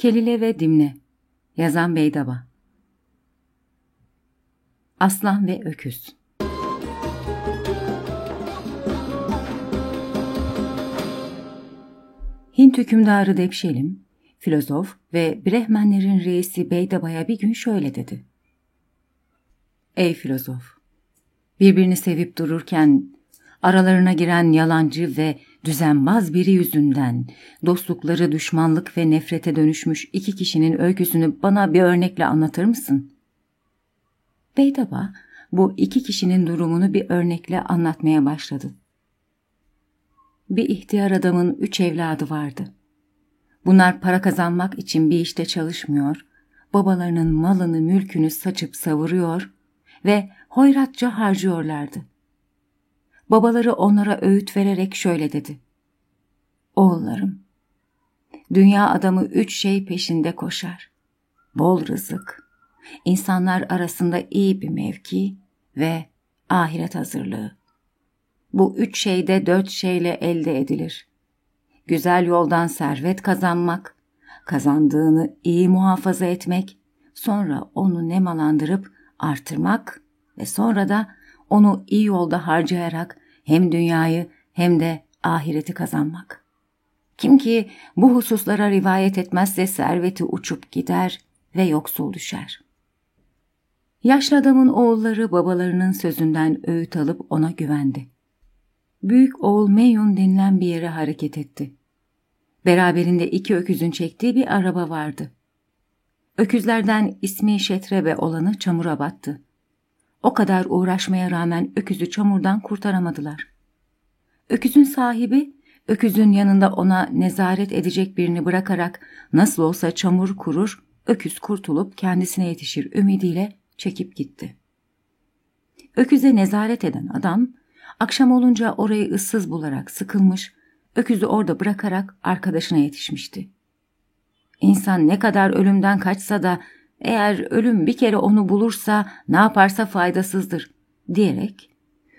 Kelile ve Dimne Yazan Beydaba Aslan ve Öküz Hint hükümdarı Depşelim, filozof ve Brehmenlerin reisi Beydaba'ya bir gün şöyle dedi. Ey filozof! Birbirini sevip dururken aralarına giren yalancı ve düzenbaz biri yüzünden dostlukları düşmanlık ve nefrete dönüşmüş iki kişinin öyküsünü bana bir örnekle anlatır mısın? Beydaba bu iki kişinin durumunu bir örnekle anlatmaya başladı. Bir ihtiyar adamın üç evladı vardı. Bunlar para kazanmak için bir işte çalışmıyor, babalarının malını mülkünü saçıp savuruyor ve hoyratça harcıyorlardı. Babaları onlara öğüt vererek şöyle dedi. Oğullarım, dünya adamı üç şey peşinde koşar. Bol rızık, insanlar arasında iyi bir mevki ve ahiret hazırlığı. Bu üç şeyde dört şeyle elde edilir. Güzel yoldan servet kazanmak, kazandığını iyi muhafaza etmek, sonra onu nemalandırıp artırmak ve sonra da onu iyi yolda harcayarak hem dünyayı hem de ahireti kazanmak. Kim ki bu hususlara rivayet etmezse serveti uçup gider ve yoksul düşer. Yaşlı adamın oğulları babalarının sözünden öğüt alıp ona güvendi. Büyük oğul Meyun denilen bir yere hareket etti. Beraberinde iki öküzün çektiği bir araba vardı. Öküzlerden ismi Şetrebe olanı çamura battı. O kadar uğraşmaya rağmen öküzü çamurdan kurtaramadılar. Öküzün sahibi, öküzün yanında ona nezaret edecek birini bırakarak nasıl olsa çamur kurur, öküz kurtulup kendisine yetişir ümidiyle çekip gitti. Öküze nezaret eden adam, akşam olunca orayı ıssız bularak sıkılmış, öküzü orada bırakarak arkadaşına yetişmişti. İnsan ne kadar ölümden kaçsa da eğer ölüm bir kere onu bulursa ne yaparsa faydasızdır diyerek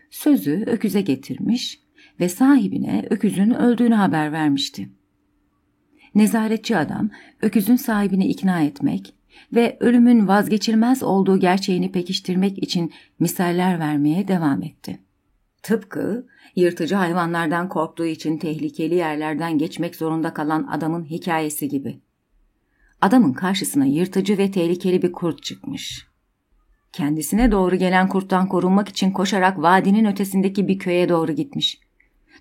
sözü öküze getirmiş ve sahibine öküzün öldüğünü haber vermişti. Nezaretçi adam öküzün sahibini ikna etmek ve ölümün vazgeçilmez olduğu gerçeğini pekiştirmek için misaller vermeye devam etti. Tıpkı yırtıcı hayvanlardan korktuğu için tehlikeli yerlerden geçmek zorunda kalan adamın hikayesi gibi. Adamın karşısına yırtıcı ve tehlikeli bir kurt çıkmış. Kendisine doğru gelen kurttan korunmak için koşarak vadinin ötesindeki bir köye doğru gitmiş.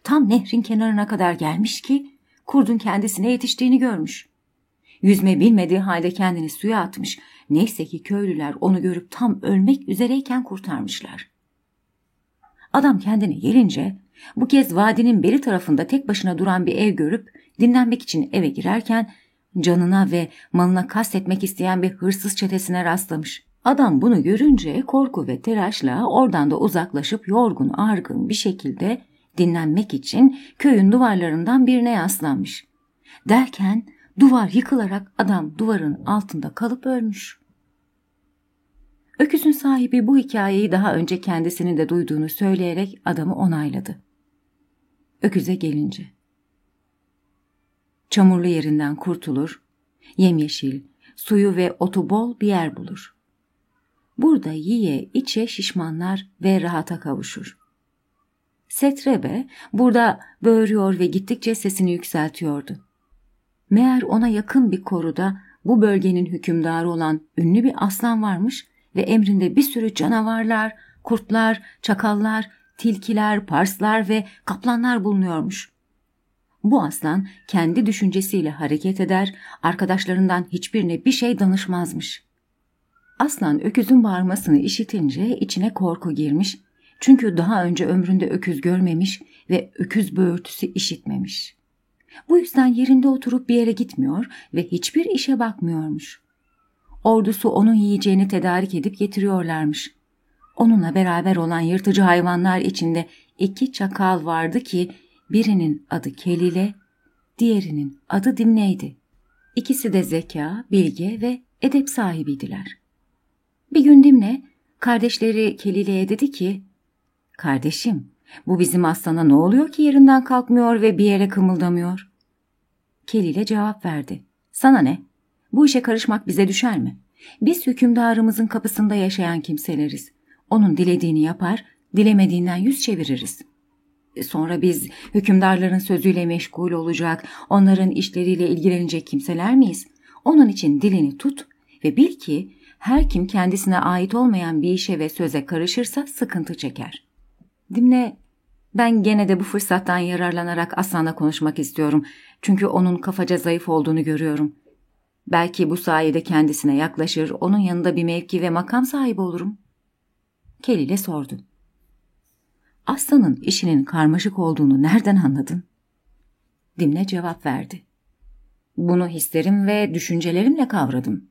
Tam nehrin kenarına kadar gelmiş ki kurdun kendisine yetiştiğini görmüş. Yüzme bilmediği halde kendini suya atmış. Neyse ki köylüler onu görüp tam ölmek üzereyken kurtarmışlar. Adam kendine gelince bu kez vadinin beri tarafında tek başına duran bir ev görüp dinlenmek için eve girerken canına ve malına kastetmek isteyen bir hırsız çetesine rastlamış. Adam bunu görünce korku ve telaşla oradan da uzaklaşıp yorgun argın bir şekilde dinlenmek için köyün duvarlarından birine yaslanmış. Derken duvar yıkılarak adam duvarın altında kalıp ölmüş. Öküzün sahibi bu hikayeyi daha önce kendisinin de duyduğunu söyleyerek adamı onayladı. Öküze gelince çamurlu yerinden kurtulur, yemyeşil, suyu ve otu bol bir yer bulur. Burada yiye içe şişmanlar ve rahata kavuşur. Setrebe burada böğürüyor ve gittikçe sesini yükseltiyordu. Meğer ona yakın bir koruda bu bölgenin hükümdarı olan ünlü bir aslan varmış ve emrinde bir sürü canavarlar, kurtlar, çakallar, tilkiler, parslar ve kaplanlar bulunuyormuş. Bu aslan kendi düşüncesiyle hareket eder, arkadaşlarından hiçbirine bir şey danışmazmış. Aslan öküzün bağırmasını işitince içine korku girmiş çünkü daha önce ömründe öküz görmemiş ve öküz böğürtüsü işitmemiş. Bu yüzden yerinde oturup bir yere gitmiyor ve hiçbir işe bakmıyormuş. Ordusu onun yiyeceğini tedarik edip getiriyorlarmış. Onunla beraber olan yırtıcı hayvanlar içinde iki çakal vardı ki Birinin adı Kelile, diğerinin adı Dimne'ydi. İkisi de zeka, bilge ve edep sahibiydiler. Bir gün Dimne, kardeşleri Kelile'ye dedi ki, ''Kardeşim, bu bizim aslana ne oluyor ki yerinden kalkmıyor ve bir yere kımıldamıyor?'' Kelile cevap verdi. ''Sana ne? Bu işe karışmak bize düşer mi? Biz hükümdarımızın kapısında yaşayan kimseleriz. Onun dilediğini yapar, dilemediğinden yüz çeviririz. Sonra biz hükümdarların sözüyle meşgul olacak, onların işleriyle ilgilenecek kimseler miyiz? Onun için dilini tut ve bil ki her kim kendisine ait olmayan bir işe ve söze karışırsa sıkıntı çeker. Dimle, ben gene de bu fırsattan yararlanarak Aslan'la konuşmak istiyorum. Çünkü onun kafaca zayıf olduğunu görüyorum. Belki bu sayede kendisine yaklaşır, onun yanında bir mevki ve makam sahibi olurum. Kelile sordu. Aslanın işinin karmaşık olduğunu nereden anladın? Dimle cevap verdi. Bunu hislerim ve düşüncelerimle kavradım.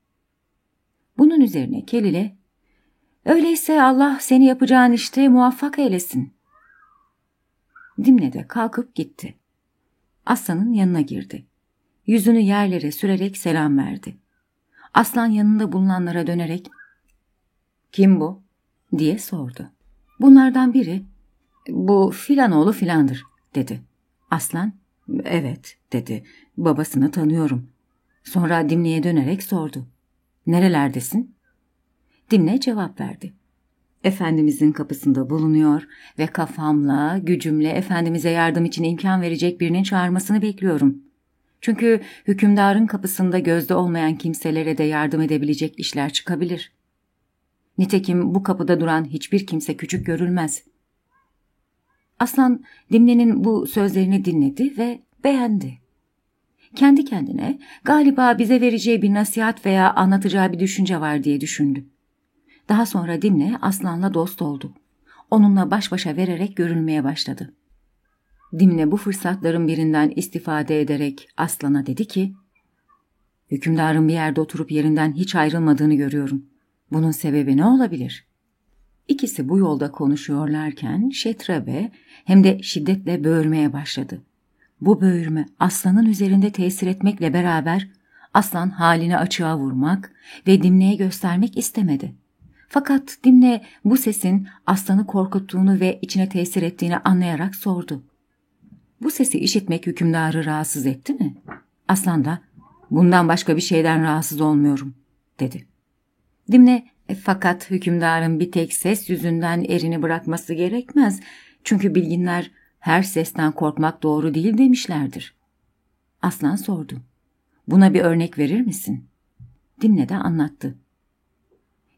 Bunun üzerine Kelile, öyleyse Allah seni yapacağın işte muvaffak eylesin. Dimle de kalkıp gitti. Aslanın yanına girdi. Yüzünü yerlere sürerek selam verdi. Aslan yanında bulunanlara dönerek, ''Kim bu?'' diye sordu. Bunlardan biri, ''Bu filan oğlu filandır.'' dedi. Aslan, ''Evet.'' dedi. ''Babasını tanıyorum.'' Sonra Dimne'ye dönerek sordu. ''Nerelerdesin?'' Dimne cevap verdi. Efendimizin kapısında bulunuyor ve kafamla, gücümle Efendimiz'e yardım için imkan verecek birinin çağırmasını bekliyorum. Çünkü hükümdarın kapısında gözde olmayan kimselere de yardım edebilecek işler çıkabilir. Nitekim bu kapıda duran hiçbir kimse küçük görülmez. Aslan Dimne'nin bu sözlerini dinledi ve beğendi. Kendi kendine galiba bize vereceği bir nasihat veya anlatacağı bir düşünce var diye düşündü. Daha sonra Dimne Aslan'la dost oldu. Onunla baş başa vererek görülmeye başladı. Dimne bu fırsatların birinden istifade ederek Aslan'a dedi ki, Hükümdarın bir yerde oturup yerinden hiç ayrılmadığını görüyorum. Bunun sebebi ne olabilir? İkisi bu yolda konuşuyorlarken Şetrebe hem de şiddetle böğürmeye başladı. Bu böğürme aslanın üzerinde tesir etmekle beraber aslan halini açığa vurmak ve Dimne'ye göstermek istemedi. Fakat Dimne bu sesin aslanı korkuttuğunu ve içine tesir ettiğini anlayarak sordu. Bu sesi işitmek hükümdarı rahatsız etti mi? Aslan da bundan başka bir şeyden rahatsız olmuyorum dedi. Dimne e, fakat hükümdarın bir tek ses yüzünden erini bırakması gerekmez. Çünkü bilginler her sesten korkmak doğru değil demişlerdir. Aslan sordu. Buna bir örnek verir misin? Dimne de anlattı.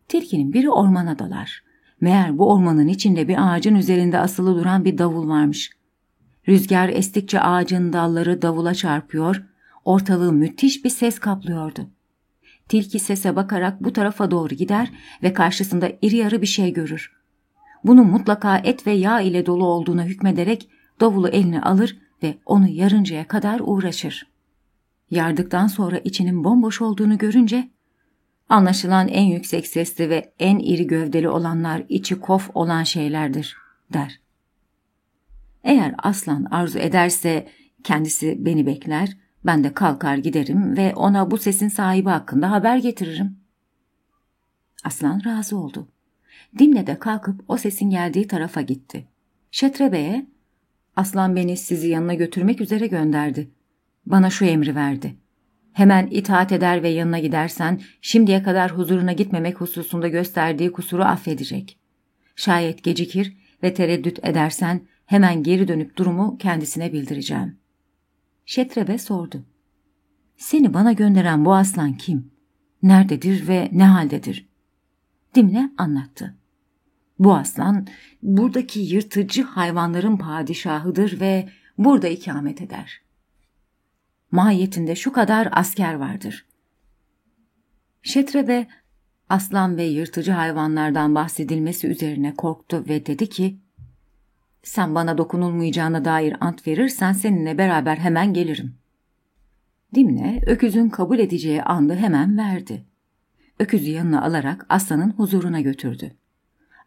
Tilkinin biri ormana dalar. Meğer bu ormanın içinde bir ağacın üzerinde asılı duran bir davul varmış. Rüzgar estikçe ağacın dalları davula çarpıyor, ortalığı müthiş bir ses kaplıyordu. Tilki sese bakarak bu tarafa doğru gider ve karşısında iri yarı bir şey görür. Bunun mutlaka et ve yağ ile dolu olduğuna hükmederek davulu eline alır ve onu yarıncaya kadar uğraşır. Yardıktan sonra içinin bomboş olduğunu görünce Anlaşılan en yüksek sesli ve en iri gövdeli olanlar içi kof olan şeylerdir, der. Eğer aslan arzu ederse kendisi beni bekler, ben de kalkar giderim ve ona bu sesin sahibi hakkında haber getiririm. Aslan razı oldu. Dimle de kalkıp o sesin geldiği tarafa gitti. Şetrebe'ye, aslan beni sizi yanına götürmek üzere gönderdi. Bana şu emri verdi. Hemen itaat eder ve yanına gidersen şimdiye kadar huzuruna gitmemek hususunda gösterdiği kusuru affedecek. Şayet gecikir ve tereddüt edersen hemen geri dönüp durumu kendisine bildireceğim. Şetrebe sordu. Seni bana gönderen bu aslan kim? Nerededir ve ne haldedir? Dimle anlattı. Bu aslan buradaki yırtıcı hayvanların padişahıdır ve burada ikamet eder mahiyetinde şu kadar asker vardır. Şetrebe aslan ve yırtıcı hayvanlardan bahsedilmesi üzerine korktu ve dedi ki, sen bana dokunulmayacağına dair ant verirsen seninle beraber hemen gelirim. Dimne öküzün kabul edeceği andı hemen verdi. Öküzü yanına alarak aslanın huzuruna götürdü.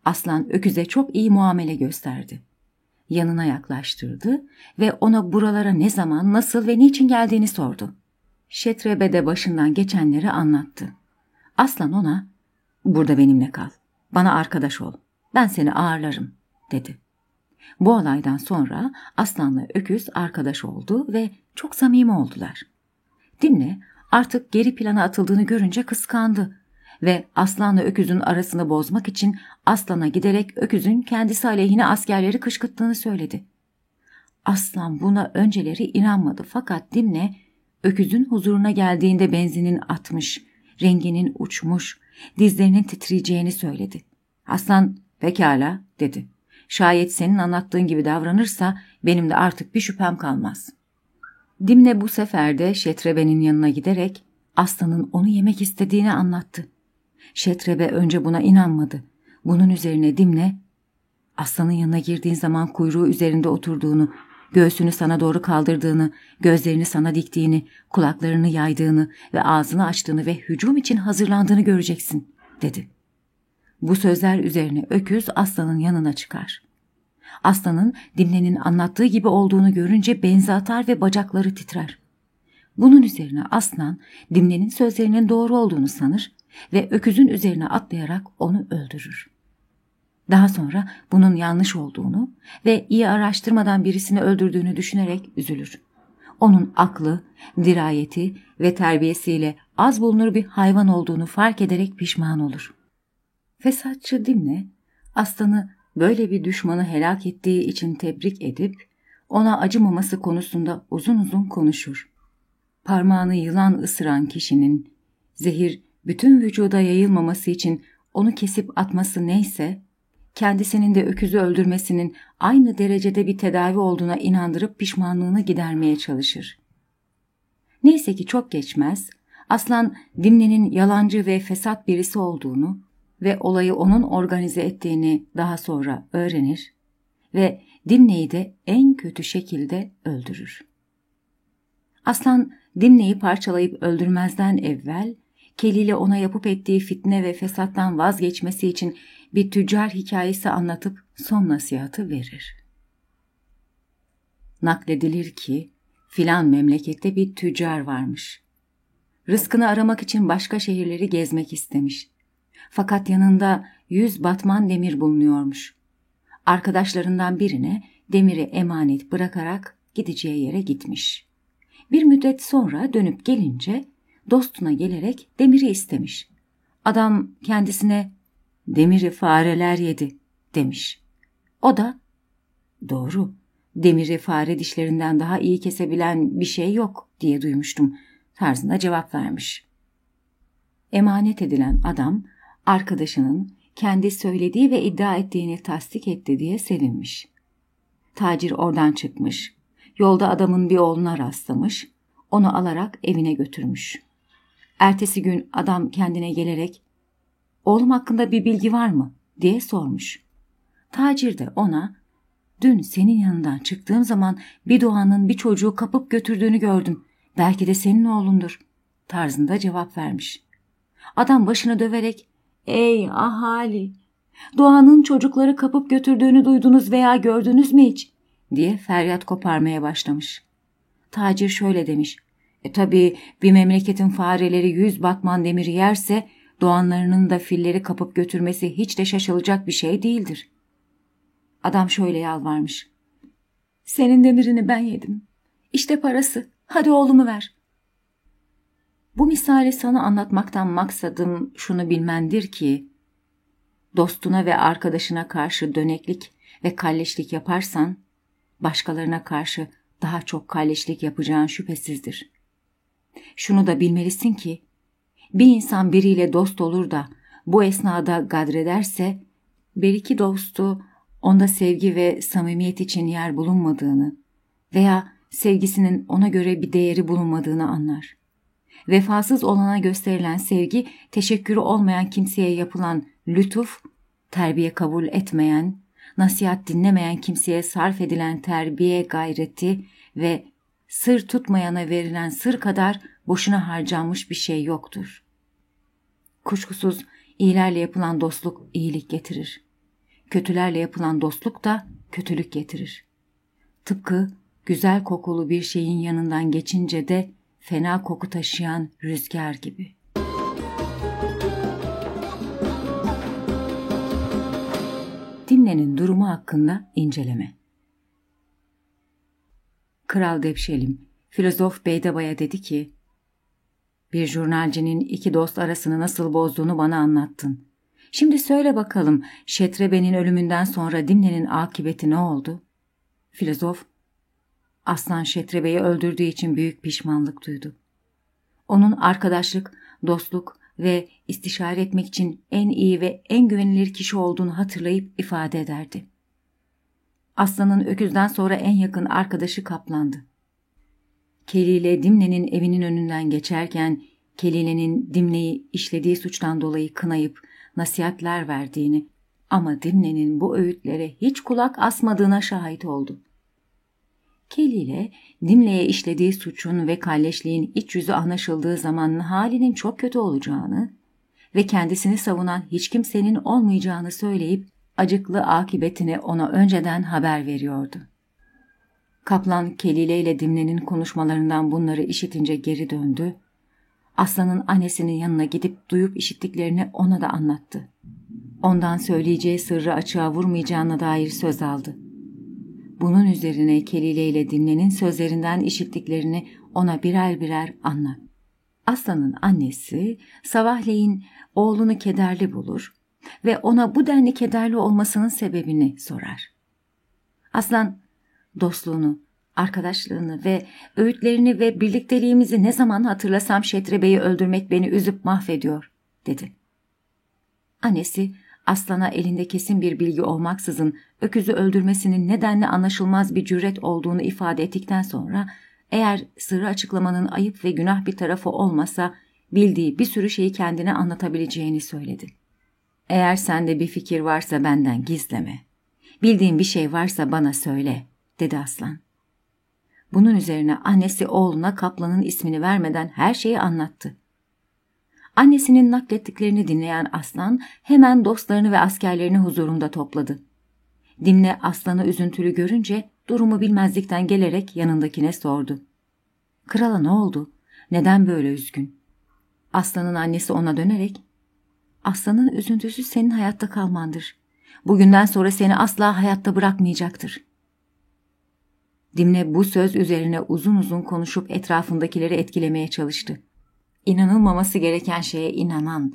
Aslan öküze çok iyi muamele gösterdi yanına yaklaştırdı ve ona buralara ne zaman, nasıl ve niçin geldiğini sordu. Şetrebe de başından geçenleri anlattı. Aslan ona, burada benimle kal, bana arkadaş ol, ben seni ağırlarım, dedi. Bu olaydan sonra Aslan'la Öküz arkadaş oldu ve çok samimi oldular. Dinle, artık geri plana atıldığını görünce kıskandı ve aslanla öküzün arasını bozmak için aslana giderek öküzün kendisi aleyhine askerleri kışkırttığını söyledi. Aslan buna önceleri inanmadı fakat Dimne öküzün huzuruna geldiğinde benzinin atmış, renginin uçmuş, dizlerinin titreyeceğini söyledi. Aslan pekala dedi. Şayet senin anlattığın gibi davranırsa benim de artık bir şüphem kalmaz. Dimne bu sefer de Şetrebe'nin yanına giderek aslanın onu yemek istediğini anlattı. Şetrebe önce buna inanmadı. Bunun üzerine Dimne, aslanın yanına girdiğin zaman kuyruğu üzerinde oturduğunu, göğsünü sana doğru kaldırdığını, gözlerini sana diktiğini, kulaklarını yaydığını ve ağzını açtığını ve hücum için hazırlandığını göreceksin, dedi. Bu sözler üzerine öküz aslanın yanına çıkar. Aslanın Dimne'nin anlattığı gibi olduğunu görünce benzi atar ve bacakları titrer. Bunun üzerine aslan Dimne'nin sözlerinin doğru olduğunu sanır ve öküzün üzerine atlayarak onu öldürür. Daha sonra bunun yanlış olduğunu ve iyi araştırmadan birisini öldürdüğünü düşünerek üzülür. Onun aklı, dirayeti ve terbiyesiyle az bulunur bir hayvan olduğunu fark ederek pişman olur. Fesatçı Dimne, aslanı böyle bir düşmanı helak ettiği için tebrik edip ona acımaması konusunda uzun uzun konuşur. Parmağını yılan ısıran kişinin zehir bütün vücuda yayılmaması için onu kesip atması neyse, kendisinin de öküzü öldürmesinin aynı derecede bir tedavi olduğuna inandırıp pişmanlığını gidermeye çalışır. Neyse ki çok geçmez, Aslan Dimne'nin yalancı ve fesat birisi olduğunu ve olayı onun organize ettiğini daha sonra öğrenir ve Dimne'yi de en kötü şekilde öldürür. Aslan Dimne'yi parçalayıp öldürmezden evvel Kelly ona yapıp ettiği fitne ve fesattan vazgeçmesi için bir tüccar hikayesi anlatıp son nasihatı verir. Nakledilir ki filan memlekette bir tüccar varmış. Rızkını aramak için başka şehirleri gezmek istemiş. Fakat yanında yüz batman demir bulunuyormuş. Arkadaşlarından birine demiri emanet bırakarak gideceği yere gitmiş. Bir müddet sonra dönüp gelince dostuna gelerek demiri istemiş. Adam kendisine demiri fareler yedi demiş. O da doğru demiri fare dişlerinden daha iyi kesebilen bir şey yok diye duymuştum tarzında cevap vermiş. Emanet edilen adam arkadaşının kendi söylediği ve iddia ettiğini tasdik etti diye sevinmiş. Tacir oradan çıkmış. Yolda adamın bir oğluna rastlamış. Onu alarak evine götürmüş. Ertesi gün adam kendine gelerek oğlum hakkında bir bilgi var mı diye sormuş. Tacir de ona dün senin yanından çıktığım zaman bir doğanın bir çocuğu kapıp götürdüğünü gördüm. Belki de senin oğlundur tarzında cevap vermiş. Adam başını döverek ey ahali doğanın çocukları kapıp götürdüğünü duydunuz veya gördünüz mü hiç diye feryat koparmaya başlamış. Tacir şöyle demiş. E tabii bir memleketin fareleri yüz batman demiri yerse doğanlarının da filleri kapıp götürmesi hiç de şaşılacak bir şey değildir. Adam şöyle yalvarmış. Senin demirini ben yedim. İşte parası. Hadi oğlumu ver. Bu misali sana anlatmaktan maksadım şunu bilmendir ki, dostuna ve arkadaşına karşı döneklik ve kalleşlik yaparsan, başkalarına karşı daha çok kalleşlik yapacağın şüphesizdir. Şunu da bilmelisin ki bir insan biriyle dost olur da bu esnada gadrederse bir iki dostu onda sevgi ve samimiyet için yer bulunmadığını veya sevgisinin ona göre bir değeri bulunmadığını anlar. Vefasız olana gösterilen sevgi, teşekkürü olmayan kimseye yapılan lütuf, terbiye kabul etmeyen, nasihat dinlemeyen kimseye sarf edilen terbiye gayreti ve sır tutmayana verilen sır kadar boşuna harcanmış bir şey yoktur. Kuşkusuz iyilerle yapılan dostluk iyilik getirir. Kötülerle yapılan dostluk da kötülük getirir. Tıpkı güzel kokulu bir şeyin yanından geçince de fena koku taşıyan rüzgar gibi. Dimne'nin durumu hakkında inceleme. Kral Devşelim, filozof Beydaba'ya dedi ki, Bir jurnalcinin iki dost arasını nasıl bozduğunu bana anlattın. Şimdi söyle bakalım Şetrebe'nin ölümünden sonra Dimne'nin akıbeti ne oldu? Filozof, Aslan Şetrebe'yi öldürdüğü için büyük pişmanlık duydu. Onun arkadaşlık, dostluk ve istişare etmek için en iyi ve en güvenilir kişi olduğunu hatırlayıp ifade ederdi. Aslanın öküzden sonra en yakın arkadaşı Kaplan'dı. Kelile Dimne'nin evinin önünden geçerken Kelile'nin Dimne'yi işlediği suçtan dolayı kınayıp nasihatler verdiğini ama Dimne'nin bu öğütlere hiç kulak asmadığına şahit oldu. Kelile, Dimle'ye işlediği suçun ve kalleşliğin iç yüzü anlaşıldığı zaman halinin çok kötü olacağını ve kendisini savunan hiç kimsenin olmayacağını söyleyip acıklı akıbetini ona önceden haber veriyordu. Kaplan Kelile ile Dimle'nin konuşmalarından bunları işitince geri döndü. Aslanın annesinin yanına gidip duyup işittiklerini ona da anlattı. Ondan söyleyeceği sırrı açığa vurmayacağına dair söz aldı. Bunun üzerine Kelile ile Dimle'nin sözlerinden işittiklerini ona birer birer anlat. Aslanın annesi sabahleyin oğlunu kederli bulur ve ona bu denli kederli olmasının sebebini sorar. Aslan dostluğunu, arkadaşlığını ve öğütlerini ve birlikteliğimizi ne zaman hatırlasam Şetrebe'yi öldürmek beni üzüp mahvediyor, dedi. Annesi aslana elinde kesin bir bilgi olmaksızın öküzü öldürmesinin nedenle anlaşılmaz bir cüret olduğunu ifade ettikten sonra eğer sırrı açıklamanın ayıp ve günah bir tarafı olmasa bildiği bir sürü şeyi kendine anlatabileceğini söyledi. Eğer sende bir fikir varsa benden gizleme. Bildiğin bir şey varsa bana söyle, dedi aslan. Bunun üzerine annesi oğluna kaplanın ismini vermeden her şeyi anlattı. Annesinin naklettiklerini dinleyen aslan hemen dostlarını ve askerlerini huzurunda topladı. Dimle aslanı üzüntülü görünce durumu bilmezlikten gelerek yanındakine sordu. Krala ne oldu? Neden böyle üzgün? Aslanın annesi ona dönerek, Aslanın üzüntüsü senin hayatta kalmandır. Bugünden sonra seni asla hayatta bırakmayacaktır. Dimle bu söz üzerine uzun uzun konuşup etrafındakileri etkilemeye çalıştı. İnanılmaması gereken şeye inanan,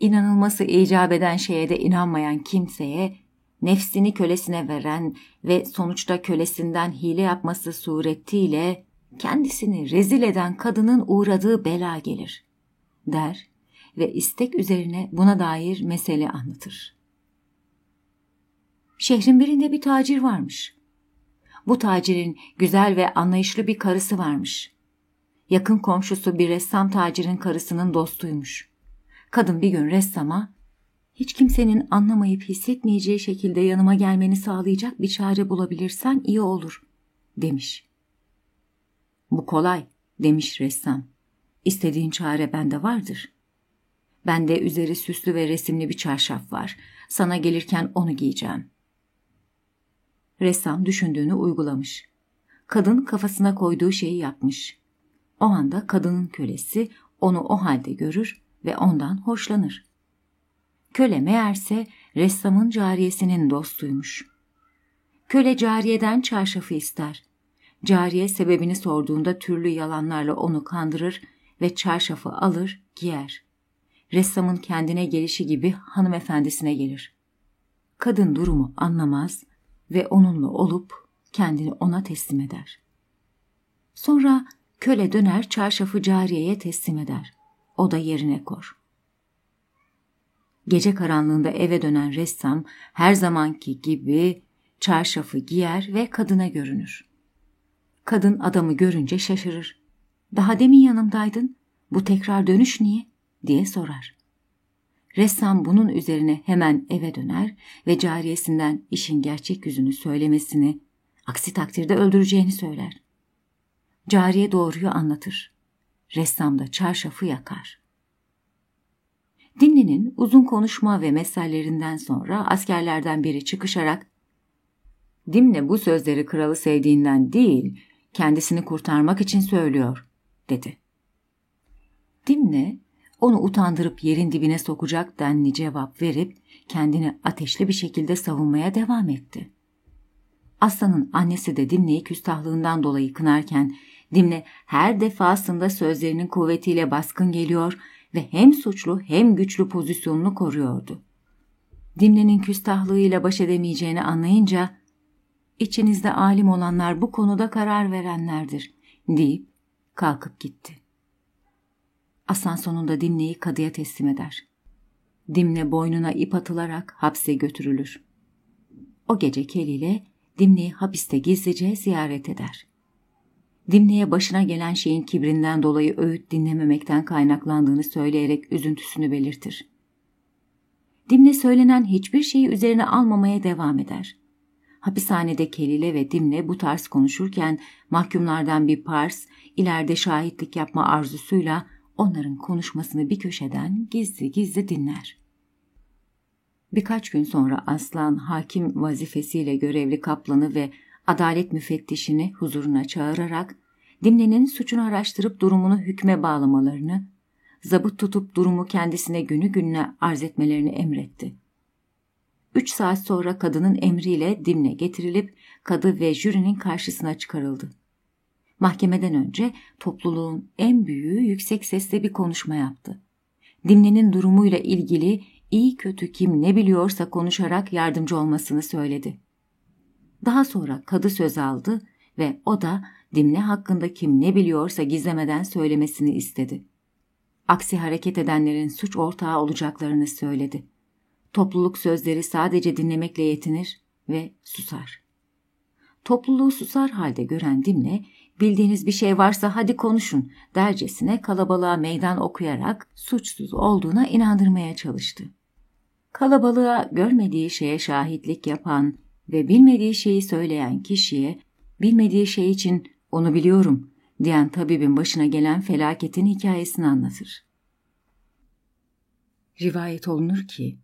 inanılması icap eden şeye de inanmayan kimseye, nefsini kölesine veren ve sonuçta kölesinden hile yapması suretiyle kendisini rezil eden kadının uğradığı bela gelir, der ve istek üzerine buna dair mesele anlatır. Şehrin birinde bir tacir varmış. Bu tacirin güzel ve anlayışlı bir karısı varmış. Yakın komşusu bir ressam tacirin karısının dostuymuş. Kadın bir gün ressama, hiç kimsenin anlamayıp hissetmeyeceği şekilde yanıma gelmeni sağlayacak bir çare bulabilirsen iyi olur, demiş. Bu kolay, demiş ressam. İstediğin çare bende vardır. Bende üzeri süslü ve resimli bir çarşaf var. Sana gelirken onu giyeceğim. Ressam düşündüğünü uygulamış. Kadın kafasına koyduğu şeyi yapmış. O anda kadının kölesi onu o halde görür ve ondan hoşlanır. Köle meğerse ressamın cariyesinin dostuymuş. Köle cariyeden çarşafı ister. Cariye sebebini sorduğunda türlü yalanlarla onu kandırır ve çarşafı alır, giyer. Ressamın kendine gelişi gibi hanımefendisine gelir. Kadın durumu anlamaz ve onunla olup kendini ona teslim eder. Sonra köle döner çarşafı cariyeye teslim eder. O da yerine kor. Gece karanlığında eve dönen ressam her zamanki gibi çarşafı giyer ve kadına görünür. Kadın adamı görünce şaşırır. Daha demin yanımdaydın. Bu tekrar dönüş niye? Diye sorar. Ressam bunun üzerine hemen eve döner ve cariyesinden işin gerçek yüzünü söylemesini, aksi takdirde öldüreceğini söyler. Cariye doğruyu anlatır. Ressam da çarşafı yakar. Dinli'nin uzun konuşma ve mesellerinden sonra askerlerden biri çıkışarak Dimne bu sözleri kralı sevdiğinden değil, kendisini kurtarmak için söylüyor, dedi. Dimne onu utandırıp yerin dibine sokacak denli cevap verip kendini ateşli bir şekilde savunmaya devam etti. Aslanın annesi de Dimne'yi küstahlığından dolayı kınarken Dimne her defasında sözlerinin kuvvetiyle baskın geliyor ve hem suçlu hem güçlü pozisyonunu koruyordu. Dimne'nin küstahlığıyla baş edemeyeceğini anlayınca içinizde alim olanlar bu konuda karar verenlerdir deyip kalkıp gitti. Aslan sonunda Dimne'yi kadıya teslim eder. Dimne boynuna ip atılarak hapse götürülür. O gece Kelly ile Dimne'yi hapiste gizlice ziyaret eder. Dimne'ye başına gelen şeyin kibrinden dolayı öğüt dinlememekten kaynaklandığını söyleyerek üzüntüsünü belirtir. Dimne söylenen hiçbir şeyi üzerine almamaya devam eder. Hapishanede Kelile ve Dimne bu tarz konuşurken mahkumlardan bir pars ileride şahitlik yapma arzusuyla onların konuşmasını bir köşeden gizli gizli dinler. Birkaç gün sonra Aslan hakim vazifesiyle görevli kaplanı ve adalet müfettişini huzuruna çağırarak Dimne'nin suçunu araştırıp durumunu hükme bağlamalarını, zabıt tutup durumu kendisine günü gününe arz etmelerini emretti. Üç saat sonra kadının emriyle Dimne getirilip kadı ve jürinin karşısına çıkarıldı. Mahkemeden önce topluluğun en büyüğü yüksek sesle bir konuşma yaptı. Dimne'nin durumuyla ilgili iyi kötü kim ne biliyorsa konuşarak yardımcı olmasını söyledi. Daha sonra kadı söz aldı ve o da Dimne hakkında kim ne biliyorsa gizlemeden söylemesini istedi. Aksi hareket edenlerin suç ortağı olacaklarını söyledi. Topluluk sözleri sadece dinlemekle yetinir ve susar. Topluluğu susar halde gören Dimne, bildiğiniz bir şey varsa hadi konuşun dercesine kalabalığa meydan okuyarak suçsuz olduğuna inandırmaya çalıştı. Kalabalığa görmediği şeye şahitlik yapan ve bilmediği şeyi söyleyen kişiye bilmediği şey için onu biliyorum diyen tabibin başına gelen felaketin hikayesini anlatır. Rivayet olunur ki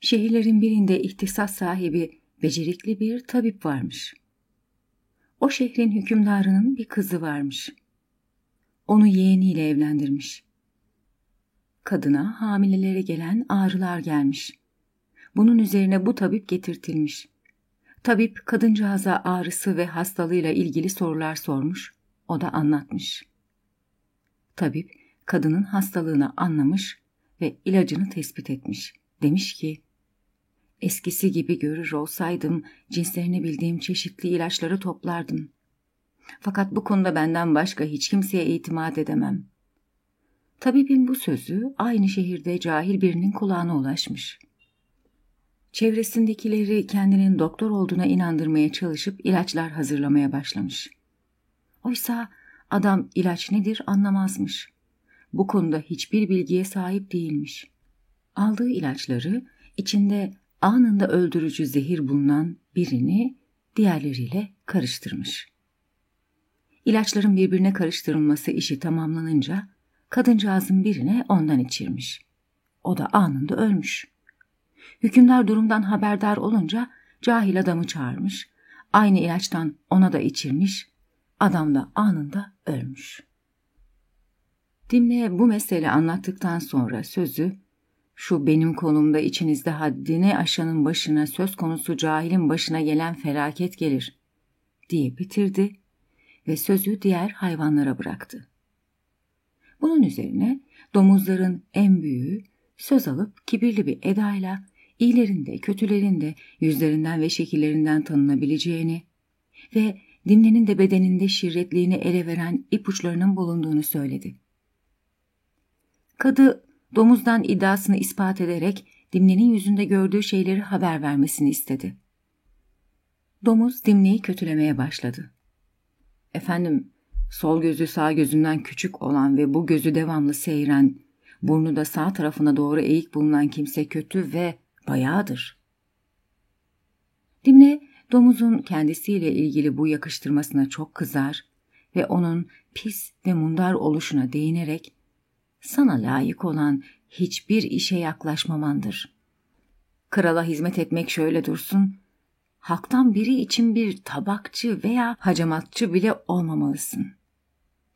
şehirlerin birinde ihtisas sahibi becerikli bir tabip varmış. O şehrin hükümdarının bir kızı varmış. Onu yeğeniyle evlendirmiş. Kadına hamilelere gelen ağrılar gelmiş. Bunun üzerine bu tabip getirtilmiş. Tabip kadıncağıza ağrısı ve hastalığıyla ilgili sorular sormuş, o da anlatmış. Tabip kadının hastalığını anlamış ve ilacını tespit etmiş. Demiş ki, eskisi gibi görür olsaydım cinslerini bildiğim çeşitli ilaçları toplardım. Fakat bu konuda benden başka hiç kimseye itimat edemem. Tabibin bu sözü aynı şehirde cahil birinin kulağına ulaşmış. Çevresindekileri kendinin doktor olduğuna inandırmaya çalışıp ilaçlar hazırlamaya başlamış. Oysa adam ilaç nedir anlamazmış. Bu konuda hiçbir bilgiye sahip değilmiş. Aldığı ilaçları içinde anında öldürücü zehir bulunan birini diğerleriyle karıştırmış. İlaçların birbirine karıştırılması işi tamamlanınca kadıncağızın birine ondan içirmiş. O da anında ölmüş. Hükümdar durumdan haberdar olunca cahil adamı çağırmış. Aynı ilaçtan ona da içirmiş. Adam da anında ölmüş. Dimne'ye bu mesele anlattıktan sonra sözü şu benim konumda içinizde haddini aşanın başına söz konusu cahilin başına gelen felaket gelir diye bitirdi ve sözü diğer hayvanlara bıraktı. Bunun üzerine domuzların en büyüğü söz alıp kibirli bir edayla iyilerin de kötülerin de yüzlerinden ve şekillerinden tanınabileceğini ve Dimne'nin de bedeninde şirretliğini ele veren ipuçlarının bulunduğunu söyledi. Kadı domuzdan iddiasını ispat ederek Dimne'nin yüzünde gördüğü şeyleri haber vermesini istedi. Domuz Dimne'yi kötülemeye başladı. Efendim, sol gözü sağ gözünden küçük olan ve bu gözü devamlı seyren, burnu da sağ tarafına doğru eğik bulunan kimse kötü ve bayağıdır. Dimne, domuzun kendisiyle ilgili bu yakıştırmasına çok kızar ve onun pis ve mundar oluşuna değinerek sana layık olan hiçbir işe yaklaşmamandır. Krala hizmet etmek şöyle dursun, halktan biri için bir tabakçı veya hacamatçı bile olmamalısın,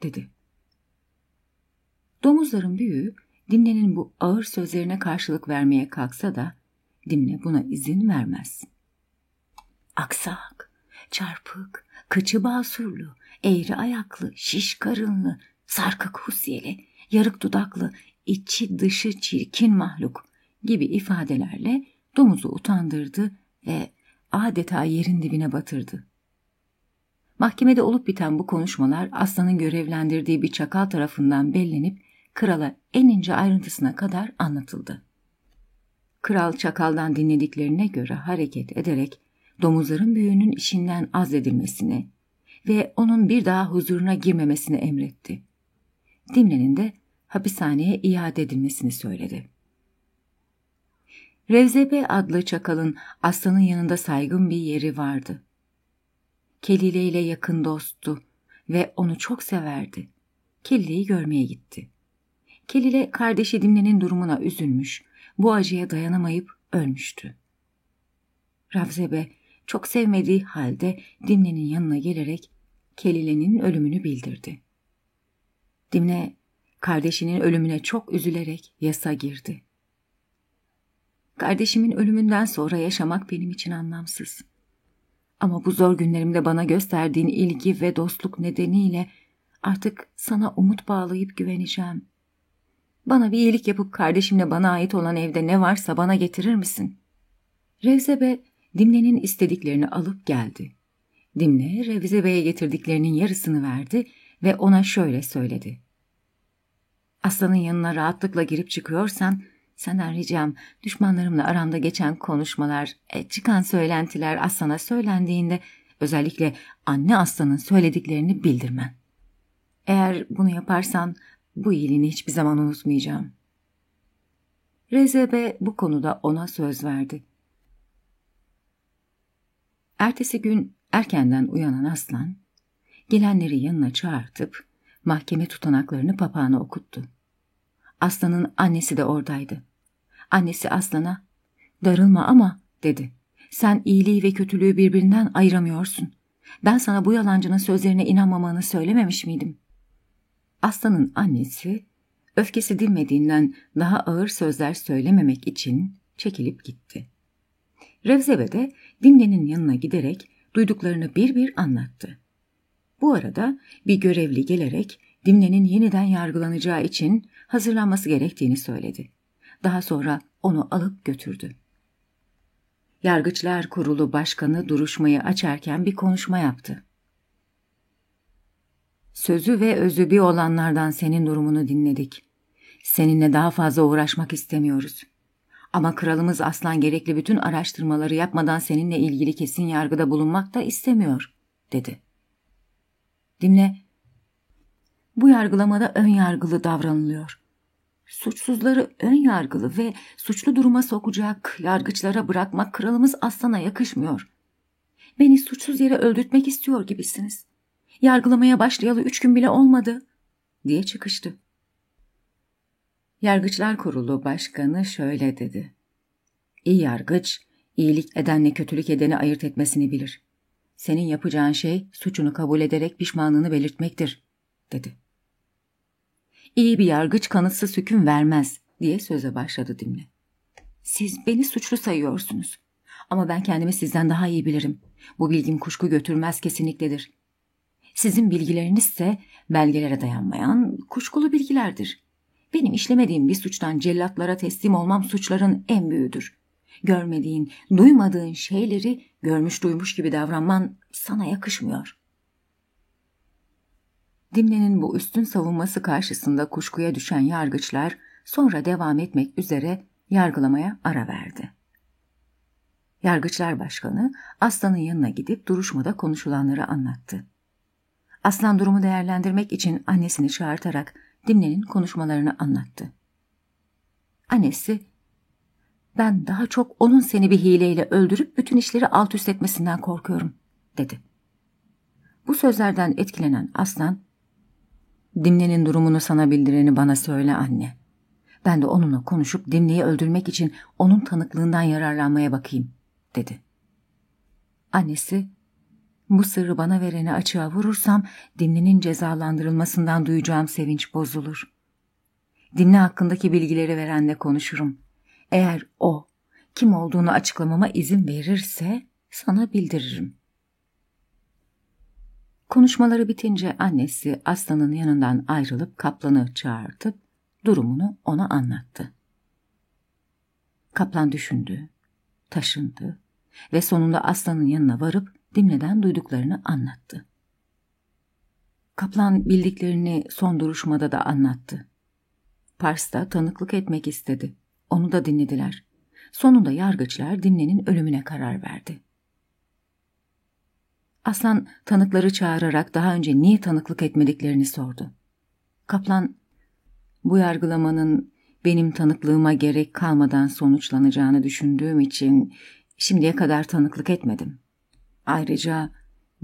dedi. Domuzların büyüğü Dimne'nin bu ağır sözlerine karşılık vermeye kalksa da Dimne buna izin vermez. Aksak, çarpık, kıçı basurlu, eğri ayaklı, şiş karınlı, sarkık husiyeli, yarık dudaklı, içi dışı çirkin mahluk gibi ifadelerle domuzu utandırdı ve adeta yerin dibine batırdı. Mahkemede olup biten bu konuşmalar aslanın görevlendirdiği bir çakal tarafından bellenip krala en ince ayrıntısına kadar anlatıldı. Kral çakaldan dinlediklerine göre hareket ederek domuzların büyüğünün işinden azledilmesini ve onun bir daha huzuruna girmemesini emretti. Dimle'nin de hapishaneye iade edilmesini söyledi. Revzebe adlı çakalın aslanın yanında saygın bir yeri vardı. Kelile ile yakın dosttu ve onu çok severdi. Kelile'yi görmeye gitti. Kelile kardeşi Dimle'nin durumuna üzülmüş, bu acıya dayanamayıp ölmüştü. Ravzebe çok sevmediği halde Dimne'nin yanına gelerek Kelile'nin ölümünü bildirdi. Dimne kardeşinin ölümüne çok üzülerek yasa girdi. Kardeşimin ölümünden sonra yaşamak benim için anlamsız. Ama bu zor günlerimde bana gösterdiğin ilgi ve dostluk nedeniyle artık sana umut bağlayıp güveneceğim. Bana bir iyilik yapıp kardeşimle bana ait olan evde ne varsa bana getirir misin? Revzebe Dimne'nin istediklerini alıp geldi. Dimne Revzebe'ye getirdiklerinin yarısını verdi ve ona şöyle söyledi. Aslanın yanına rahatlıkla girip çıkıyorsan senden ricam düşmanlarımla aramda geçen konuşmalar, e, çıkan söylentiler aslana söylendiğinde özellikle anne aslanın söylediklerini bildirmen. Eğer bunu yaparsan bu iyiliğini hiçbir zaman unutmayacağım. Rezebe bu konuda ona söz verdi. Ertesi gün erkenden uyanan aslan, gelenleri yanına çağırtıp mahkeme tutanaklarını papağana okuttu. Aslanın annesi de oradaydı. Annesi aslana, darılma ama dedi. Sen iyiliği ve kötülüğü birbirinden ayıramıyorsun. Ben sana bu yalancının sözlerine inanmamanı söylememiş miydim? Aslanın annesi, öfkesi dinmediğinden daha ağır sözler söylememek için çekilip gitti. Revzebe de Dimne'nin yanına giderek duyduklarını bir bir anlattı. Bu arada bir görevli gelerek Dimne'nin yeniden yargılanacağı için hazırlanması gerektiğini söyledi. Daha sonra onu alıp götürdü. Yargıçlar Kurulu Başkanı duruşmayı açarken bir konuşma yaptı. Sözü ve özü bir olanlardan senin durumunu dinledik. Seninle daha fazla uğraşmak istemiyoruz. Ama kralımız aslan gerekli bütün araştırmaları yapmadan seninle ilgili kesin yargıda bulunmak da istemiyor, dedi. Dinle. Bu yargılamada ön yargılı davranılıyor. Suçsuzları ön yargılı ve suçlu duruma sokacak yargıçlara bırakmak kralımız aslana yakışmıyor. Beni suçsuz yere öldürtmek istiyor gibisiniz. Yargılamaya başlayalı üç gün bile olmadı, diye çıkıştı. Yargıçlar Kurulu Başkanı şöyle dedi. İyi yargıç, iyilik edenle kötülük edeni ayırt etmesini bilir. Senin yapacağın şey suçunu kabul ederek pişmanlığını belirtmektir, dedi. İyi bir yargıç kanıtsız hüküm vermez, diye söze başladı Dimle. Siz beni suçlu sayıyorsunuz. Ama ben kendimi sizden daha iyi bilirim. Bu bilgim kuşku götürmez kesinlikledir. Sizin bilgileriniz ise belgelere dayanmayan kuşkulu bilgilerdir. Benim işlemediğim bir suçtan cellatlara teslim olmam suçların en büyüğüdür. Görmediğin, duymadığın şeyleri görmüş duymuş gibi davranman sana yakışmıyor. Dimne'nin bu üstün savunması karşısında kuşkuya düşen yargıçlar sonra devam etmek üzere yargılamaya ara verdi. Yargıçlar Başkanı Aslan'ın yanına gidip duruşmada konuşulanları anlattı. Aslan durumu değerlendirmek için annesini çağırtarak Dimne'nin konuşmalarını anlattı. Annesi, ben daha çok onun seni bir hileyle öldürüp bütün işleri alt üst etmesinden korkuyorum, dedi. Bu sözlerden etkilenen Aslan, Dimne'nin durumunu sana bildireni bana söyle anne. Ben de onunla konuşup Dimne'yi öldürmek için onun tanıklığından yararlanmaya bakayım, dedi. Annesi, bu sırrı bana vereni açığa vurursam Dimne'nin cezalandırılmasından duyacağım sevinç bozulur. Dimne hakkındaki bilgileri verenle konuşurum. Eğer o kim olduğunu açıklamama izin verirse sana bildiririm. Konuşmaları bitince annesi aslanın yanından ayrılıp kaplanı çağırtıp durumunu ona anlattı. Kaplan düşündü, taşındı ve sonunda aslanın yanına varıp Dimne'den duyduklarını anlattı. Kaplan bildiklerini son duruşmada da anlattı. Pars da tanıklık etmek istedi. Onu da dinlediler. Sonunda yargıçlar Dimne'nin ölümüne karar verdi. Aslan tanıkları çağırarak daha önce niye tanıklık etmediklerini sordu. Kaplan, bu yargılamanın benim tanıklığıma gerek kalmadan sonuçlanacağını düşündüğüm için şimdiye kadar tanıklık etmedim. Ayrıca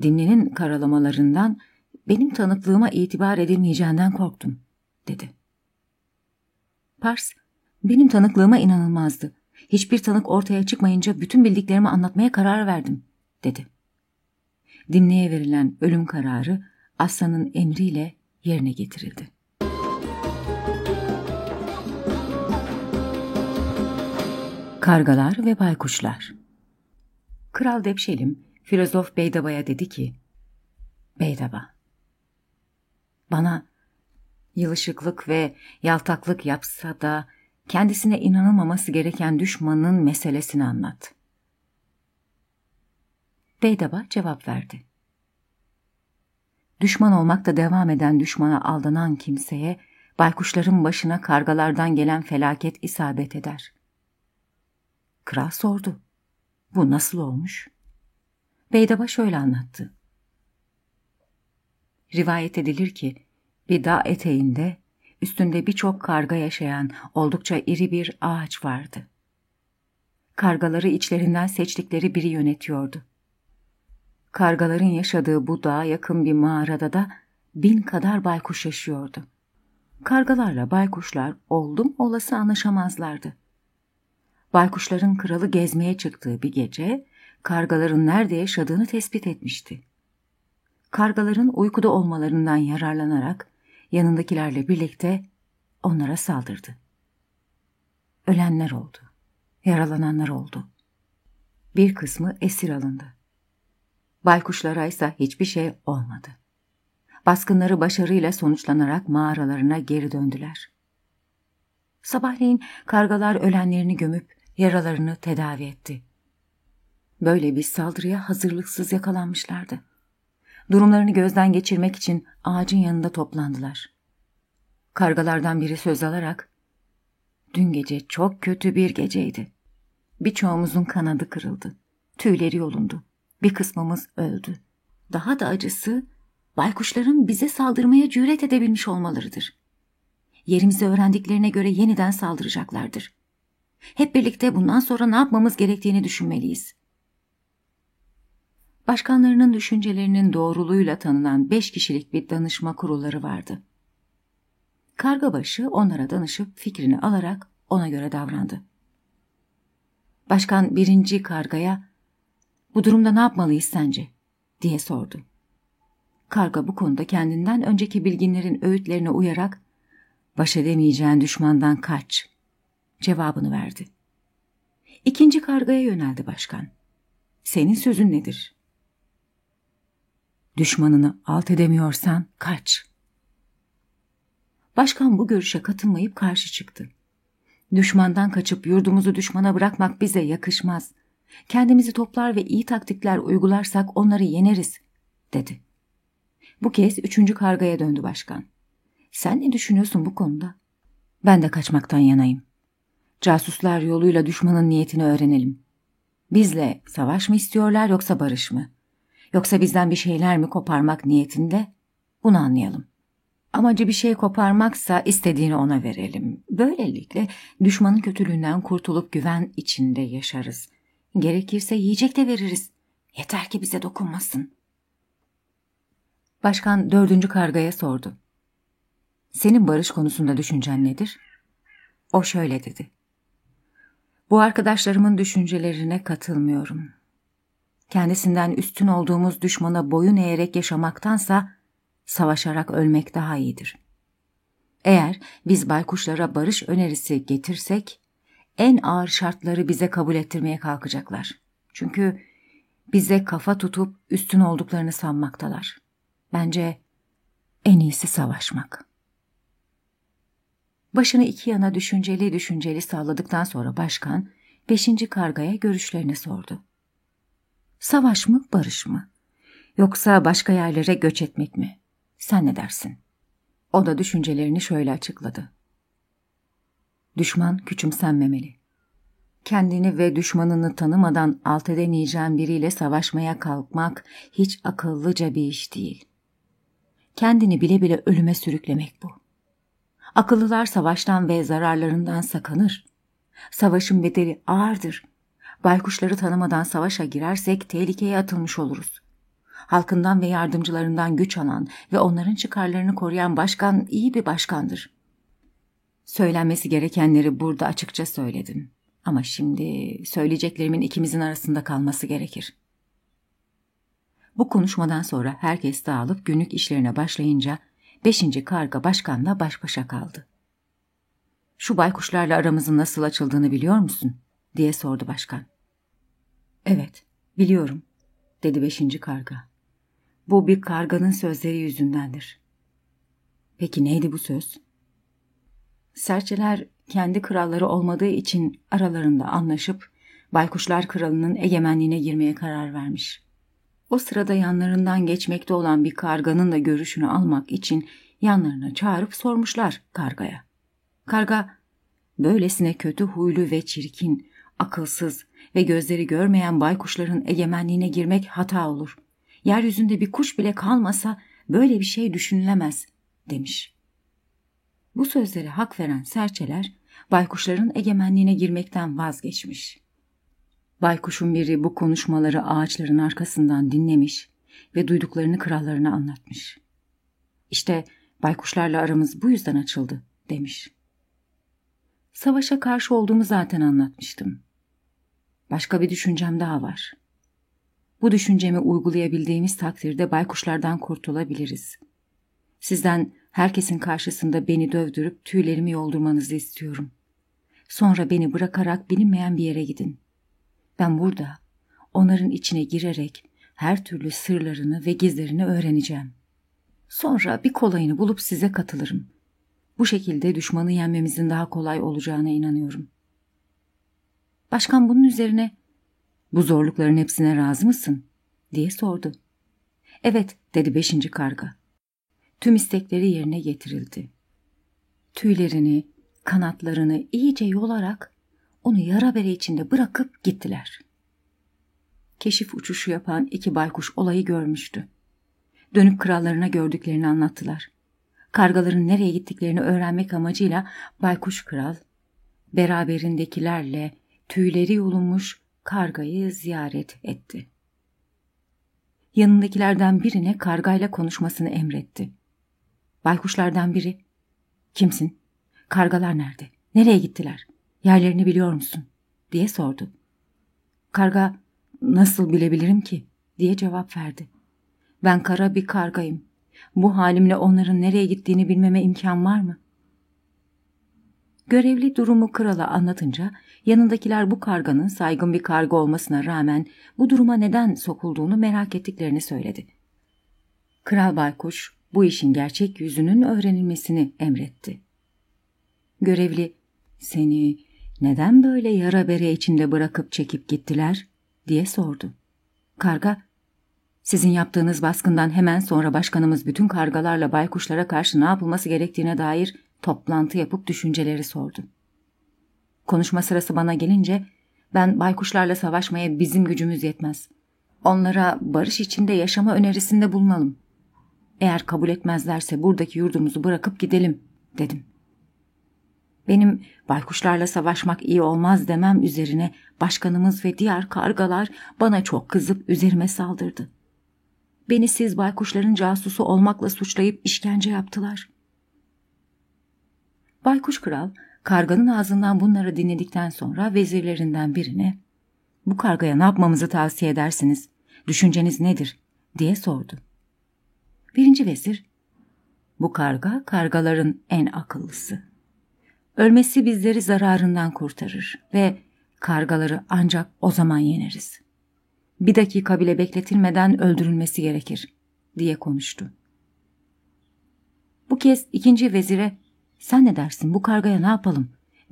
Dimli'nin karalamalarından benim tanıklığıma itibar edilmeyeceğinden korktum, dedi. Pars, benim tanıklığıma inanılmazdı. Hiçbir tanık ortaya çıkmayınca bütün bildiklerimi anlatmaya karar verdim, dedi. Dimli'ye verilen ölüm kararı Aslan'ın emriyle yerine getirildi. Kargalar ve Baykuşlar Kral Depşelim, filozof Beydaba'ya dedi ki, Beydaba, bana yılışıklık ve yaltaklık yapsa da kendisine inanılmaması gereken düşmanın meselesini anlat. Beydaba cevap verdi. Düşman olmakta devam eden düşmana aldanan kimseye baykuşların başına kargalardan gelen felaket isabet eder. Kral sordu. Bu nasıl olmuş? Beydaba şöyle anlattı. Rivayet edilir ki bir dağ eteğinde üstünde birçok karga yaşayan oldukça iri bir ağaç vardı. Kargaları içlerinden seçtikleri biri yönetiyordu. Kargaların yaşadığı bu dağa yakın bir mağarada da bin kadar baykuş yaşıyordu. Kargalarla baykuşlar oldum olası anlaşamazlardı. Baykuşların kralı gezmeye çıktığı bir gece kargaların nerede yaşadığını tespit etmişti. Kargaların uykuda olmalarından yararlanarak yanındakilerle birlikte onlara saldırdı. Ölenler oldu, yaralananlar oldu. Bir kısmı esir alındı. Baykuşlara ise hiçbir şey olmadı. Baskınları başarıyla sonuçlanarak mağaralarına geri döndüler. Sabahleyin kargalar ölenlerini gömüp yaralarını tedavi etti. Böyle bir saldırıya hazırlıksız yakalanmışlardı. Durumlarını gözden geçirmek için ağacın yanında toplandılar. Kargalardan biri söz alarak, ''Dün gece çok kötü bir geceydi. Birçoğumuzun kanadı kırıldı, tüyleri yolundu, bir kısmımız öldü. Daha da acısı, baykuşların bize saldırmaya cüret edebilmiş olmalarıdır. Yerimizi öğrendiklerine göre yeniden saldıracaklardır. Hep birlikte bundan sonra ne yapmamız gerektiğini düşünmeliyiz. Başkanlarının düşüncelerinin doğruluğuyla tanınan beş kişilik bir danışma kurulları vardı. Kargabaşı onlara danışıp fikrini alarak ona göre davrandı. Başkan birinci kargaya, bu durumda ne yapmalıyız sence? diye sordu. Karga bu konuda kendinden önceki bilginlerin öğütlerine uyarak, baş edemeyeceğin düşmandan kaç cevabını verdi. İkinci kargaya yöneldi başkan. Senin sözün nedir? Düşmanını alt edemiyorsan kaç. Başkan bu görüşe katılmayıp karşı çıktı. Düşmandan kaçıp yurdumuzu düşmana bırakmak bize yakışmaz. Kendimizi toplar ve iyi taktikler uygularsak onları yeneriz, dedi. Bu kez üçüncü kargaya döndü başkan. Sen ne düşünüyorsun bu konuda? Ben de kaçmaktan yanayım. Casuslar yoluyla düşmanın niyetini öğrenelim. Bizle savaş mı istiyorlar yoksa barış mı? Yoksa bizden bir şeyler mi koparmak niyetinde? Bunu anlayalım. Amacı bir şey koparmaksa istediğini ona verelim. Böylelikle düşmanın kötülüğünden kurtulup güven içinde yaşarız. Gerekirse yiyecek de veririz. Yeter ki bize dokunmasın. Başkan dördüncü kargaya sordu. Senin barış konusunda düşüncen nedir? O şöyle dedi. Bu arkadaşlarımın düşüncelerine katılmıyorum. Kendisinden üstün olduğumuz düşmana boyun eğerek yaşamaktansa savaşarak ölmek daha iyidir. Eğer biz baykuşlara barış önerisi getirsek, en ağır şartları bize kabul ettirmeye kalkacaklar. Çünkü bize kafa tutup üstün olduklarını sanmaktalar. Bence en iyisi savaşmak. Başını iki yana düşünceli düşünceli salladıktan sonra başkan beşinci kargaya görüşlerini sordu. Savaş mı, barış mı? Yoksa başka yerlere göç etmek mi? Sen ne dersin? O da düşüncelerini şöyle açıkladı. Düşman küçümsenmemeli. Kendini ve düşmanını tanımadan alt edemeyeceğin biriyle savaşmaya kalkmak hiç akıllıca bir iş değil. Kendini bile bile ölüme sürüklemek bu. Akıllılar savaştan ve zararlarından sakınır. Savaşın bedeli ağırdır. Baykuşları tanımadan savaşa girersek tehlikeye atılmış oluruz. Halkından ve yardımcılarından güç alan ve onların çıkarlarını koruyan başkan iyi bir başkandır. Söylenmesi gerekenleri burada açıkça söyledim. Ama şimdi söyleyeceklerimin ikimizin arasında kalması gerekir. Bu konuşmadan sonra herkes dağılıp günlük işlerine başlayınca beşinci karga başkanla baş başa kaldı. Şu baykuşlarla aramızın nasıl açıldığını biliyor musun? diye sordu başkan. Evet, biliyorum, dedi beşinci karga. Bu bir karganın sözleri yüzündendir. Peki neydi bu söz? Serçeler kendi kralları olmadığı için aralarında anlaşıp Baykuşlar Kralı'nın egemenliğine girmeye karar vermiş. O sırada yanlarından geçmekte olan bir karganın da görüşünü almak için yanlarına çağırıp sormuşlar kargaya. Karga, böylesine kötü huylu ve çirkin, akılsız ve gözleri görmeyen baykuşların egemenliğine girmek hata olur. Yeryüzünde bir kuş bile kalmasa böyle bir şey düşünülemez, demiş. Bu sözlere hak veren serçeler baykuşların egemenliğine girmekten vazgeçmiş. Baykuşun biri bu konuşmaları ağaçların arkasından dinlemiş ve duyduklarını krallarına anlatmış. İşte baykuşlarla aramız bu yüzden açıldı demiş. Savaşa karşı olduğumu zaten anlatmıştım. Başka bir düşüncem daha var. Bu düşüncemi uygulayabildiğimiz takdirde baykuşlardan kurtulabiliriz. Sizden herkesin karşısında beni dövdürüp tüylerimi yoldurmanızı istiyorum. Sonra beni bırakarak bilinmeyen bir yere gidin. Ben burada onların içine girerek her türlü sırlarını ve gizlerini öğreneceğim. Sonra bir kolayını bulup size katılırım. Bu şekilde düşmanı yenmemizin daha kolay olacağına inanıyorum. Başkan bunun üzerine bu zorlukların hepsine razı mısın? diye sordu. Evet dedi beşinci karga. Tüm istekleri yerine getirildi. Tüylerini, kanatlarını iyice yolarak onu yara bere içinde bırakıp gittiler. Keşif uçuşu yapan iki baykuş olayı görmüştü. Dönüp krallarına gördüklerini anlattılar. Kargaların nereye gittiklerini öğrenmek amacıyla baykuş kral, beraberindekilerle tüyleri yolunmuş kargayı ziyaret etti. Yanındakilerden birine kargayla konuşmasını emretti. Baykuşlardan biri, ''Kimsin? Kargalar nerede? Nereye gittiler? Yerlerini biliyor musun?'' diye sordu. Karga, ''Nasıl bilebilirim ki?'' diye cevap verdi. ''Ben kara bir kargayım. Bu halimle onların nereye gittiğini bilmeme imkan var mı?'' Görevli durumu krala anlatınca yanındakiler bu karganın saygın bir karga olmasına rağmen bu duruma neden sokulduğunu merak ettiklerini söyledi. Kral Baykuş bu işin gerçek yüzünün öğrenilmesini emretti. Görevli, seni neden böyle yara bere içinde bırakıp çekip gittiler diye sordu. Karga, sizin yaptığınız baskından hemen sonra başkanımız bütün kargalarla baykuşlara karşı ne yapılması gerektiğine dair toplantı yapıp düşünceleri sordu. Konuşma sırası bana gelince ben baykuşlarla savaşmaya bizim gücümüz yetmez. Onlara barış içinde yaşama önerisinde bulunalım. Eğer kabul etmezlerse buradaki yurdumuzu bırakıp gidelim dedim. Benim baykuşlarla savaşmak iyi olmaz demem üzerine başkanımız ve diğer kargalar bana çok kızıp üzerime saldırdı. Beni siz baykuşların casusu olmakla suçlayıp işkence yaptılar. Baykuş kral karganın ağzından bunları dinledikten sonra vezirlerinden birine ''Bu kargaya ne yapmamızı tavsiye edersiniz? Düşünceniz nedir?'' diye sordu. Birinci vezir ''Bu karga kargaların en akıllısı. Ölmesi bizleri zararından kurtarır ve kargaları ancak o zaman yeneriz. Bir dakika bile bekletilmeden öldürülmesi gerekir.'' diye konuştu. kez ikinci vezire sen ne dersin bu kargaya ne yapalım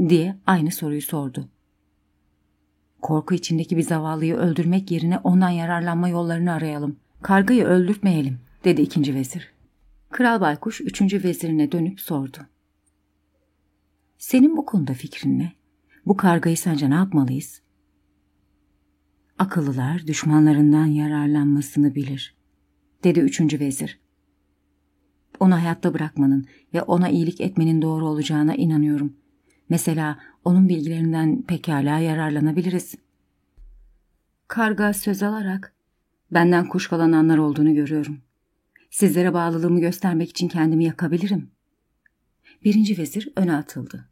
diye aynı soruyu sordu. Korku içindeki bir zavallıyı öldürmek yerine ondan yararlanma yollarını arayalım. Kargayı öldürtmeyelim dedi ikinci vezir. Kral Baykuş üçüncü vezirine dönüp sordu. Senin bu konuda fikrin ne? Bu kargayı sence ne yapmalıyız? Akıllılar düşmanlarından yararlanmasını bilir, dedi üçüncü vezir. Onu hayatta bırakmanın ve ona iyilik etmenin doğru olacağına inanıyorum. Mesela onun bilgilerinden pekala yararlanabiliriz. Karga söz alarak, benden kuşkulananlar olduğunu görüyorum. Sizlere bağlılığımı göstermek için kendimi yakabilirim. Birinci vezir öne atıldı.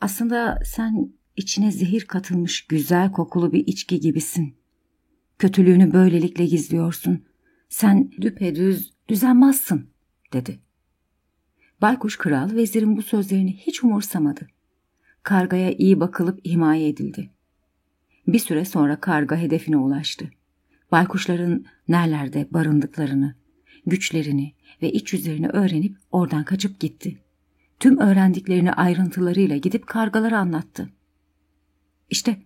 Aslında sen içine zehir katılmış güzel kokulu bir içki gibisin. Kötülüğünü böylelikle gizliyorsun. Sen düpedüz düzenmezsin, dedi. Baykuş kral vezirin bu sözlerini hiç umursamadı. Kargaya iyi bakılıp himaye edildi. Bir süre sonra karga hedefine ulaştı. Baykuşların nerelerde barındıklarını, güçlerini ve iç yüzlerini öğrenip oradan kaçıp gitti. Tüm öğrendiklerini ayrıntılarıyla gidip kargalara anlattı. İşte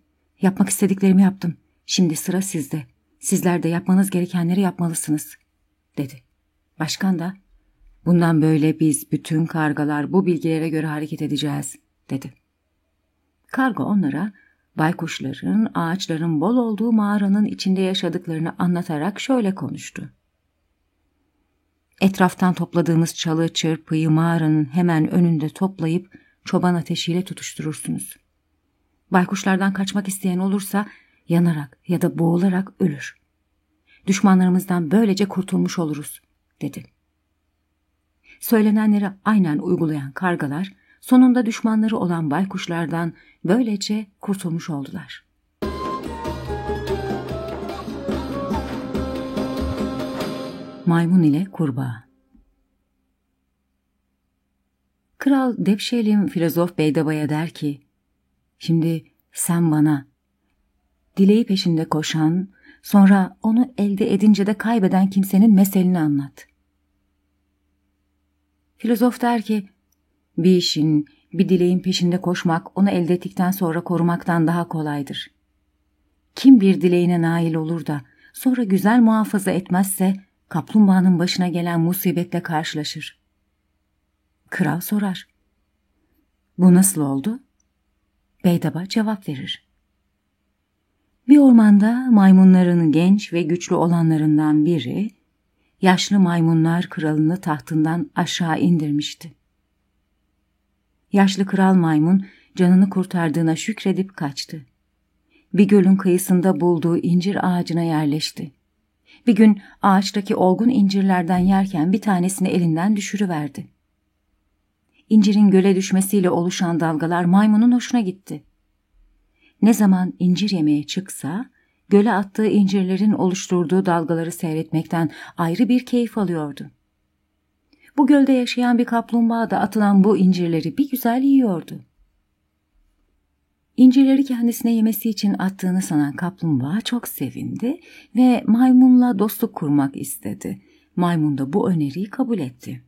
yapmak istediklerimi yaptım. Şimdi sıra sizde. Sizler de yapmanız gerekenleri yapmalısınız, dedi. Başkan da, bundan böyle biz bütün kargalar bu bilgilere göre hareket edeceğiz, dedi. Karga onlara baykuşların, ağaçların bol olduğu mağaranın içinde yaşadıklarını anlatarak şöyle konuştu. Etraftan topladığımız çalı çırpıyı mağaranın hemen önünde toplayıp çoban ateşiyle tutuşturursunuz. Baykuşlardan kaçmak isteyen olursa yanarak ya da boğularak ölür. Düşmanlarımızdan böylece kurtulmuş oluruz, dedi. Söylenenleri aynen uygulayan kargalar, sonunda düşmanları olan baykuşlardan böylece kurtulmuş oldular. Maymun ile Kurbağa Kral Depşelim filozof Beydaba'ya der ki, Şimdi sen bana, dileği peşinde koşan, sonra onu elde edince de kaybeden kimsenin meselini anlat. Filozof der ki, bir işin, bir dileğin peşinde koşmak onu elde ettikten sonra korumaktan daha kolaydır. Kim bir dileğine nail olur da sonra güzel muhafaza etmezse kaplumbağanın başına gelen musibetle karşılaşır. Kral sorar. Bu nasıl oldu? Beydaba cevap verir. Bir ormanda maymunların genç ve güçlü olanlarından biri, yaşlı maymunlar kralını tahtından aşağı indirmişti. Yaşlı kral maymun canını kurtardığına şükredip kaçtı. Bir gölün kıyısında bulduğu incir ağacına yerleşti. Bir gün ağaçtaki olgun incirlerden yerken bir tanesini elinden düşürüverdi. İncirin göle düşmesiyle oluşan dalgalar maymunun hoşuna gitti. Ne zaman incir yemeye çıksa, göle attığı incirlerin oluşturduğu dalgaları seyretmekten ayrı bir keyif alıyordu. Bu gölde yaşayan bir kaplumbağa da atılan bu incirleri bir güzel yiyordu. İncirleri kendisine yemesi için attığını sanan kaplumbağa çok sevindi ve maymunla dostluk kurmak istedi. Maymun da bu öneriyi kabul etti.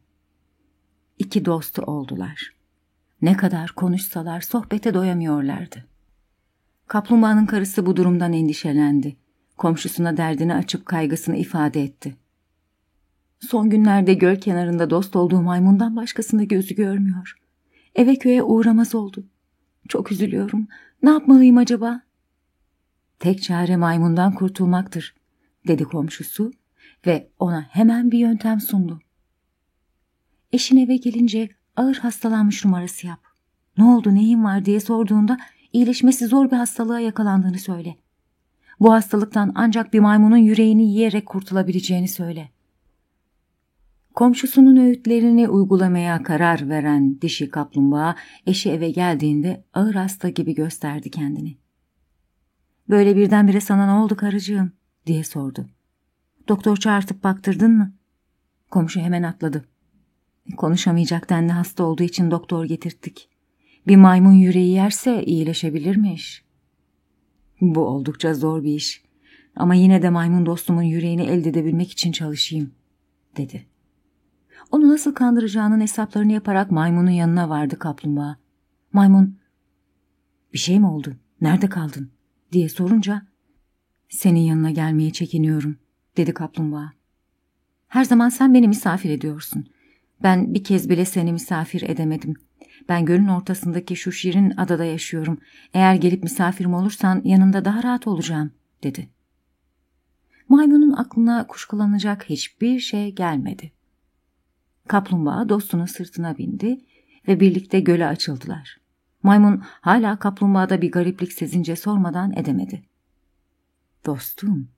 İki dostu oldular. Ne kadar konuşsalar sohbete doyamıyorlardı. Kaplumbağanın karısı bu durumdan endişelendi. Komşusuna derdini açıp kaygısını ifade etti. Son günlerde göl kenarında dost olduğu maymundan başkasını gözü görmüyor. Eve köye uğramaz oldu. Çok üzülüyorum. Ne yapmalıyım acaba? Tek çare maymundan kurtulmaktır, dedi komşusu ve ona hemen bir yöntem sundu. Eşin eve gelince ağır hastalanmış numarası yap. Ne oldu neyin var diye sorduğunda iyileşmesi zor bir hastalığa yakalandığını söyle. Bu hastalıktan ancak bir maymunun yüreğini yiyerek kurtulabileceğini söyle. Komşusunun öğütlerini uygulamaya karar veren dişi kaplumbağa eşi eve geldiğinde ağır hasta gibi gösterdi kendini. Böyle birdenbire sana ne oldu karıcığım diye sordu. Doktor çağırtıp baktırdın mı? Komşu hemen atladı. Konuşamayacak denli hasta olduğu için doktor getirttik. Bir maymun yüreği yerse iyileşebilirmiş. Bu oldukça zor bir iş. Ama yine de maymun dostumun yüreğini elde edebilmek için çalışayım, dedi. Onu nasıl kandıracağının hesaplarını yaparak maymunun yanına vardı kaplumbağa. Maymun, bir şey mi oldu, nerede kaldın diye sorunca, senin yanına gelmeye çekiniyorum dedi kaplumbağa. Her zaman sen beni misafir ediyorsun. Ben bir kez bile seni misafir edemedim. Ben gölün ortasındaki şu şirin adada yaşıyorum. Eğer gelip misafirim olursan yanında daha rahat olacağım, dedi. Maymunun aklına kuşkulanacak hiçbir şey gelmedi. Kaplumbağa dostunun sırtına bindi ve birlikte göle açıldılar. Maymun hala kaplumbağada bir gariplik sezince sormadan edemedi. Dostum,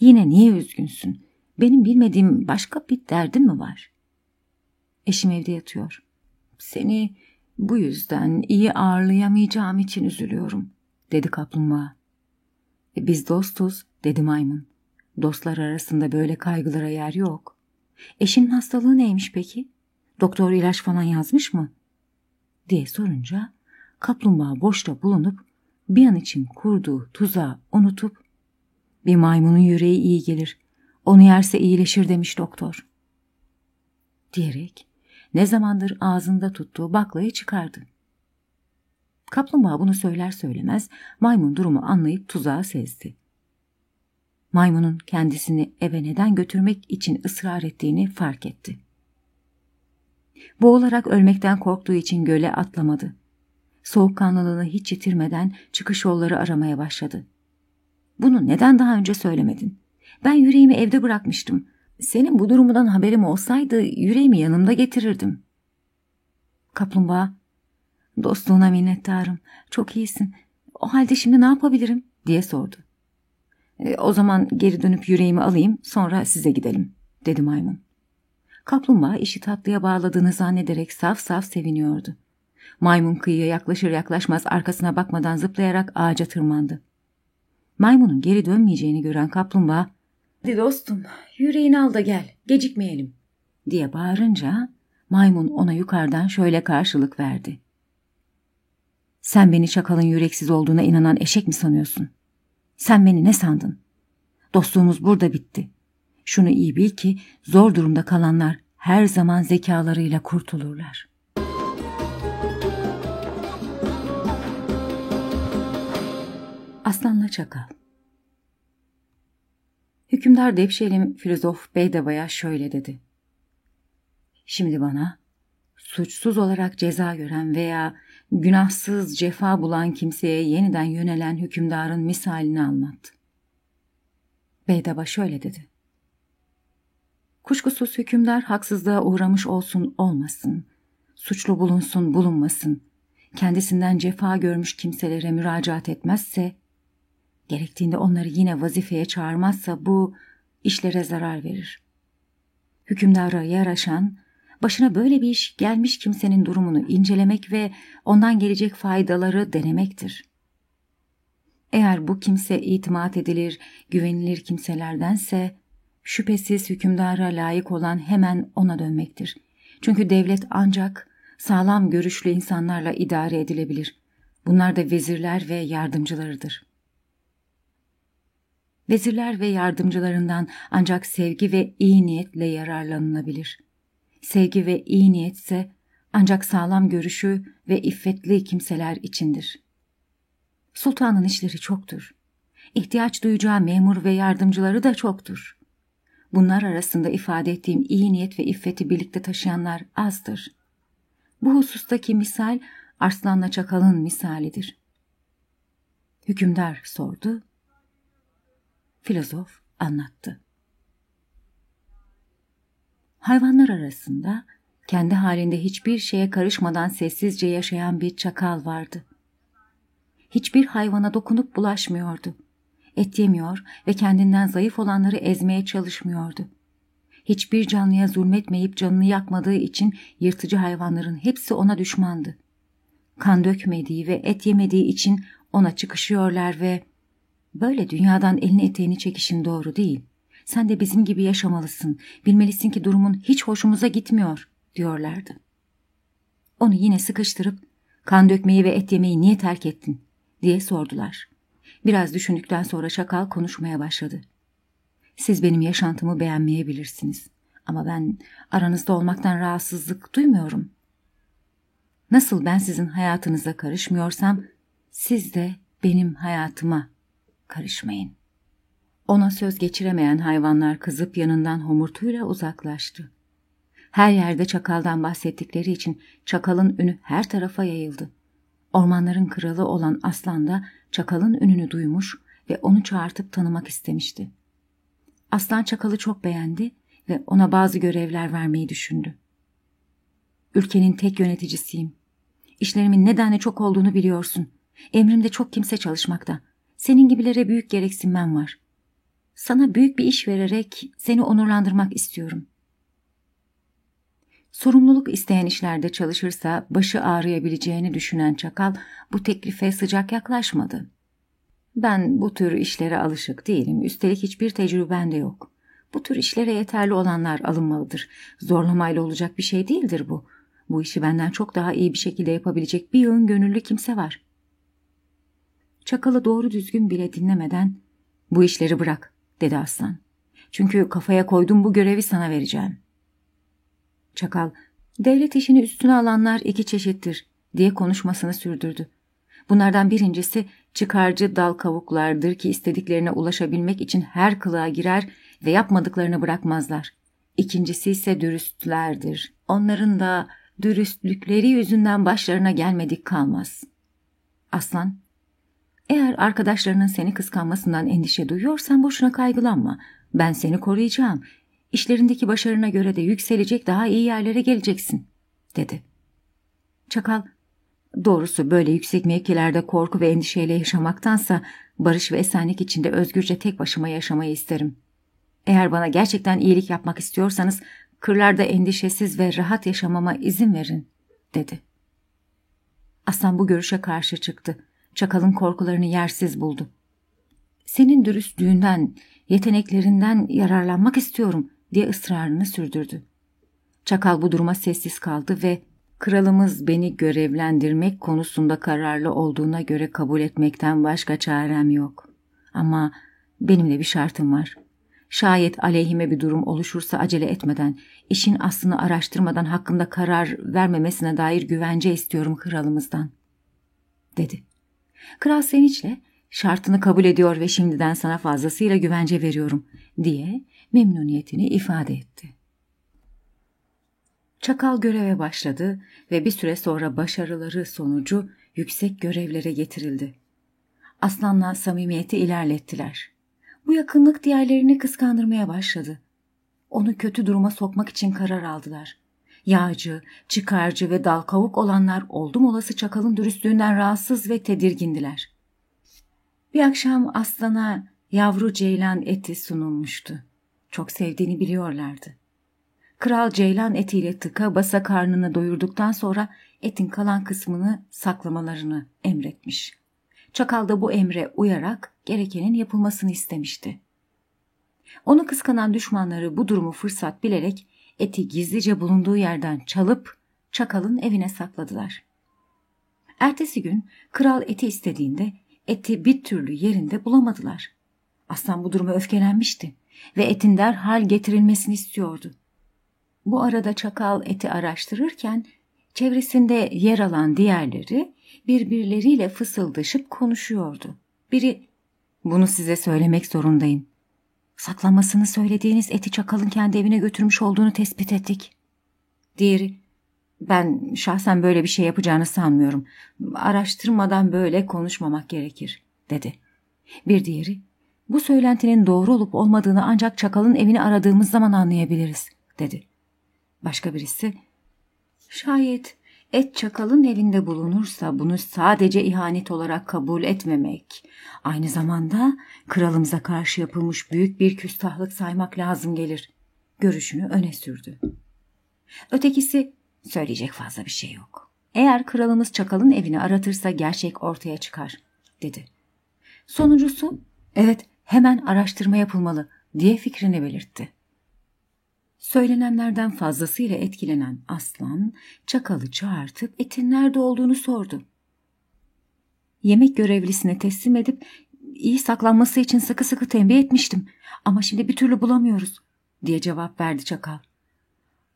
yine niye üzgünsün? Benim bilmediğim başka bir derdin mi var? Eşim evde yatıyor. Seni bu yüzden iyi ağırlayamayacağım için üzülüyorum, dedi kaplumbağa. E, biz dostuz, dedi maymun. Dostlar arasında böyle kaygılara yer yok. Eşinin hastalığı neymiş peki? Doktor ilaç falan yazmış mı? diye sorunca kaplumbağa boşta bulunup bir an için kurduğu tuzağı unutup bir maymunun yüreği iyi gelir, onu yerse iyileşir demiş doktor. Diyerek ne zamandır ağzında tuttuğu baklayı çıkardı. Kaplumbağa bunu söyler söylemez maymun durumu anlayıp tuzağı sezdi. Maymunun kendisini eve neden götürmek için ısrar ettiğini fark etti. Boğularak ölmekten korktuğu için göle atlamadı. Soğukkanlılığını hiç yitirmeden çıkış yolları aramaya başladı. Bunu neden daha önce söylemedin? Ben yüreğimi evde bırakmıştım. Senin bu durumundan haberim olsaydı yüreğimi yanımda getirirdim. Kaplumbağa, dostluğuna minnettarım, çok iyisin. O halde şimdi ne yapabilirim diye sordu. E, o zaman geri dönüp yüreğimi alayım sonra size gidelim dedi maymun. Kaplumbağa işi tatlıya bağladığını zannederek saf saf seviniyordu. Maymun kıyıya yaklaşır yaklaşmaz arkasına bakmadan zıplayarak ağaca tırmandı. Maymunun geri dönmeyeceğini gören kaplumbağa ''Hadi dostum yüreğini al da gel gecikmeyelim'' diye bağırınca maymun ona yukarıdan şöyle karşılık verdi. ''Sen beni çakalın yüreksiz olduğuna inanan eşek mi sanıyorsun? Sen beni ne sandın? Dostluğumuz burada bitti. Şunu iyi bil ki zor durumda kalanlar her zaman zekalarıyla kurtulurlar.'' Aslanla Çakal Hükümdar Devşelim filozof Beydava'ya şöyle dedi. Şimdi bana suçsuz olarak ceza gören veya günahsız cefa bulan kimseye yeniden yönelen hükümdarın misalini anlat. Beydava şöyle dedi. Kuşkusuz hükümdar haksızlığa uğramış olsun olmasın, suçlu bulunsun bulunmasın, kendisinden cefa görmüş kimselere müracaat etmezse, Gerektiğinde onları yine vazifeye çağırmazsa bu işlere zarar verir. Hükümdara yaraşan, başına böyle bir iş gelmiş kimsenin durumunu incelemek ve ondan gelecek faydaları denemektir. Eğer bu kimse itimat edilir, güvenilir kimselerdense, şüphesiz hükümdara layık olan hemen ona dönmektir. Çünkü devlet ancak sağlam görüşlü insanlarla idare edilebilir. Bunlar da vezirler ve yardımcılarıdır.'' Vezirler ve yardımcılarından ancak sevgi ve iyi niyetle yararlanılabilir. Sevgi ve iyi niyetse ancak sağlam görüşü ve iffetli kimseler içindir. Sultanın işleri çoktur. İhtiyaç duyacağı memur ve yardımcıları da çoktur. Bunlar arasında ifade ettiğim iyi niyet ve iffeti birlikte taşıyanlar azdır. Bu husustaki misal Arslan'la Çakal'ın misalidir. Hükümdar sordu filozof anlattı. Hayvanlar arasında kendi halinde hiçbir şeye karışmadan sessizce yaşayan bir çakal vardı. Hiçbir hayvana dokunup bulaşmıyordu. Et yemiyor ve kendinden zayıf olanları ezmeye çalışmıyordu. Hiçbir canlıya zulmetmeyip canını yakmadığı için yırtıcı hayvanların hepsi ona düşmandı. Kan dökmediği ve et yemediği için ona çıkışıyorlar ve Böyle dünyadan elini eteğini çekişin doğru değil. Sen de bizim gibi yaşamalısın. Bilmelisin ki durumun hiç hoşumuza gitmiyor diyorlardı. Onu yine sıkıştırıp kan dökmeyi ve et yemeyi niye terk ettin diye sordular. Biraz düşündükten sonra şakal konuşmaya başladı. Siz benim yaşantımı beğenmeyebilirsiniz. Ama ben aranızda olmaktan rahatsızlık duymuyorum. Nasıl ben sizin hayatınıza karışmıyorsam siz de benim hayatıma karışmayın. Ona söz geçiremeyen hayvanlar kızıp yanından homurtuyla uzaklaştı. Her yerde çakaldan bahsettikleri için çakalın ünü her tarafa yayıldı. Ormanların kralı olan aslan da çakalın ününü duymuş ve onu çağırtıp tanımak istemişti. Aslan çakalı çok beğendi ve ona bazı görevler vermeyi düşündü. Ülkenin tek yöneticisiyim. İşlerimin nedenle çok olduğunu biliyorsun. Emrimde çok kimse çalışmakta. Senin gibilere büyük gereksinmem var. Sana büyük bir iş vererek seni onurlandırmak istiyorum. Sorumluluk isteyen işlerde çalışırsa başı ağrıyabileceğini düşünen çakal bu teklife sıcak yaklaşmadı. Ben bu tür işlere alışık değilim. Üstelik hiçbir tecrüben de yok. Bu tür işlere yeterli olanlar alınmalıdır. Zorlamayla olacak bir şey değildir bu. Bu işi benden çok daha iyi bir şekilde yapabilecek bir yığın gönüllü kimse var. Çakalı doğru düzgün bile dinlemeden bu işleri bırak dedi aslan. Çünkü kafaya koydum bu görevi sana vereceğim. Çakal devlet işini üstüne alanlar iki çeşittir diye konuşmasını sürdürdü. Bunlardan birincisi çıkarcı dal kavuklardır ki istediklerine ulaşabilmek için her kılığa girer ve yapmadıklarını bırakmazlar. İkincisi ise dürüstlerdir. Onların da dürüstlükleri yüzünden başlarına gelmedik kalmaz. Aslan, eğer arkadaşlarının seni kıskanmasından endişe duyuyorsan boşuna kaygılanma. Ben seni koruyacağım. İşlerindeki başarına göre de yükselecek daha iyi yerlere geleceksin, dedi. Çakal, doğrusu böyle yüksek mevkilerde korku ve endişeyle yaşamaktansa barış ve esenlik içinde özgürce tek başıma yaşamayı isterim. Eğer bana gerçekten iyilik yapmak istiyorsanız kırlarda endişesiz ve rahat yaşamama izin verin, dedi. Aslan bu görüşe karşı çıktı. Çakalın korkularını yersiz buldu. Senin dürüstlüğünden, yeteneklerinden yararlanmak istiyorum diye ısrarını sürdürdü. Çakal bu duruma sessiz kaldı ve kralımız beni görevlendirmek konusunda kararlı olduğuna göre kabul etmekten başka çarem yok. Ama benim de bir şartım var. Şayet aleyhime bir durum oluşursa acele etmeden, işin aslını araştırmadan hakkında karar vermemesine dair güvence istiyorum kralımızdan, dedi. Kral sevinçle şartını kabul ediyor ve şimdiden sana fazlasıyla güvence veriyorum diye memnuniyetini ifade etti. Çakal göreve başladı ve bir süre sonra başarıları sonucu yüksek görevlere getirildi. Aslan'la samimiyeti ilerlettiler. Bu yakınlık diğerlerini kıskandırmaya başladı. Onu kötü duruma sokmak için karar aldılar. Yağcı, çıkarcı ve dal kavuk olanlar oldum olası çakalın dürüstlüğünden rahatsız ve tedirgindiler. Bir akşam aslana yavru ceylan eti sunulmuştu. Çok sevdiğini biliyorlardı. Kral ceylan etiyle tıka basa karnını doyurduktan sonra etin kalan kısmını saklamalarını emretmiş. Çakal da bu emre uyarak gerekenin yapılmasını istemişti. Onu kıskanan düşmanları bu durumu fırsat bilerek eti gizlice bulunduğu yerden çalıp çakalın evine sakladılar. Ertesi gün kral eti istediğinde eti bir türlü yerinde bulamadılar. Aslan bu duruma öfkelenmişti ve etin derhal getirilmesini istiyordu. Bu arada çakal eti araştırırken çevresinde yer alan diğerleri birbirleriyle fısıldaşıp konuşuyordu. Biri, bunu size söylemek zorundayım. Saklamasını söylediğiniz eti çakalın kendi evine götürmüş olduğunu tespit ettik. Diğeri, ben şahsen böyle bir şey yapacağını sanmıyorum. Araştırmadan böyle konuşmamak gerekir, dedi. Bir diğeri, bu söylentinin doğru olup olmadığını ancak çakalın evini aradığımız zaman anlayabiliriz, dedi. Başka birisi, şayet et çakalın elinde bulunursa bunu sadece ihanet olarak kabul etmemek, aynı zamanda kralımıza karşı yapılmış büyük bir küstahlık saymak lazım gelir. Görüşünü öne sürdü. Ötekisi, söyleyecek fazla bir şey yok. Eğer kralımız çakalın evini aratırsa gerçek ortaya çıkar, dedi. Sonuncusu, evet hemen araştırma yapılmalı diye fikrini belirtti. Söylenenlerden fazlasıyla etkilenen aslan çakalı çağırtıp etin nerede olduğunu sordu. Yemek görevlisine teslim edip iyi saklanması için sıkı sıkı tembih etmiştim ama şimdi bir türlü bulamıyoruz diye cevap verdi çakal.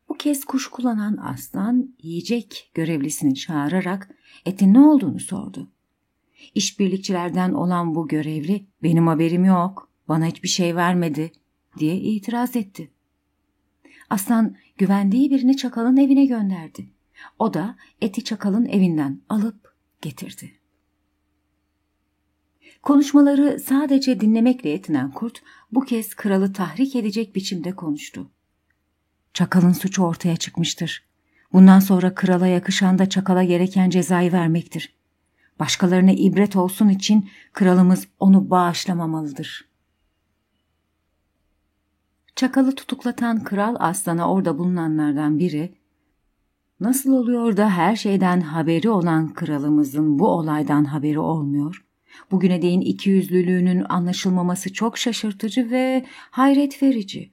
Bu kez kuşkulanan aslan yiyecek görevlisini çağırarak etin ne olduğunu sordu. İşbirlikçilerden olan bu görevli benim haberim yok, bana hiçbir şey vermedi diye itiraz etti. Aslan güvendiği birini çakalın evine gönderdi. O da eti çakalın evinden alıp getirdi. Konuşmaları sadece dinlemekle yetinen kurt bu kez kralı tahrik edecek biçimde konuştu. Çakalın suçu ortaya çıkmıştır. Bundan sonra krala yakışan da çakala gereken cezayı vermektir. Başkalarına ibret olsun için kralımız onu bağışlamamalıdır. Çakalı tutuklatan kral aslana orada bulunanlardan biri, nasıl oluyor da her şeyden haberi olan kralımızın bu olaydan haberi olmuyor? Bugüne değin ikiyüzlülüğünün anlaşılmaması çok şaşırtıcı ve hayret verici.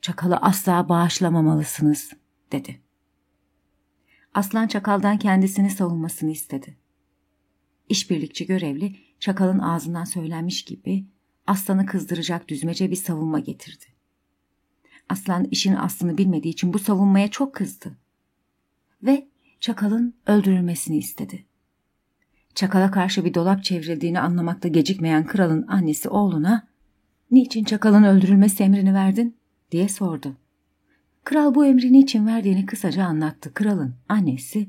Çakalı asla bağışlamamalısınız, dedi. Aslan çakaldan kendisini savunmasını istedi. İşbirlikçi görevli çakalın ağzından söylenmiş gibi aslanı kızdıracak düzmece bir savunma getirdi. Aslan işin aslını bilmediği için bu savunmaya çok kızdı. Ve çakalın öldürülmesini istedi. Çakala karşı bir dolap çevrildiğini anlamakta gecikmeyen kralın annesi oğluna ''Niçin çakalın öldürülmesi emrini verdin?'' diye sordu. Kral bu emri niçin verdiğini kısaca anlattı. Kralın annesi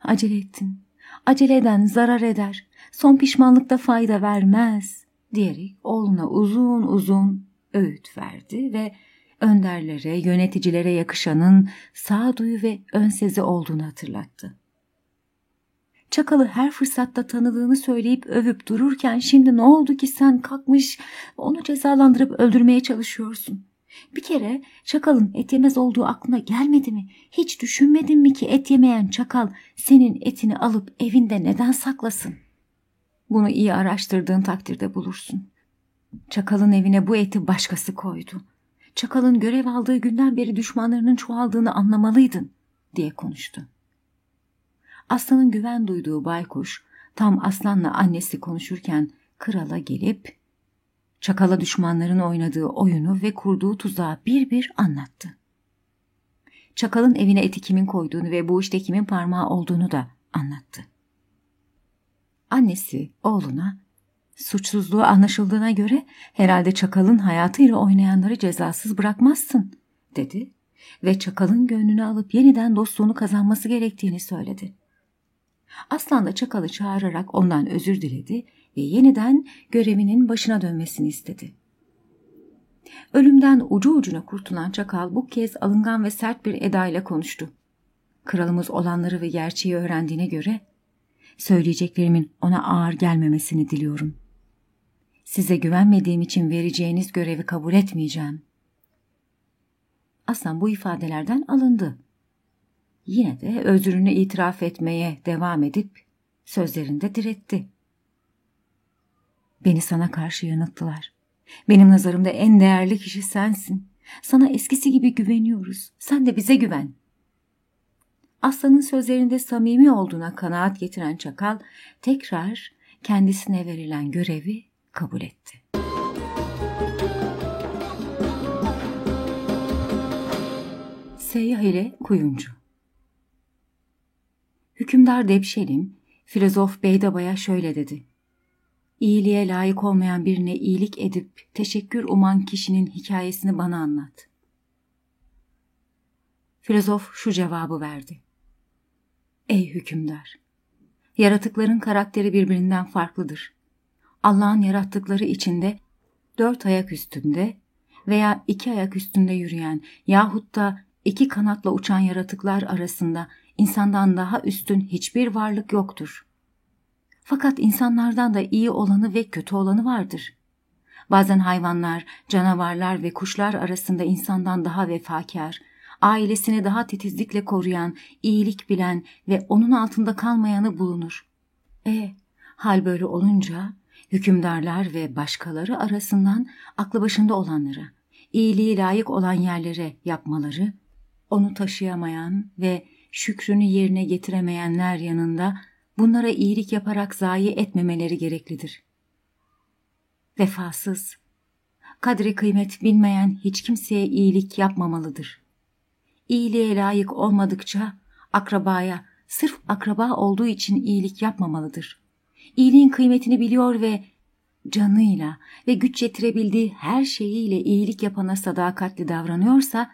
''Acele ettin, acele eden zarar eder, son pişmanlıkta fayda vermez.'' diyerek oğluna uzun uzun öğüt verdi ve önderlere, yöneticilere yakışanın sağduyu ve önsezi olduğunu hatırlattı. Çakalı her fırsatta tanıdığını söyleyip övüp dururken şimdi ne oldu ki sen kalkmış onu cezalandırıp öldürmeye çalışıyorsun? Bir kere çakalın et yemez olduğu aklına gelmedi mi? Hiç düşünmedin mi ki et yemeyen çakal senin etini alıp evinde neden saklasın? Bunu iyi araştırdığın takdirde bulursun. Çakalın evine bu eti başkası koydu. Çakalın görev aldığı günden beri düşmanlarının çoğaldığını anlamalıydın diye konuştu. Aslanın güven duyduğu baykuş tam aslanla annesi konuşurken krala gelip çakala düşmanların oynadığı oyunu ve kurduğu tuzağı bir bir anlattı. Çakalın evine eti kimin koyduğunu ve bu işte kimin parmağı olduğunu da anlattı. Annesi oğluna suçsuzluğu anlaşıldığına göre herhalde çakalın hayatıyla oynayanları cezasız bırakmazsın dedi ve çakalın gönlünü alıp yeniden dostluğunu kazanması gerektiğini söyledi. Aslan da çakalı çağırarak ondan özür diledi ve yeniden görevinin başına dönmesini istedi. Ölümden ucu ucuna kurtulan çakal bu kez alıngan ve sert bir edayla konuştu. Kralımız olanları ve gerçeği öğrendiğine göre söyleyeceklerimin ona ağır gelmemesini diliyorum. Size güvenmediğim için vereceğiniz görevi kabul etmeyeceğim. Aslan bu ifadelerden alındı yine de özrünü itiraf etmeye devam edip sözlerinde diretti. Beni sana karşı yanılttılar. Benim nazarımda en değerli kişi sensin. Sana eskisi gibi güveniyoruz. Sen de bize güven. Aslanın sözlerinde samimi olduğuna kanaat getiren çakal tekrar kendisine verilen görevi kabul etti. Seyyah ile Kuyumcu Hükümdar Depşelim, filozof Beydaba'ya şöyle dedi. İyiliğe layık olmayan birine iyilik edip teşekkür uman kişinin hikayesini bana anlat. Filozof şu cevabı verdi. Ey hükümdar! Yaratıkların karakteri birbirinden farklıdır. Allah'ın yarattıkları içinde dört ayak üstünde veya iki ayak üstünde yürüyen yahut da iki kanatla uçan yaratıklar arasında insandan daha üstün hiçbir varlık yoktur. Fakat insanlardan da iyi olanı ve kötü olanı vardır. Bazen hayvanlar, canavarlar ve kuşlar arasında insandan daha vefakar, ailesini daha titizlikle koruyan, iyilik bilen ve onun altında kalmayanı bulunur. E, hal böyle olunca hükümdarlar ve başkaları arasından aklı başında olanlara, iyiliği layık olan yerlere yapmaları, onu taşıyamayan ve şükrünü yerine getiremeyenler yanında bunlara iyilik yaparak zayi etmemeleri gereklidir. Vefasız, kadri kıymet bilmeyen hiç kimseye iyilik yapmamalıdır. iyiliğe layık olmadıkça akrabaya sırf akraba olduğu için iyilik yapmamalıdır. İyiliğin kıymetini biliyor ve canıyla ve güç yetirebildiği her şeyiyle iyilik yapana sadakatli davranıyorsa,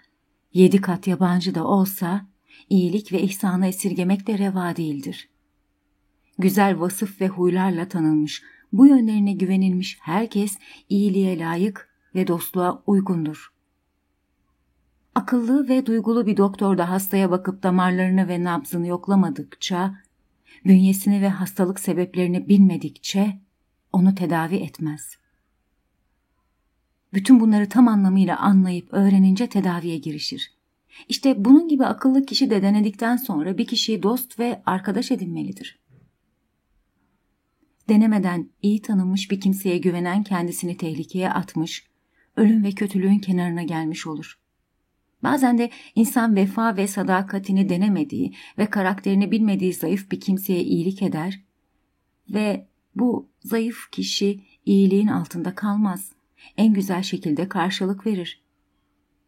yedi kat yabancı da olsa, iyilik ve ihsanı esirgemek de reva değildir. Güzel vasıf ve huylarla tanınmış, bu yönlerine güvenilmiş herkes iyiliğe layık ve dostluğa uygundur. Akıllı ve duygulu bir doktor da hastaya bakıp damarlarını ve nabzını yoklamadıkça, bünyesini ve hastalık sebeplerini bilmedikçe onu tedavi etmez. Bütün bunları tam anlamıyla anlayıp öğrenince tedaviye girişir. İşte bunun gibi akıllı kişi de denedikten sonra bir kişiyi dost ve arkadaş edinmelidir. Denemeden iyi tanınmış bir kimseye güvenen kendisini tehlikeye atmış, ölüm ve kötülüğün kenarına gelmiş olur. Bazen de insan vefa ve sadakatini denemediği ve karakterini bilmediği zayıf bir kimseye iyilik eder ve bu zayıf kişi iyiliğin altında kalmaz. En güzel şekilde karşılık verir.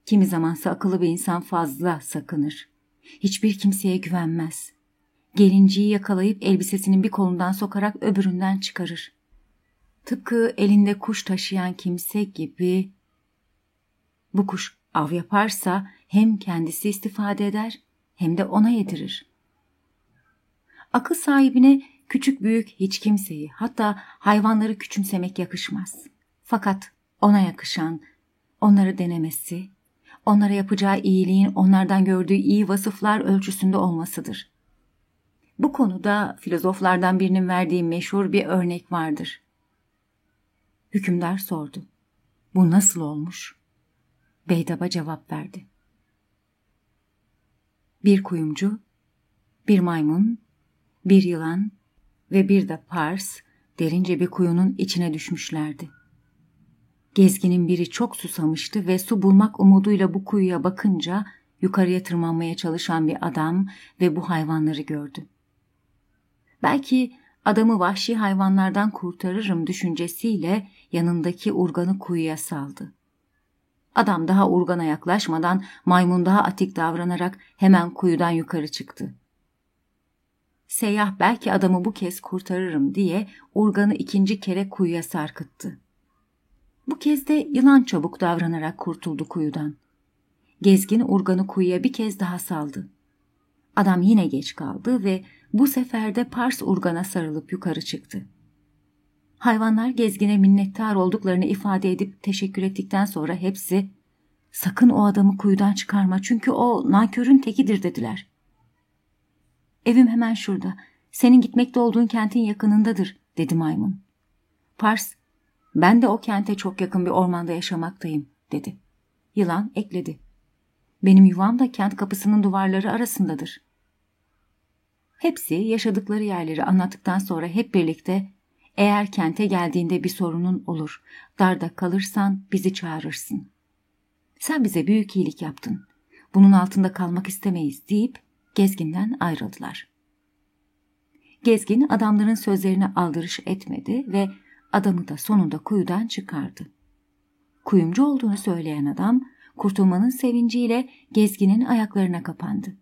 Kimi zamansa akıllı bir insan fazla sakınır. Hiçbir kimseye güvenmez. Gelinciyi yakalayıp elbisesinin bir kolundan sokarak öbüründen çıkarır. Tıpkı elinde kuş taşıyan kimse gibi bu kuş av yaparsa hem kendisi istifade eder hem de ona yedirir. Akıl sahibine küçük büyük hiç kimseyi hatta hayvanları küçümsemek yakışmaz. Fakat ona yakışan onları denemesi, onlara yapacağı iyiliğin onlardan gördüğü iyi vasıflar ölçüsünde olmasıdır. Bu konuda filozoflardan birinin verdiği meşhur bir örnek vardır. Hükümdar sordu. Bu nasıl olmuş? Beydaba cevap verdi. Bir kuyumcu, bir maymun, bir yılan ve bir de pars derince bir kuyunun içine düşmüşlerdi. Gezginin biri çok susamıştı ve su bulmak umuduyla bu kuyuya bakınca yukarıya tırmanmaya çalışan bir adam ve bu hayvanları gördü. Belki adamı vahşi hayvanlardan kurtarırım düşüncesiyle yanındaki urganı kuyuya saldı. Adam daha urgana yaklaşmadan maymun daha atik davranarak hemen kuyudan yukarı çıktı. Seyyah belki adamı bu kez kurtarırım diye urganı ikinci kere kuyuya sarkıttı. Bu kez de yılan çabuk davranarak kurtuldu kuyudan. Gezgin urganı kuyuya bir kez daha saldı. Adam yine geç kaldı ve bu sefer de Pars urgana sarılıp yukarı çıktı. Hayvanlar gezgine minnettar olduklarını ifade edip teşekkür ettikten sonra hepsi sakın o adamı kuyudan çıkarma çünkü o nankörün tekidir dediler. Evim hemen şurada. Senin gitmekte olduğun kentin yakınındadır dedi maymun. Pars ben de o kente çok yakın bir ormanda yaşamaktayım dedi. Yılan ekledi. Benim yuvam da kent kapısının duvarları arasındadır. Hepsi yaşadıkları yerleri anlattıktan sonra hep birlikte eğer kente geldiğinde bir sorunun olur, darda kalırsan bizi çağırırsın. Sen bize büyük iyilik yaptın. Bunun altında kalmak istemeyiz deyip gezginden ayrıldılar. Gezgin adamların sözlerine aldırış etmedi ve adamı da sonunda kuyudan çıkardı. Kuyumcu olduğunu söyleyen adam kurtulmanın sevinciyle gezginin ayaklarına kapandı.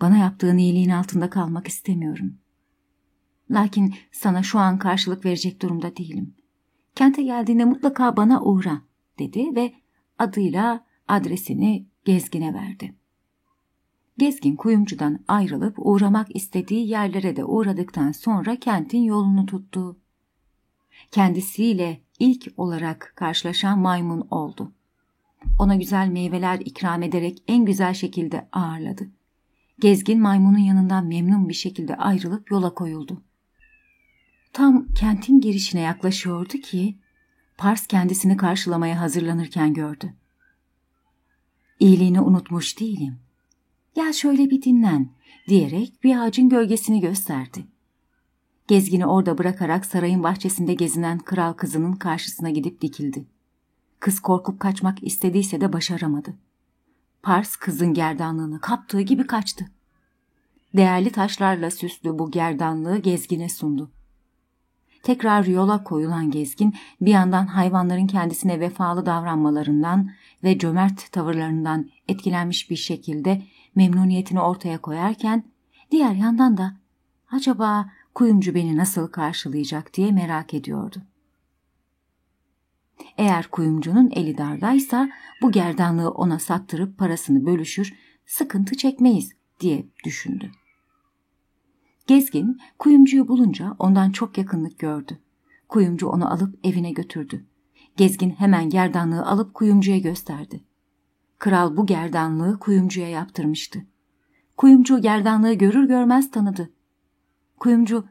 Bana yaptığın iyiliğin altında kalmak istemiyorum. Lakin sana şu an karşılık verecek durumda değilim. Kente geldiğinde mutlaka bana uğra dedi ve adıyla adresini gezgine verdi. Gezgin kuyumcudan ayrılıp uğramak istediği yerlere de uğradıktan sonra kentin yolunu tuttu. Kendisiyle ilk olarak karşılaşan maymun oldu. Ona güzel meyveler ikram ederek en güzel şekilde ağırladı. Gezgin maymunun yanından memnun bir şekilde ayrılıp yola koyuldu. Tam kentin girişine yaklaşıyordu ki Pars kendisini karşılamaya hazırlanırken gördü. İyiliğini unutmuş değilim. Gel şöyle bir dinlen diyerek bir ağacın gölgesini gösterdi. Gezgini orada bırakarak sarayın bahçesinde gezinen kral kızının karşısına gidip dikildi. Kız korkup kaçmak istediyse de başaramadı. Pars kızın gerdanlığını kaptığı gibi kaçtı. Değerli taşlarla süslü bu gerdanlığı gezgine sundu. Tekrar yola koyulan gezgin bir yandan hayvanların kendisine vefalı davranmalarından ve cömert tavırlarından etkilenmiş bir şekilde memnuniyetini ortaya koyarken diğer yandan da acaba kuyumcu beni nasıl karşılayacak diye merak ediyordu. Eğer kuyumcunun eli dardaysa bu gerdanlığı ona sattırıp parasını bölüşür, sıkıntı çekmeyiz diye düşündü. Gezgin kuyumcuyu bulunca ondan çok yakınlık gördü. Kuyumcu onu alıp evine götürdü. Gezgin hemen gerdanlığı alıp kuyumcuya gösterdi. Kral bu gerdanlığı kuyumcuya yaptırmıştı. Kuyumcu gerdanlığı görür görmez tanıdı. Kuyumcu,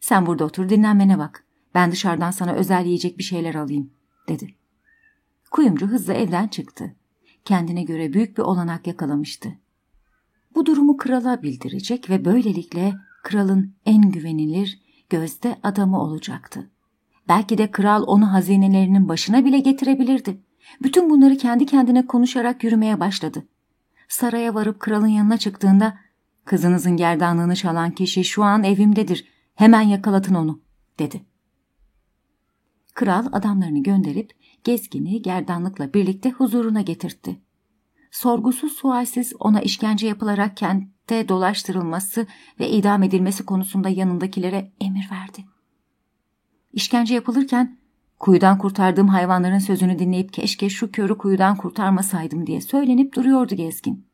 sen burada otur dinlenmene bak. Ben dışarıdan sana özel yiyecek bir şeyler alayım, dedi. Kuyumcu hızla evden çıktı. Kendine göre büyük bir olanak yakalamıştı. Bu durumu krala bildirecek ve böylelikle kralın en güvenilir, gözde adamı olacaktı. Belki de kral onu hazinelerinin başına bile getirebilirdi. Bütün bunları kendi kendine konuşarak yürümeye başladı. Saraya varıp kralın yanına çıktığında ''Kızınızın gerdanlığını çalan kişi şu an evimdedir. Hemen yakalatın onu.'' dedi. Kral adamlarını gönderip gezgini gerdanlıkla birlikte huzuruna getirtti. Sorgusuz sualsiz ona işkence yapılarak kentte dolaştırılması ve idam edilmesi konusunda yanındakilere emir verdi. İşkence yapılırken kuyudan kurtardığım hayvanların sözünü dinleyip keşke şu körü kuyudan kurtarmasaydım diye söylenip duruyordu gezgin.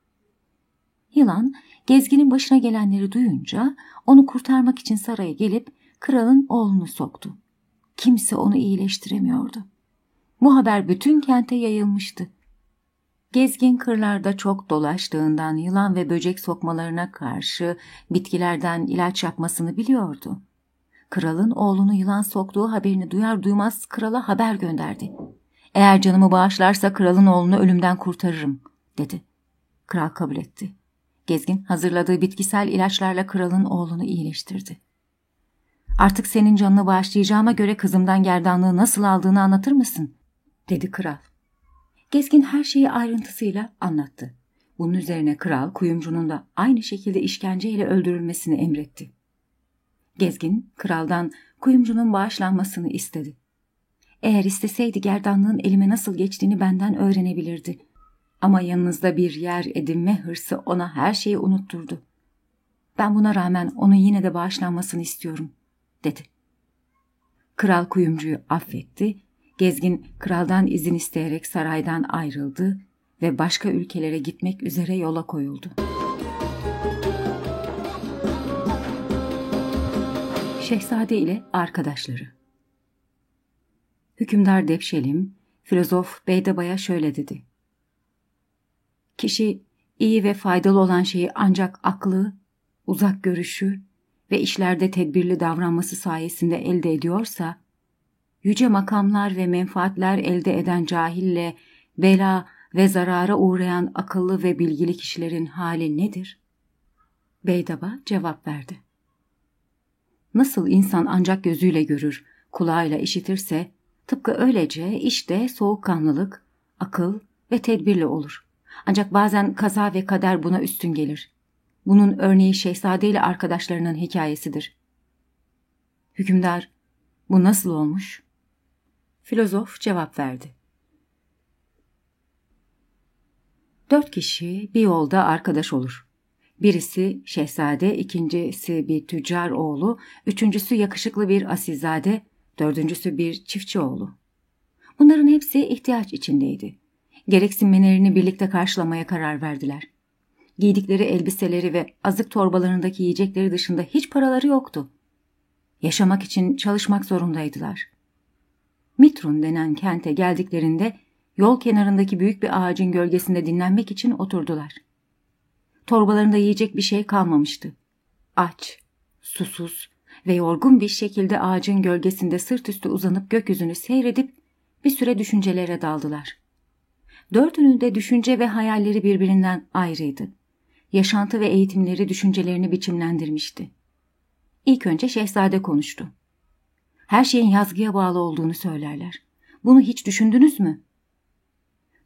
Yılan gezginin başına gelenleri duyunca onu kurtarmak için saraya gelip kralın oğlunu soktu. Kimse onu iyileştiremiyordu. Bu haber bütün kente yayılmıştı. Gezgin kırlarda çok dolaştığından yılan ve böcek sokmalarına karşı bitkilerden ilaç yapmasını biliyordu. Kralın oğlunu yılan soktuğu haberini duyar duymaz krala haber gönderdi. Eğer canımı bağışlarsa kralın oğlunu ölümden kurtarırım, dedi. Kral kabul etti. Gezgin hazırladığı bitkisel ilaçlarla kralın oğlunu iyileştirdi. Artık senin canını bağışlayacağıma göre kızımdan gerdanlığı nasıl aldığını anlatır mısın? dedi kral. Gezgin her şeyi ayrıntısıyla anlattı. Bunun üzerine kral kuyumcunun da aynı şekilde işkenceyle öldürülmesini emretti. Gezgin kraldan kuyumcunun bağışlanmasını istedi. Eğer isteseydi gerdanlığın elime nasıl geçtiğini benden öğrenebilirdi. Ama yanınızda bir yer edinme hırsı ona her şeyi unutturdu. Ben buna rağmen onun yine de bağışlanmasını istiyorum, dedi. Kral kuyumcuyu affetti, gezgin kraldan izin isteyerek saraydan ayrıldı ve başka ülkelere gitmek üzere yola koyuldu. Şehzade ile arkadaşları Hükümdar Depşelim, filozof Beydaba'ya şöyle dedi. Kişi iyi ve faydalı olan şeyi ancak aklı, uzak görüşü ve işlerde tedbirli davranması sayesinde elde ediyorsa, yüce makamlar ve menfaatler elde eden cahille bela ve zarara uğrayan akıllı ve bilgili kişilerin hali nedir? Beydaba cevap verdi. Nasıl insan ancak gözüyle görür, kulağıyla işitirse, tıpkı öylece işte soğukkanlılık, akıl ve tedbirli olur. Ancak bazen kaza ve kader buna üstün gelir. Bunun örneği şehzade ile arkadaşlarının hikayesidir. Hükümdar, bu nasıl olmuş? Filozof cevap verdi. Dört kişi bir yolda arkadaş olur. Birisi şehzade, ikincisi bir tüccar oğlu, üçüncüsü yakışıklı bir asilzade, dördüncüsü bir çiftçi oğlu. Bunların hepsi ihtiyaç içindeydi. Gereksinmelerini birlikte karşılamaya karar verdiler. Giydikleri elbiseleri ve azık torbalarındaki yiyecekleri dışında hiç paraları yoktu. Yaşamak için çalışmak zorundaydılar. Mitrun denen kente geldiklerinde yol kenarındaki büyük bir ağacın gölgesinde dinlenmek için oturdular. Torbalarında yiyecek bir şey kalmamıştı. Aç, susuz ve yorgun bir şekilde ağacın gölgesinde sırt üstü uzanıp gökyüzünü seyredip bir süre düşüncelere daldılar. Dördünün de düşünce ve hayalleri birbirinden ayrıydı. Yaşantı ve eğitimleri düşüncelerini biçimlendirmişti. İlk önce şehzade konuştu. Her şeyin yazgıya bağlı olduğunu söylerler. Bunu hiç düşündünüz mü?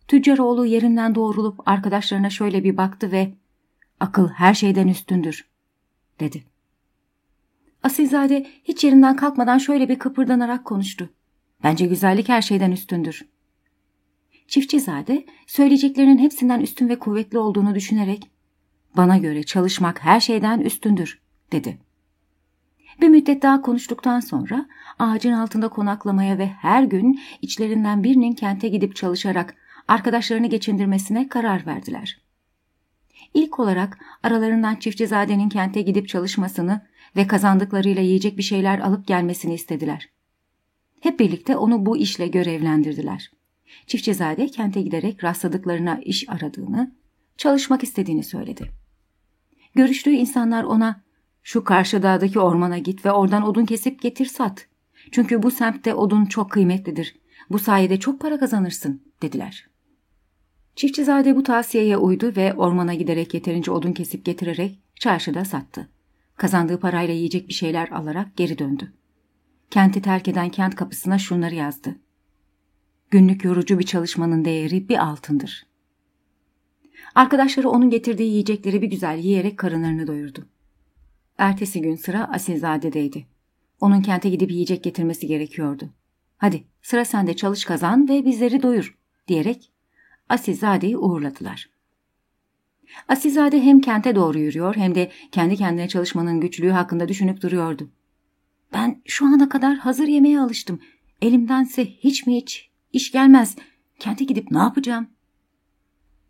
Tüccar oğlu yerinden doğrulup arkadaşlarına şöyle bir baktı ve akıl her şeyden üstündür, dedi. Asilzade hiç yerinden kalkmadan şöyle bir kıpırdanarak konuştu. Bence güzellik her şeyden üstündür. Çiftçizade söyleyeceklerinin hepsinden üstün ve kuvvetli olduğunu düşünerek bana göre çalışmak her şeyden üstündür dedi. Bir müddet daha konuştuktan sonra ağacın altında konaklamaya ve her gün içlerinden birinin kente gidip çalışarak arkadaşlarını geçindirmesine karar verdiler. İlk olarak aralarından çiftçizadenin kente gidip çalışmasını ve kazandıklarıyla yiyecek bir şeyler alıp gelmesini istediler. Hep birlikte onu bu işle görevlendirdiler. Çiftçizade kente giderek rastladıklarına iş aradığını, çalışmak istediğini söyledi. Görüştüğü insanlar ona şu karşı dağdaki ormana git ve oradan odun kesip getir sat. Çünkü bu semtte odun çok kıymetlidir. Bu sayede çok para kazanırsın dediler. Çiftçizade bu tavsiyeye uydu ve ormana giderek yeterince odun kesip getirerek çarşıda sattı. Kazandığı parayla yiyecek bir şeyler alarak geri döndü. Kenti terk eden kent kapısına şunları yazdı. Günlük yorucu bir çalışmanın değeri bir altındır. Arkadaşları onun getirdiği yiyecekleri bir güzel yiyerek karınlarını doyurdu. Ertesi gün sıra Asilzade'deydi. Onun kente gidip yiyecek getirmesi gerekiyordu. Hadi sıra sende çalış kazan ve bizleri doyur diyerek Asilzade'yi uğurladılar. Asilzade hem kente doğru yürüyor hem de kendi kendine çalışmanın güçlüğü hakkında düşünüp duruyordu. Ben şu ana kadar hazır yemeğe alıştım. Elimdense hiç mi hiç iş gelmez. Kente gidip ne yapacağım?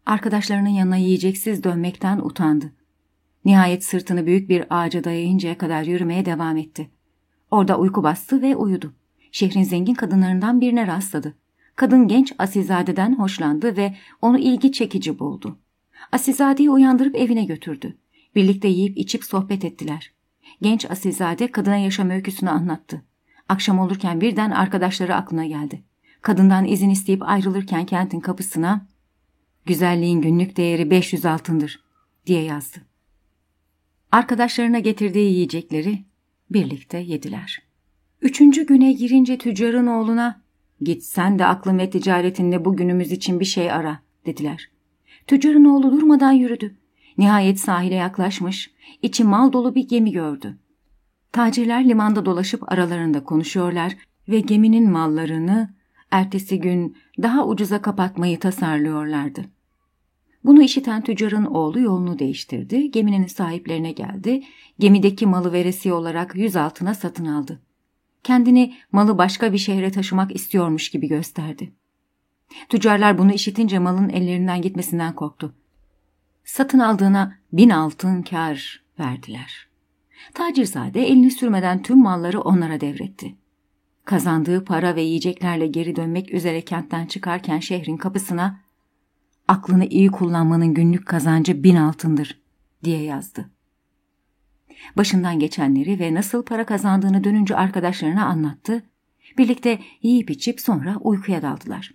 Arkadaşlarının yanına yiyeceksiz dönmekten utandı. Nihayet sırtını büyük bir ağaca dayayıncaya kadar yürümeye devam etti. Orada uyku bastı ve uyudu. Şehrin zengin kadınlarından birine rastladı. Kadın genç Asilzade'den hoşlandı ve onu ilgi çekici buldu. Asilzade'yi uyandırıp evine götürdü. Birlikte yiyip içip sohbet ettiler. Genç Asilzade kadına yaşam öyküsünü anlattı. Akşam olurken birden arkadaşları aklına geldi. Kadından izin isteyip ayrılırken kentin kapısına ''Güzelliğin günlük değeri 500 altındır.'' diye yazdı. Arkadaşlarına getirdiği yiyecekleri birlikte yediler. Üçüncü güne girince tüccarın oğluna ''Git sen de aklın ve ticaretinle bugünümüz için bir şey ara.'' dediler. Tüccarın oğlu durmadan yürüdü. Nihayet sahile yaklaşmış, içi mal dolu bir gemi gördü. Tacirler limanda dolaşıp aralarında konuşuyorlar ve geminin mallarını ertesi gün daha ucuza kapatmayı tasarlıyorlardı. Bunu işiten tüccarın oğlu yolunu değiştirdi, geminin sahiplerine geldi, gemideki malı veresi olarak yüz altına satın aldı. Kendini malı başka bir şehre taşımak istiyormuş gibi gösterdi. Tüccarlar bunu işitince malın ellerinden gitmesinden korktu. Satın aldığına bin altın kar verdiler. Tacirzade elini sürmeden tüm malları onlara devretti. Kazandığı para ve yiyeceklerle geri dönmek üzere kentten çıkarken şehrin kapısına aklını iyi kullanmanın günlük kazancı bin altındır diye yazdı. Başından geçenleri ve nasıl para kazandığını dönünce arkadaşlarına anlattı. Birlikte yiyip içip sonra uykuya daldılar.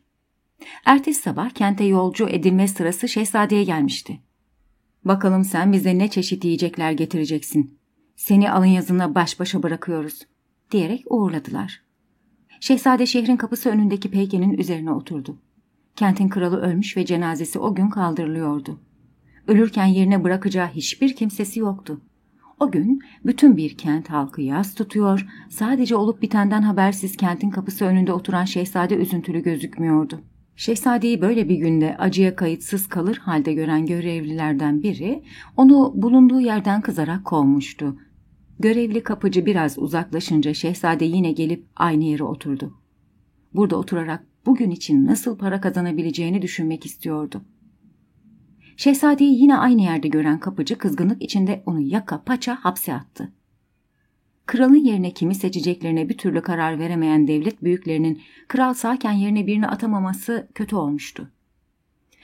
Ertesi sabah kente yolcu edilme sırası şehzadeye gelmişti. Bakalım sen bize ne çeşit yiyecekler getireceksin. Seni alın yazına baş başa bırakıyoruz diyerek uğurladılar. Şehzade şehrin kapısı önündeki peykenin üzerine oturdu. Kentin kralı ölmüş ve cenazesi o gün kaldırılıyordu. Ölürken yerine bırakacağı hiçbir kimsesi yoktu. O gün bütün bir kent halkı yaz tutuyor, sadece olup bitenden habersiz kentin kapısı önünde oturan şehzade üzüntülü gözükmüyordu. Şehzadeyi böyle bir günde acıya kayıtsız kalır halde gören görevlilerden biri onu bulunduğu yerden kızarak kovmuştu. Görevli kapıcı biraz uzaklaşınca şehzade yine gelip aynı yere oturdu. Burada oturarak bugün için nasıl para kazanabileceğini düşünmek istiyordu. Şehzadeyi yine aynı yerde gören kapıcı kızgınlık içinde onu yaka paça hapse attı. Kralın yerine kimi seçeceklerine bir türlü karar veremeyen devlet büyüklerinin kral sağken yerine birini atamaması kötü olmuştu.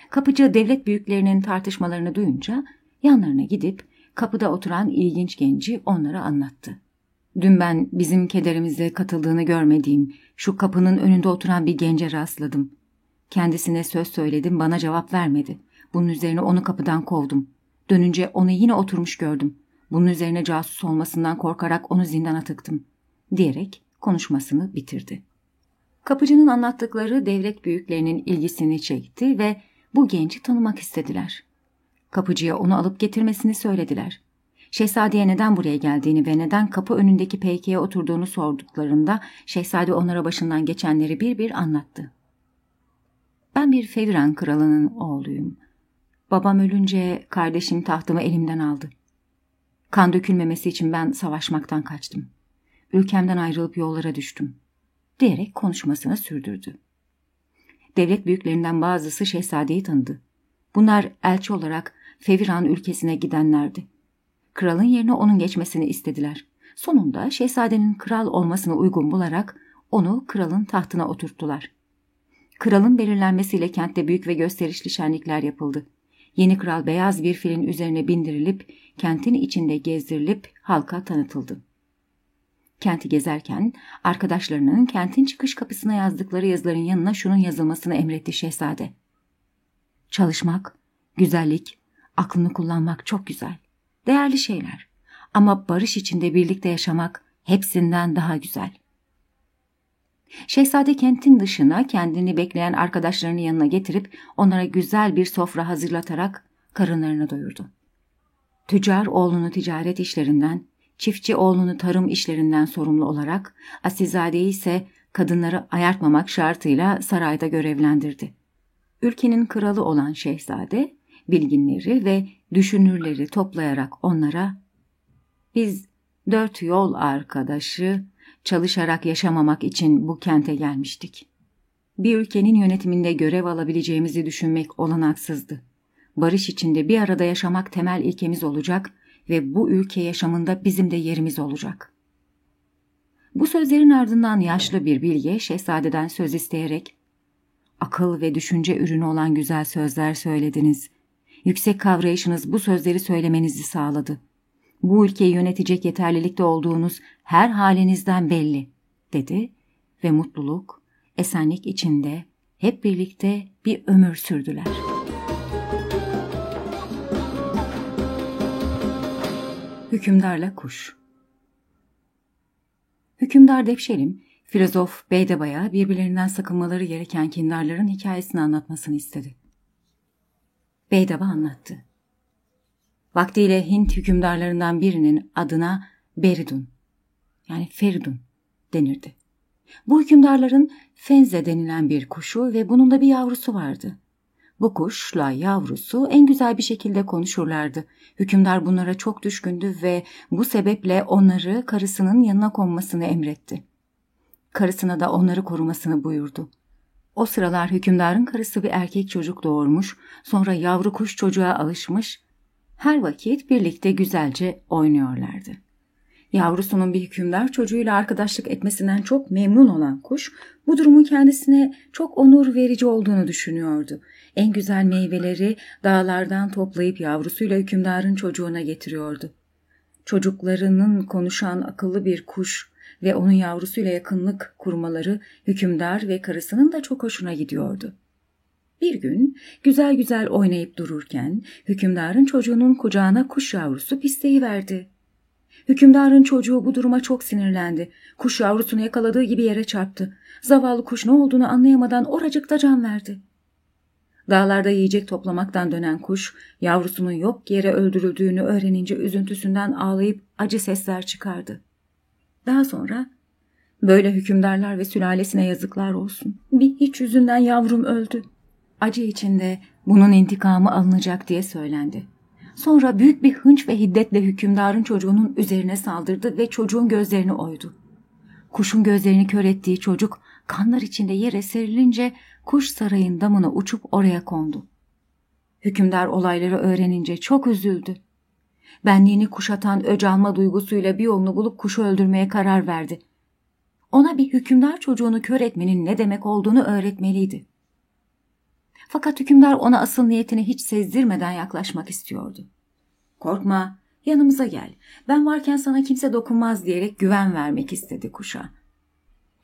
Kapıcı devlet büyüklerinin tartışmalarını duyunca yanlarına gidip kapıda oturan ilginç genci onlara anlattı. Dün ben bizim kederimize katıldığını görmediğim şu kapının önünde oturan bir gence rastladım. Kendisine söz söyledim bana cevap vermedi. Bunun üzerine onu kapıdan kovdum. Dönünce onu yine oturmuş gördüm. Bunun üzerine casus olmasından korkarak onu zindana tıktım. Diyerek konuşmasını bitirdi. Kapıcının anlattıkları devlet büyüklerinin ilgisini çekti ve bu genci tanımak istediler. Kapıcıya onu alıp getirmesini söylediler. Şehzadeye neden buraya geldiğini ve neden kapı önündeki peykeye oturduğunu sorduklarında şehzade onlara başından geçenleri bir bir anlattı. Ben bir Fevran kralının oğluyum. Babam ölünce kardeşim tahtımı elimden aldı. Kan dökülmemesi için ben savaşmaktan kaçtım. Ülkemden ayrılıp yollara düştüm. Diyerek konuşmasını sürdürdü. Devlet büyüklerinden bazısı şehzadeyi tanıdı. Bunlar elçi olarak Feviran ülkesine gidenlerdi. Kralın yerine onun geçmesini istediler. Sonunda şehzadenin kral olmasını uygun bularak onu kralın tahtına oturttular. Kralın belirlenmesiyle kentte büyük ve gösterişli şenlikler yapıldı. Yeni kral beyaz bir filin üzerine bindirilip kentin içinde gezdirilip halka tanıtıldı. Kenti gezerken arkadaşlarının kentin çıkış kapısına yazdıkları yazıların yanına şunun yazılmasını emretti şehzade. Çalışmak, güzellik, aklını kullanmak çok güzel. Değerli şeyler. Ama barış içinde birlikte yaşamak hepsinden daha güzel. Şehzade kentin dışına kendini bekleyen arkadaşlarını yanına getirip onlara güzel bir sofra hazırlatarak karınlarını doyurdu. Tüccar oğlunu ticaret işlerinden, çiftçi oğlunu tarım işlerinden sorumlu olarak, Asilzade'yi ise kadınları ayartmamak şartıyla sarayda görevlendirdi. Ülkenin kralı olan şehzade, bilginleri ve düşünürleri toplayarak onlara biz dört yol arkadaşı çalışarak yaşamamak için bu kente gelmiştik. Bir ülkenin yönetiminde görev alabileceğimizi düşünmek olanaksızdı. Barış içinde bir arada yaşamak temel ilkemiz olacak ve bu ülke yaşamında bizim de yerimiz olacak. Bu sözlerin ardından yaşlı bir bilge şehzadeden söz isteyerek akıl ve düşünce ürünü olan güzel sözler söylediniz. Yüksek kavrayışınız bu sözleri söylemenizi sağladı. Bu ülkeyi yönetecek yeterlilikte olduğunuz her halinizden belli, dedi ve mutluluk, esenlik içinde hep birlikte bir ömür sürdüler. Hükümdarla Kuş Hükümdar Devşelim, filozof Beydeba'ya birbirlerinden sakınmaları gereken kindarların hikayesini anlatmasını istedi. Beydaba anlattı. Vaktiyle Hint hükümdarlarından birinin adına Beridun yani Feridun denirdi. Bu hükümdarların Fenze denilen bir kuşu ve bunun da bir yavrusu vardı. Bu kuşla yavrusu en güzel bir şekilde konuşurlardı. Hükümdar bunlara çok düşkündü ve bu sebeple onları karısının yanına konmasını emretti. Karısına da onları korumasını buyurdu. O sıralar hükümdarın karısı bir erkek çocuk doğurmuş, sonra yavru kuş çocuğa alışmış, her vakit birlikte güzelce oynuyorlardı. Yavrusunun bir hükümdar çocuğuyla arkadaşlık etmesinden çok memnun olan kuş, bu durumun kendisine çok onur verici olduğunu düşünüyordu. En güzel meyveleri dağlardan toplayıp yavrusuyla hükümdarın çocuğuna getiriyordu. Çocuklarının konuşan akıllı bir kuş ve onun yavrusuyla yakınlık kurmaları hükümdar ve karısının da çok hoşuna gidiyordu. Bir gün güzel güzel oynayıp dururken hükümdarın çocuğunun kucağına kuş yavrusu pisteyi verdi. Hükümdarın çocuğu bu duruma çok sinirlendi. Kuş yavrusunu yakaladığı gibi yere çarptı. Zavallı kuş ne olduğunu anlayamadan oracıkta can verdi. Dağlarda yiyecek toplamaktan dönen kuş, yavrusunun yok yere öldürüldüğünü öğrenince üzüntüsünden ağlayıp acı sesler çıkardı. Daha sonra, böyle hükümdarlar ve sülalesine yazıklar olsun. Bir hiç yüzünden yavrum öldü. Acı içinde bunun intikamı alınacak diye söylendi. Sonra büyük bir hınç ve hiddetle hükümdarın çocuğunun üzerine saldırdı ve çocuğun gözlerini oydu. Kuşun gözlerini kör ettiği çocuk kanlar içinde yere serilince kuş sarayın damına uçup oraya kondu. Hükümdar olayları öğrenince çok üzüldü. Benliğini kuşatan öc alma duygusuyla bir yolunu bulup kuşu öldürmeye karar verdi. Ona bir hükümdar çocuğunu kör etmenin ne demek olduğunu öğretmeliydi. Fakat hükümdar ona asıl niyetini hiç sezdirmeden yaklaşmak istiyordu. Korkma, yanımıza gel. Ben varken sana kimse dokunmaz diyerek güven vermek istedi kuşa.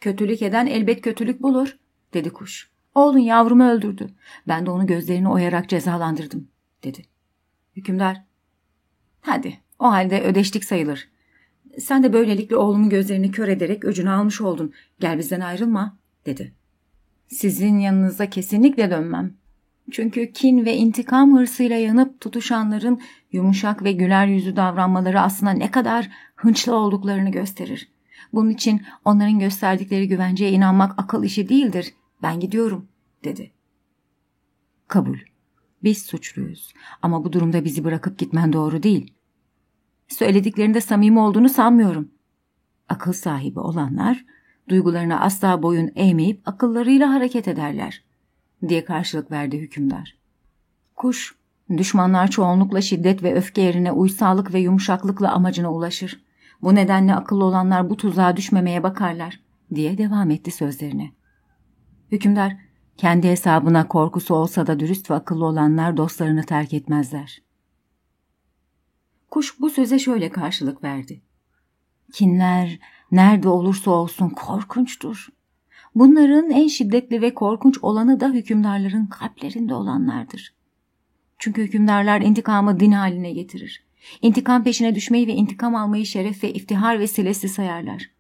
Kötülük eden elbet kötülük bulur, dedi kuş. Oğlun yavrumu öldürdü. Ben de onu gözlerini oyarak cezalandırdım, dedi. Hükümdar, hadi o halde ödeştik sayılır. Sen de böylelikle oğlumun gözlerini kör ederek öcünü almış oldun. Gel bizden ayrılma, dedi. Sizin yanınıza kesinlikle dönmem. Çünkü kin ve intikam hırsıyla yanıp tutuşanların yumuşak ve güler yüzü davranmaları aslında ne kadar hınçlı olduklarını gösterir. Bunun için onların gösterdikleri güvenceye inanmak akıl işi değildir. Ben gidiyorum, dedi. Kabul. Biz suçluyuz ama bu durumda bizi bırakıp gitmen doğru değil. Söylediklerinde samimi olduğunu sanmıyorum. Akıl sahibi olanlar duygularına asla boyun eğmeyip akıllarıyla hareket ederler, diye karşılık verdi hükümdar. Kuş, düşmanlar çoğunlukla şiddet ve öfke yerine uysallık ve yumuşaklıkla amacına ulaşır. Bu nedenle akıllı olanlar bu tuzağa düşmemeye bakarlar, diye devam etti sözlerine. Hükümdar, kendi hesabına korkusu olsa da dürüst ve akıllı olanlar dostlarını terk etmezler. Kuş bu söze şöyle karşılık verdi. Kinler nerede olursa olsun korkunçtur. Bunların en şiddetli ve korkunç olanı da hükümdarların kalplerinde olanlardır. Çünkü hükümdarlar intikamı din haline getirir. İntikam peşine düşmeyi ve intikam almayı şeref ve iftihar vesilesi sayarlar.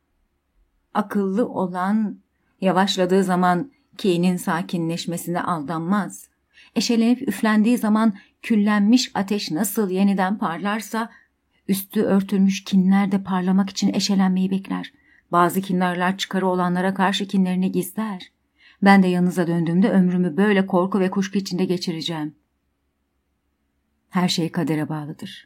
Akıllı olan yavaşladığı zaman kinin sakinleşmesine aldanmaz. Eşelenip üflendiği zaman küllenmiş ateş nasıl yeniden parlarsa Üstü örtülmüş kinler de parlamak için eşelenmeyi bekler. Bazı kinlerler çıkarı olanlara karşı kinlerini gizler. Ben de yanınıza döndüğümde ömrümü böyle korku ve kuşku içinde geçireceğim. Her şey kadere bağlıdır.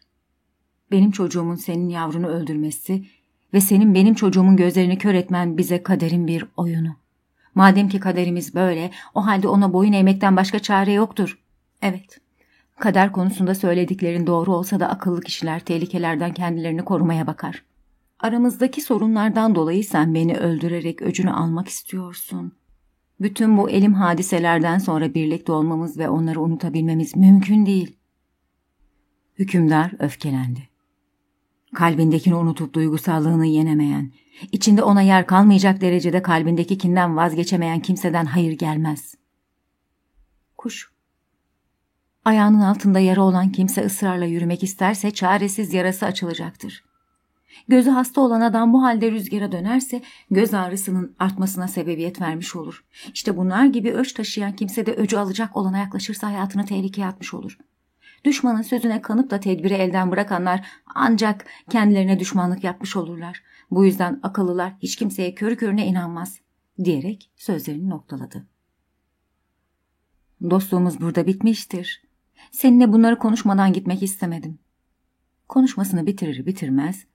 Benim çocuğumun senin yavrunu öldürmesi ve senin benim çocuğumun gözlerini kör etmen bize kaderin bir oyunu. Madem ki kaderimiz böyle, o halde ona boyun eğmekten başka çare yoktur. Evet, Kader konusunda söylediklerin doğru olsa da akıllı kişiler tehlikelerden kendilerini korumaya bakar. Aramızdaki sorunlardan dolayı sen beni öldürerek öcünü almak istiyorsun. Bütün bu elim hadiselerden sonra birlikte olmamız ve onları unutabilmemiz mümkün değil. Hükümdar öfkelendi. Kalbindekini unutup duygusallığını yenemeyen, içinde ona yer kalmayacak derecede kalbindeki kinden vazgeçemeyen kimseden hayır gelmez. Kuş Ayağının altında yara olan kimse ısrarla yürümek isterse çaresiz yarası açılacaktır. Gözü hasta olan adam bu halde rüzgara dönerse göz ağrısının artmasına sebebiyet vermiş olur. İşte bunlar gibi öç taşıyan kimse de öcü alacak olana yaklaşırsa hayatını tehlikeye atmış olur. Düşmanın sözüne kanıp da tedbiri elden bırakanlar ancak kendilerine düşmanlık yapmış olurlar. Bu yüzden akıllılar hiç kimseye körü körüne inanmaz diyerek sözlerini noktaladı. Dostluğumuz burada bitmiştir. Seninle bunları konuşmadan gitmek istemedim. Konuşmasını bitirir bitirmez,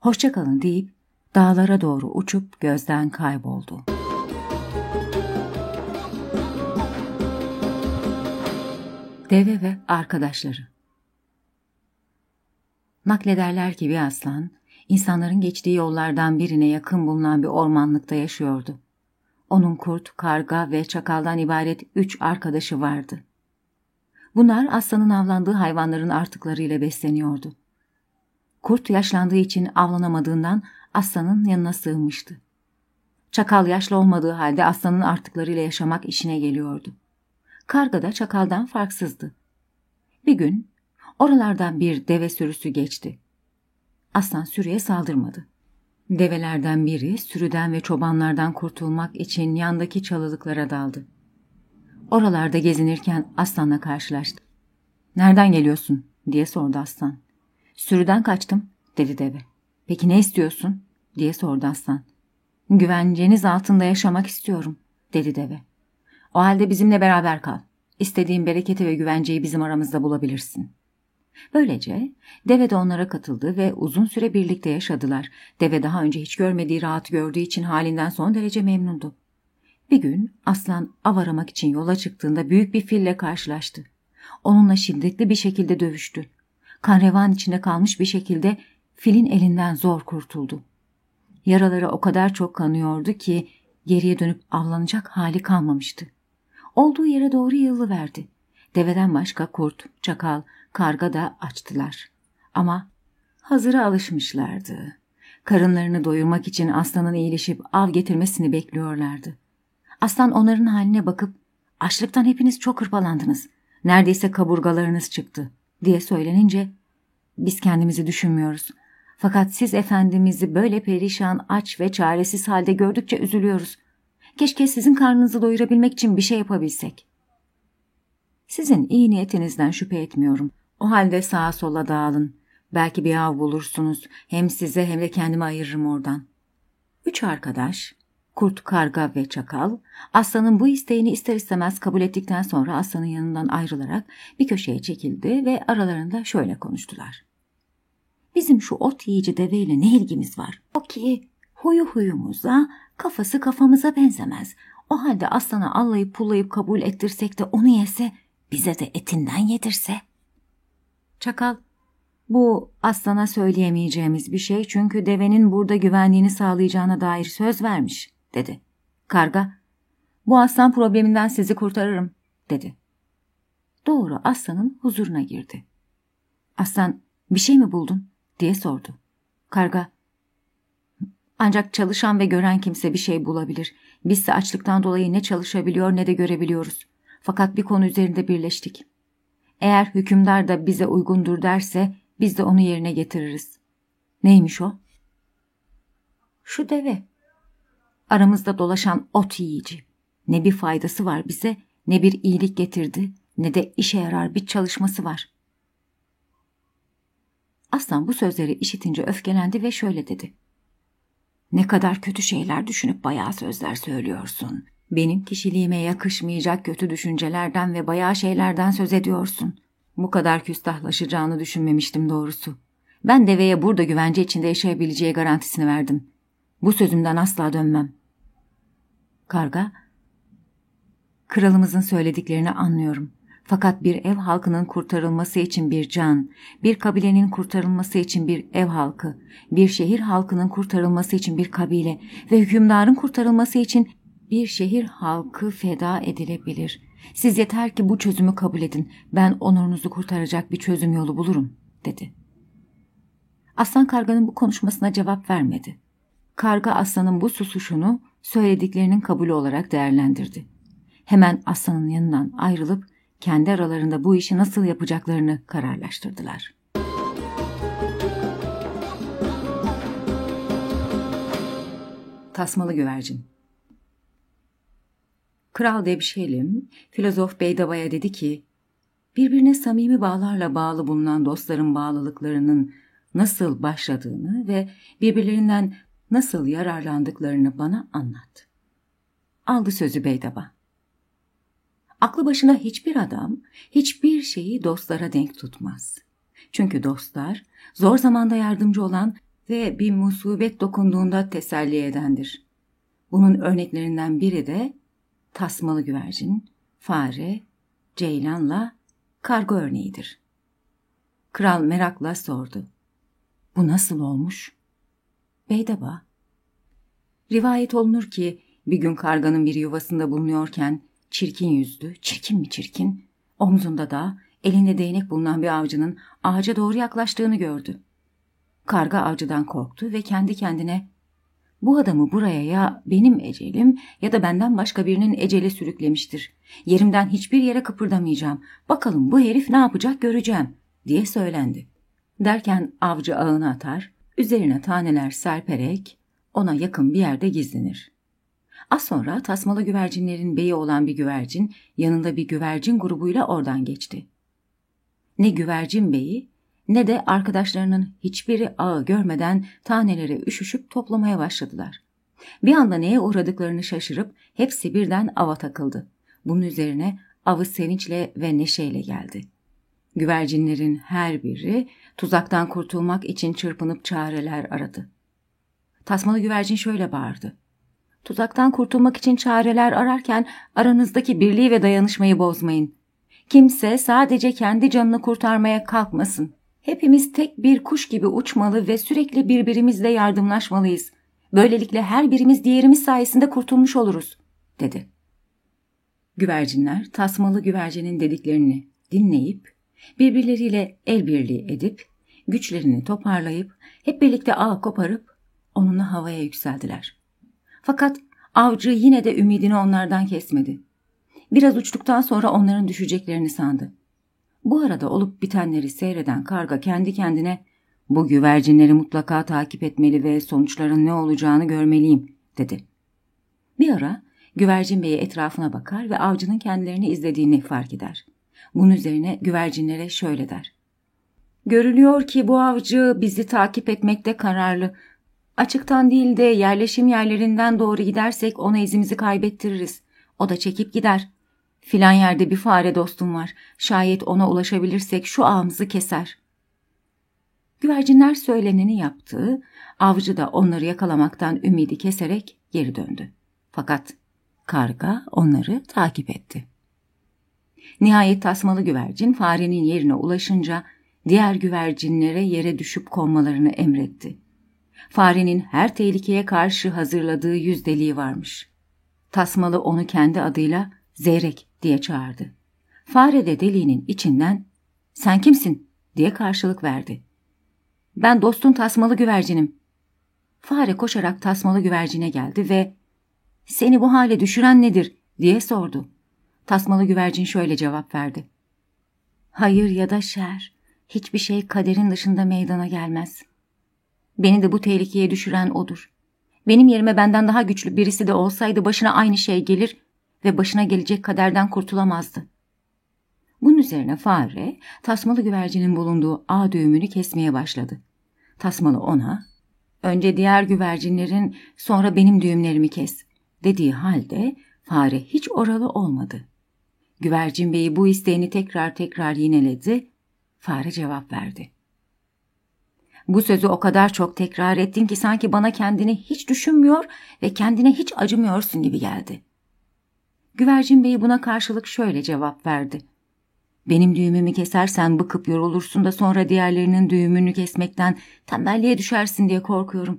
hoşçakalın deyip dağlara doğru uçup gözden kayboldu. Deve ve arkadaşları Naklederler ki bir aslan, insanların geçtiği yollardan birine yakın bulunan bir ormanlıkta yaşıyordu. Onun kurt, karga ve çakaldan ibaret üç arkadaşı vardı. Bunlar aslanın avlandığı hayvanların artıklarıyla besleniyordu. Kurt yaşlandığı için avlanamadığından aslanın yanına sığınmıştı. Çakal yaşlı olmadığı halde aslanın artıklarıyla yaşamak işine geliyordu. Karga da çakaldan farksızdı. Bir gün oralardan bir deve sürüsü geçti. Aslan sürüye saldırmadı. Develerden biri sürüden ve çobanlardan kurtulmak için yandaki çalılıklara daldı. Oralarda gezinirken aslanla karşılaştı. Nereden geliyorsun diye sordu aslan. Sürüden kaçtım dedi deve. Peki ne istiyorsun diye sordu aslan. Güvenceniz altında yaşamak istiyorum dedi deve. O halde bizimle beraber kal. İstediğin bereketi ve güvenceyi bizim aramızda bulabilirsin. Böylece deve de onlara katıldı ve uzun süre birlikte yaşadılar. Deve daha önce hiç görmediği rahatı gördüğü için halinden son derece memnundu. Bir gün aslan av aramak için yola çıktığında büyük bir fille karşılaştı. Onunla şiddetli bir şekilde dövüştü. Kan revan içinde kalmış bir şekilde filin elinden zor kurtuldu. Yaraları o kadar çok kanıyordu ki geriye dönüp avlanacak hali kalmamıştı. Olduğu yere doğru yıllı verdi. Deveden başka kurt, çakal, karga da açtılar. Ama hazıra alışmışlardı. Karınlarını doyurmak için aslanın iyileşip av getirmesini bekliyorlardı. Aslan onların haline bakıp açlıktan hepiniz çok hırpalandınız. Neredeyse kaburgalarınız çıktı diye söylenince biz kendimizi düşünmüyoruz. Fakat siz efendimizi böyle perişan, aç ve çaresiz halde gördükçe üzülüyoruz. Keşke sizin karnınızı doyurabilmek için bir şey yapabilsek. Sizin iyi niyetinizden şüphe etmiyorum. O halde sağa sola dağılın. Belki bir av bulursunuz. Hem size hem de kendimi ayırırım oradan. Üç arkadaş, kurt, karga ve çakal, aslanın bu isteğini ister istemez kabul ettikten sonra aslanın yanından ayrılarak bir köşeye çekildi ve aralarında şöyle konuştular. Bizim şu ot yiyici deveyle ne ilgimiz var? O ki huyu huyumuza, kafası kafamıza benzemez. O halde aslana allayıp pullayıp kabul ettirsek de onu yese, bize de etinden yedirse. Çakal, bu aslana söyleyemeyeceğimiz bir şey çünkü devenin burada güvenliğini sağlayacağına dair söz vermiş, dedi. Karga, bu aslan probleminden sizi kurtarırım, dedi. Doğru aslanın huzuruna girdi. Aslan, bir şey mi buldun? diye sordu. Karga, ancak çalışan ve gören kimse bir şey bulabilir. Bizse açlıktan dolayı ne çalışabiliyor ne de görebiliyoruz. Fakat bir konu üzerinde birleştik. Eğer hükümdar da bize uygundur derse biz de onu yerine getiririz. Neymiş o? Şu deve. Aramızda dolaşan ot yiyici. Ne bir faydası var bize, ne bir iyilik getirdi, ne de işe yarar bir çalışması var. Aslan bu sözleri işitince öfkelendi ve şöyle dedi. Ne kadar kötü şeyler düşünüp bayağı sözler söylüyorsun. Benim kişiliğime yakışmayacak kötü düşüncelerden ve bayağı şeylerden söz ediyorsun. Bu kadar küstahlaşacağını düşünmemiştim doğrusu. Ben deveye burada güvence içinde yaşayabileceği garantisini verdim. Bu sözümden asla dönmem. Karga, kralımızın söylediklerini anlıyorum. Fakat bir ev halkının kurtarılması için bir can, bir kabilenin kurtarılması için bir ev halkı, bir şehir halkının kurtarılması için bir kabile ve hükümdarın kurtarılması için bir şehir halkı feda edilebilir. Siz yeter ki bu çözümü kabul edin. Ben onurunuzu kurtaracak bir çözüm yolu bulurum, dedi. Aslan karganın bu konuşmasına cevap vermedi. Karga aslanın bu susuşunu söylediklerinin kabulü olarak değerlendirdi. Hemen aslanın yanından ayrılıp kendi aralarında bu işi nasıl yapacaklarını kararlaştırdılar. Tasmalı Güvercin Kral Debşelim, filozof Beydava'ya dedi ki, birbirine samimi bağlarla bağlı bulunan dostların bağlılıklarının nasıl başladığını ve birbirlerinden nasıl yararlandıklarını bana anlat. Aldı sözü Beydava. Aklı başına hiçbir adam hiçbir şeyi dostlara denk tutmaz. Çünkü dostlar zor zamanda yardımcı olan ve bir musibet dokunduğunda teselli edendir. Bunun örneklerinden biri de tasmalı güvercin, fare, ceylanla kargo örneğidir. Kral merakla sordu. Bu nasıl olmuş? Beydaba. Rivayet olunur ki bir gün karganın bir yuvasında bulunuyorken çirkin yüzlü, çirkin mi çirkin, omzunda da elinde değnek bulunan bir avcının ağaca doğru yaklaştığını gördü. Karga avcıdan korktu ve kendi kendine bu adamı buraya ya benim ecelim ya da benden başka birinin eceli sürüklemiştir. Yerimden hiçbir yere kıpırdamayacağım. Bakalım bu herif ne yapacak göreceğim diye söylendi. Derken avcı ağını atar, üzerine taneler serperek ona yakın bir yerde gizlenir. Az sonra tasmalı güvercinlerin beyi olan bir güvercin yanında bir güvercin grubuyla oradan geçti. Ne güvercin beyi ne de arkadaşlarının hiçbiri ağı görmeden taneleri üşüşüp toplamaya başladılar. Bir anda neye uğradıklarını şaşırıp hepsi birden ava takıldı. Bunun üzerine avı sevinçle ve neşeyle geldi. Güvercinlerin her biri tuzaktan kurtulmak için çırpınıp çareler aradı. Tasmalı güvercin şöyle bağırdı. Tuzaktan kurtulmak için çareler ararken aranızdaki birliği ve dayanışmayı bozmayın. Kimse sadece kendi canını kurtarmaya kalkmasın. Hepimiz tek bir kuş gibi uçmalı ve sürekli birbirimizle yardımlaşmalıyız. Böylelikle her birimiz diğerimiz sayesinde kurtulmuş oluruz, dedi. Güvercinler tasmalı güvercinin dediklerini dinleyip, birbirleriyle el birliği edip, güçlerini toparlayıp, hep birlikte ağ koparıp onunla havaya yükseldiler. Fakat avcı yine de ümidini onlardan kesmedi. Biraz uçtuktan sonra onların düşeceklerini sandı. Bu arada olup bitenleri seyreden karga kendi kendine bu güvercinleri mutlaka takip etmeli ve sonuçların ne olacağını görmeliyim dedi. Bir ara güvercin beyi etrafına bakar ve avcının kendilerini izlediğini fark eder. Bunun üzerine güvercinlere şöyle der. Görülüyor ki bu avcı bizi takip etmekte kararlı. Açıktan değil de yerleşim yerlerinden doğru gidersek ona izimizi kaybettiririz. O da çekip gider. Filan yerde bir fare dostum var. Şayet ona ulaşabilirsek şu ağımızı keser. Güvercinler söyleneni yaptı. Avcı da onları yakalamaktan ümidi keserek geri döndü. Fakat karga onları takip etti. Nihayet tasmalı güvercin farenin yerine ulaşınca diğer güvercinlere yere düşüp konmalarını emretti. Farenin her tehlikeye karşı hazırladığı yüz deliği varmış. Tasmalı onu kendi adıyla Zeyrek diye çağırdı. Fare de deliğinin içinden sen kimsin diye karşılık verdi. Ben dostun tasmalı güvercinim. Fare koşarak tasmalı güvercine geldi ve seni bu hale düşüren nedir diye sordu. Tasmalı güvercin şöyle cevap verdi. Hayır ya da şer, hiçbir şey kaderin dışında meydana gelmez. Beni de bu tehlikeye düşüren odur. Benim yerime benden daha güçlü birisi de olsaydı başına aynı şey gelir ve başına gelecek kaderden kurtulamazdı. Bunun üzerine fare tasmalı güvercinin bulunduğu ağ düğümünü kesmeye başladı. Tasmalı ona, önce diğer güvercinlerin sonra benim düğümlerimi kes dediği halde fare hiç oralı olmadı. Güvercin beyi bu isteğini tekrar tekrar yineledi. Fare cevap verdi. Bu sözü o kadar çok tekrar ettin ki sanki bana kendini hiç düşünmüyor ve kendine hiç acımıyorsun gibi geldi. Güvercin Bey buna karşılık şöyle cevap verdi. Benim düğümümü kesersen bıkıp yorulursun da sonra diğerlerinin düğümünü kesmekten tembelliğe düşersin diye korkuyorum.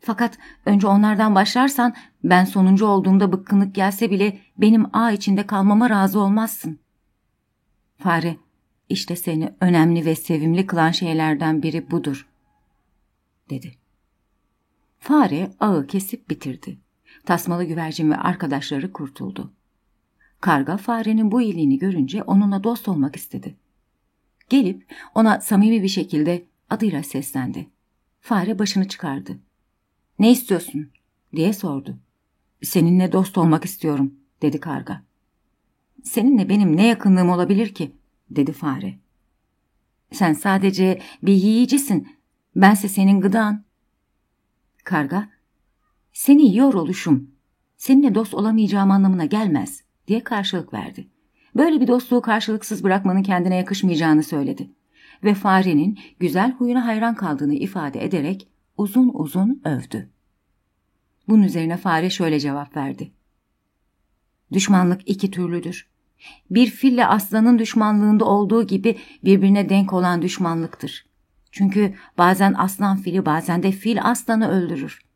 Fakat önce onlardan başlarsan ben sonuncu olduğumda bıkkınlık gelse bile benim ağ içinde kalmama razı olmazsın. Fare, işte seni önemli ve sevimli kılan şeylerden biri budur, dedi. Fare ağı kesip bitirdi. Tasmalı güvercin ve arkadaşları kurtuldu. Karga farenin bu iyiliğini görünce onunla dost olmak istedi. Gelip ona samimi bir şekilde adıyla seslendi. Fare başını çıkardı. Ne istiyorsun? diye sordu. Seninle dost olmak istiyorum dedi karga. Seninle benim ne yakınlığım olabilir ki? dedi fare. Sen sadece bir yiyicisin. Bense senin gıdan. Karga, seni yiyor oluşum. Seninle dost olamayacağım anlamına gelmez diye karşılık verdi. Böyle bir dostluğu karşılıksız bırakmanın kendine yakışmayacağını söyledi. Ve farenin güzel huyuna hayran kaldığını ifade ederek uzun uzun övdü. Bunun üzerine fare şöyle cevap verdi. Düşmanlık iki türlüdür. Bir fille aslanın düşmanlığında olduğu gibi birbirine denk olan düşmanlıktır. Çünkü bazen aslan fili bazen de fil aslanı öldürür.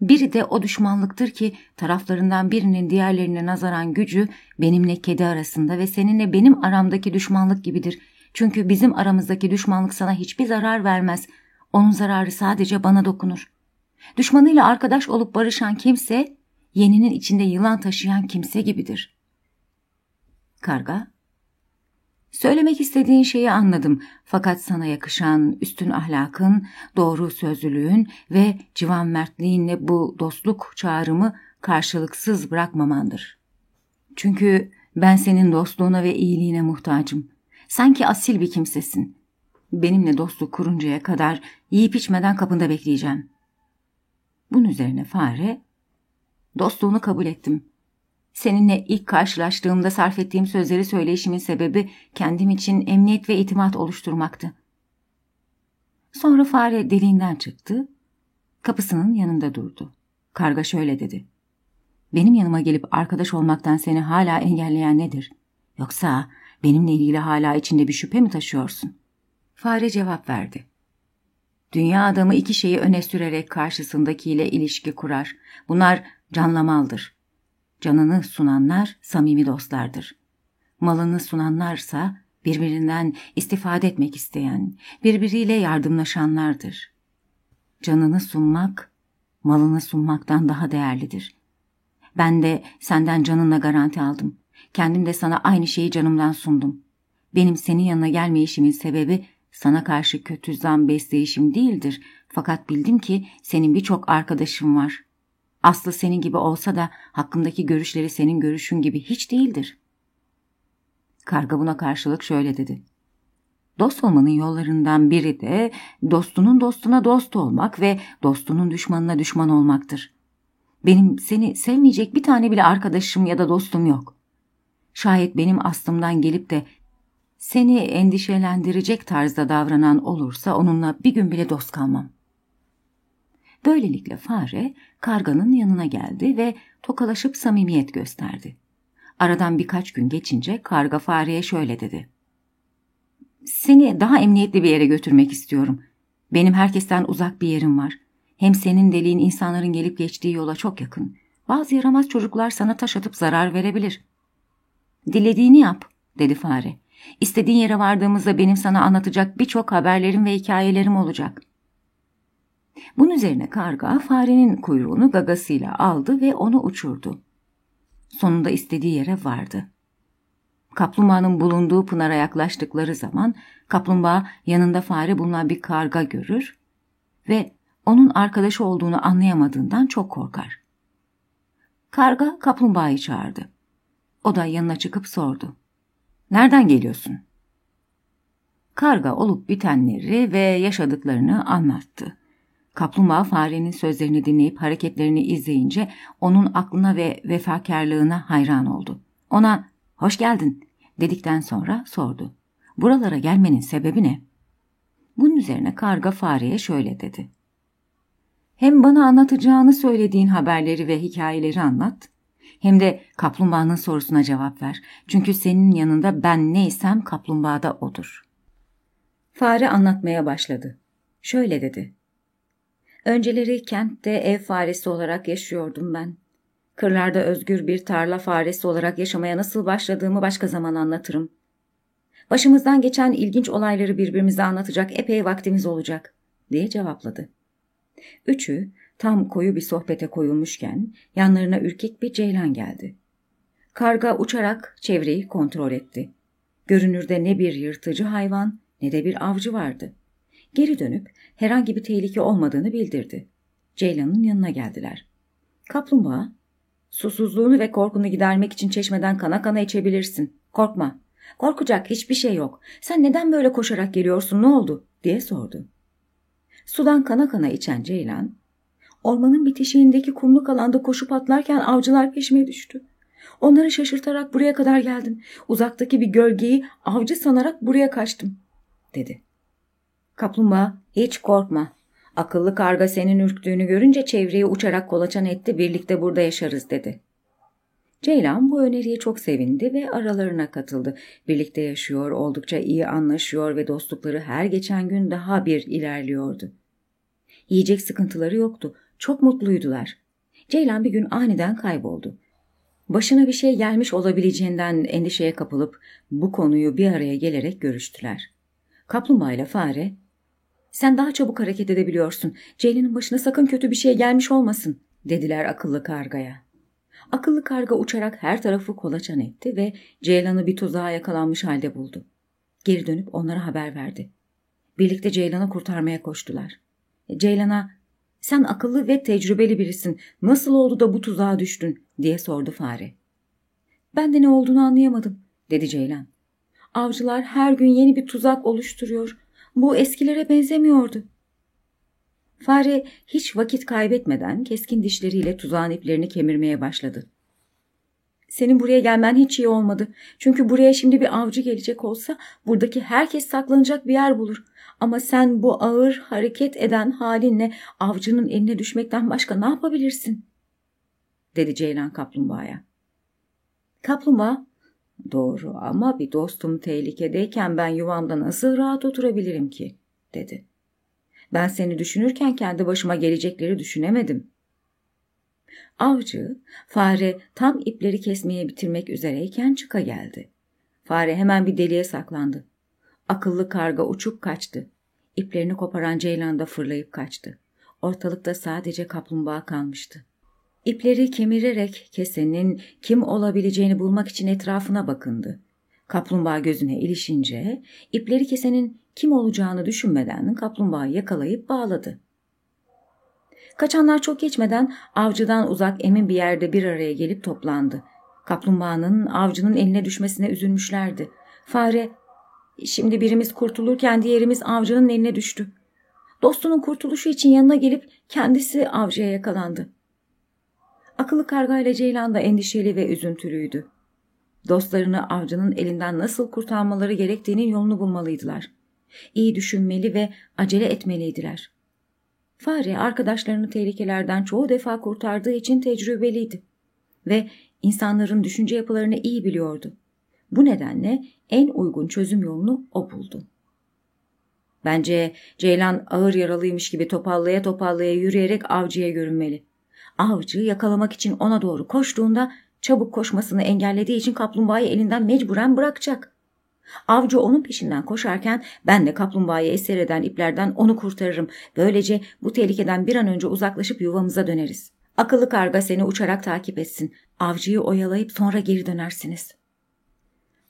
Biri de o düşmanlıktır ki taraflarından birinin diğerlerine nazaran gücü benimle kedi arasında ve seninle benim aramdaki düşmanlık gibidir. Çünkü bizim aramızdaki düşmanlık sana hiçbir zarar vermez. Onun zararı sadece bana dokunur. Düşmanıyla arkadaş olup barışan kimse, yeninin içinde yılan taşıyan kimse gibidir. Karga, Söylemek istediğin şeyi anladım fakat sana yakışan üstün ahlakın, doğru sözlülüğün ve civan mertliğinle bu dostluk çağrımı karşılıksız bırakmamandır. Çünkü ben senin dostluğuna ve iyiliğine muhtacım. Sanki asil bir kimsesin. Benimle dostluk kuruncaya kadar yiyip içmeden kapında bekleyeceğim. Bunun üzerine fare, dostluğunu kabul ettim. Seninle ilk karşılaştığımda sarf ettiğim sözleri söyleyişimin sebebi kendim için emniyet ve itimat oluşturmaktı. Sonra fare deliğinden çıktı, kapısının yanında durdu. Karga şöyle dedi. Benim yanıma gelip arkadaş olmaktan seni hala engelleyen nedir? Yoksa benimle ilgili hala içinde bir şüphe mi taşıyorsun? Fare cevap verdi. Dünya adamı iki şeyi öne sürerek karşısındakiyle ilişki kurar. Bunlar canlamaldır. Canını sunanlar samimi dostlardır. Malını sunanlarsa birbirinden istifade etmek isteyen, birbiriyle yardımlaşanlardır. Canını sunmak, malını sunmaktan daha değerlidir. Ben de senden canınla garanti aldım. Kendim de sana aynı şeyi canımdan sundum. Benim senin yanına gelmeyişimin sebebi sana karşı kötü zan besleyişim değildir. Fakat bildim ki senin birçok arkadaşın var. Aslı senin gibi olsa da hakkındaki görüşleri senin görüşün gibi hiç değildir. Karga buna karşılık şöyle dedi. Dost olmanın yollarından biri de dostunun dostuna dost olmak ve dostunun düşmanına düşman olmaktır. Benim seni sevmeyecek bir tane bile arkadaşım ya da dostum yok. Şayet benim aslımdan gelip de seni endişelendirecek tarzda davranan olursa onunla bir gün bile dost kalmam. Böylelikle fare karganın yanına geldi ve tokalaşıp samimiyet gösterdi. Aradan birkaç gün geçince karga fareye şöyle dedi. Seni daha emniyetli bir yere götürmek istiyorum. Benim herkesten uzak bir yerim var. Hem senin deliğin insanların gelip geçtiği yola çok yakın. Bazı yaramaz çocuklar sana taş atıp zarar verebilir. Dilediğini yap, dedi fare. İstediğin yere vardığımızda benim sana anlatacak birçok haberlerim ve hikayelerim olacak. Bunun üzerine karga farenin kuyruğunu gagasıyla aldı ve onu uçurdu. Sonunda istediği yere vardı. Kaplumbağanın bulunduğu pınara yaklaştıkları zaman kaplumbağa yanında fare bulunan bir karga görür ve onun arkadaşı olduğunu anlayamadığından çok korkar. Karga kaplumbağayı çağırdı. O da yanına çıkıp sordu. Nereden geliyorsun? Karga olup bitenleri ve yaşadıklarını anlattı. Kaplumbağa farenin sözlerini dinleyip hareketlerini izleyince onun aklına ve vefakarlığına hayran oldu. Ona hoş geldin dedikten sonra sordu. Buralara gelmenin sebebi ne? Bunun üzerine karga fareye şöyle dedi. Hem bana anlatacağını söylediğin haberleri ve hikayeleri anlat, hem de kaplumbağanın sorusuna cevap ver. Çünkü senin yanında ben neysem kaplumbağa da odur. Fare anlatmaya başladı. Şöyle dedi. Önceleri kentte ev faresi olarak yaşıyordum ben. Kırlarda özgür bir tarla faresi olarak yaşamaya nasıl başladığımı başka zaman anlatırım. Başımızdan geçen ilginç olayları birbirimize anlatacak epey vaktimiz olacak, diye cevapladı. Üçü tam koyu bir sohbete koyulmuşken yanlarına ürkek bir ceylan geldi. Karga uçarak çevreyi kontrol etti. Görünürde ne bir yırtıcı hayvan ne de bir avcı vardı. Geri dönüp herhangi bir tehlike olmadığını bildirdi. Ceylan'ın yanına geldiler. Kaplumbağa, susuzluğunu ve korkunu gidermek için çeşmeden kana kana içebilirsin. Korkma. Korkacak hiçbir şey yok. Sen neden böyle koşarak geliyorsun ne oldu? diye sordu. Sudan kana kana içen Ceylan, ormanın bitişiğindeki kumluk alanda koşup atlarken avcılar peşime düştü. Onları şaşırtarak buraya kadar geldim. Uzaktaki bir gölgeyi avcı sanarak buraya kaçtım, dedi. Kaplumbağa, hiç korkma. Akıllı karga senin ürktüğünü görünce çevreyi uçarak kolaçan etti, birlikte burada yaşarız, dedi. Ceylan bu öneriye çok sevindi ve aralarına katıldı. Birlikte yaşıyor, oldukça iyi anlaşıyor ve dostlukları her geçen gün daha bir ilerliyordu. Yiyecek sıkıntıları yoktu. Çok mutluydular. Ceylan bir gün aniden kayboldu. Başına bir şey gelmiş olabileceğinden endişeye kapılıp bu konuyu bir araya gelerek görüştüler. Kaplumbağa ile fare, ''Sen daha çabuk hareket edebiliyorsun. Ceylan'ın başına sakın kötü bir şey gelmiş olmasın.'' dediler akıllı kargaya. Akıllı karga uçarak her tarafı kolaçan etti ve Ceylan'ı bir tuzağa yakalanmış halde buldu. Geri dönüp onlara haber verdi. Birlikte Ceylan'ı kurtarmaya koştular. Ceylan'a sen akıllı ve tecrübeli birisin. Nasıl oldu da bu tuzağa düştün? diye sordu fare. Ben de ne olduğunu anlayamadım dedi Ceylan. Avcılar her gün yeni bir tuzak oluşturuyor. Bu eskilere benzemiyordu. Fare hiç vakit kaybetmeden keskin dişleriyle tuzağın iplerini kemirmeye başladı. Senin buraya gelmen hiç iyi olmadı. Çünkü buraya şimdi bir avcı gelecek olsa buradaki herkes saklanacak bir yer bulur. Ama sen bu ağır hareket eden halinle avcının eline düşmekten başka ne yapabilirsin? dedi Ceylan kaplumbağaya. Kaplumbağa, doğru ama bir dostum tehlikedeyken ben yuvamda nasıl rahat oturabilirim ki? dedi. Ben seni düşünürken kendi başıma gelecekleri düşünemedim. Avcı, fare tam ipleri kesmeye bitirmek üzereyken çıka geldi. Fare hemen bir deliğe saklandı. Akıllı karga uçup kaçtı. İplerini koparan ceylan da fırlayıp kaçtı. Ortalıkta sadece kaplumbağa kalmıştı. İpleri kemirerek kesenin kim olabileceğini bulmak için etrafına bakındı. Kaplumbağa gözüne ilişince ipleri kesenin kim olacağını düşünmeden kaplumbağayı yakalayıp bağladı. Kaçanlar çok geçmeden avcıdan uzak emin bir yerde bir araya gelip toplandı. Kaplumbağanın avcının eline düşmesine üzülmüşlerdi. Fare, şimdi birimiz kurtulurken diğerimiz avcının eline düştü. Dostunun kurtuluşu için yanına gelip kendisi avcıya yakalandı. Akıllı karga ile Ceylan da endişeli ve üzüntülüydü. Dostlarını avcının elinden nasıl kurtarmaları gerektiğinin yolunu bulmalıydılar. İyi düşünmeli ve acele etmeliydiler. Fare arkadaşlarını tehlikelerden çoğu defa kurtardığı için tecrübeliydi ve insanların düşünce yapılarını iyi biliyordu. Bu nedenle en uygun çözüm yolunu o buldu. Bence Ceylan ağır yaralıymış gibi topallaya topallaya yürüyerek avcıya görünmeli. Avcı yakalamak için ona doğru koştuğunda çabuk koşmasını engellediği için kaplumbağayı elinden mecburen bırakacak. Avcı onun peşinden koşarken ben de kaplumbağayı eser eden iplerden onu kurtarırım. Böylece bu tehlikeden bir an önce uzaklaşıp yuvamıza döneriz. Akıllı karga seni uçarak takip etsin. Avcıyı oyalayıp sonra geri dönersiniz.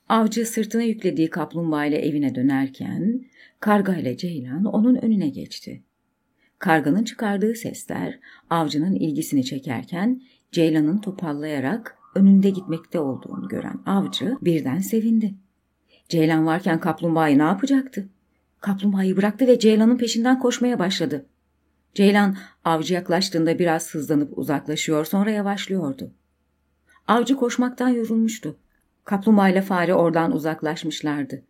Avcı sırtına yüklediği kaplumbağa evine dönerken karga ile ceylan onun önüne geçti. Karganın çıkardığı sesler avcının ilgisini çekerken ceylanın topallayarak önünde gitmekte olduğunu gören avcı birden sevindi. Ceylan varken kaplumbağayı ne yapacaktı? Kaplumbağayı bıraktı ve Ceylan'ın peşinden koşmaya başladı. Ceylan avcı yaklaştığında biraz hızlanıp uzaklaşıyor sonra yavaşlıyordu. Avcı koşmaktan yorulmuştu. Kaplumbağa ile fare oradan uzaklaşmışlardı.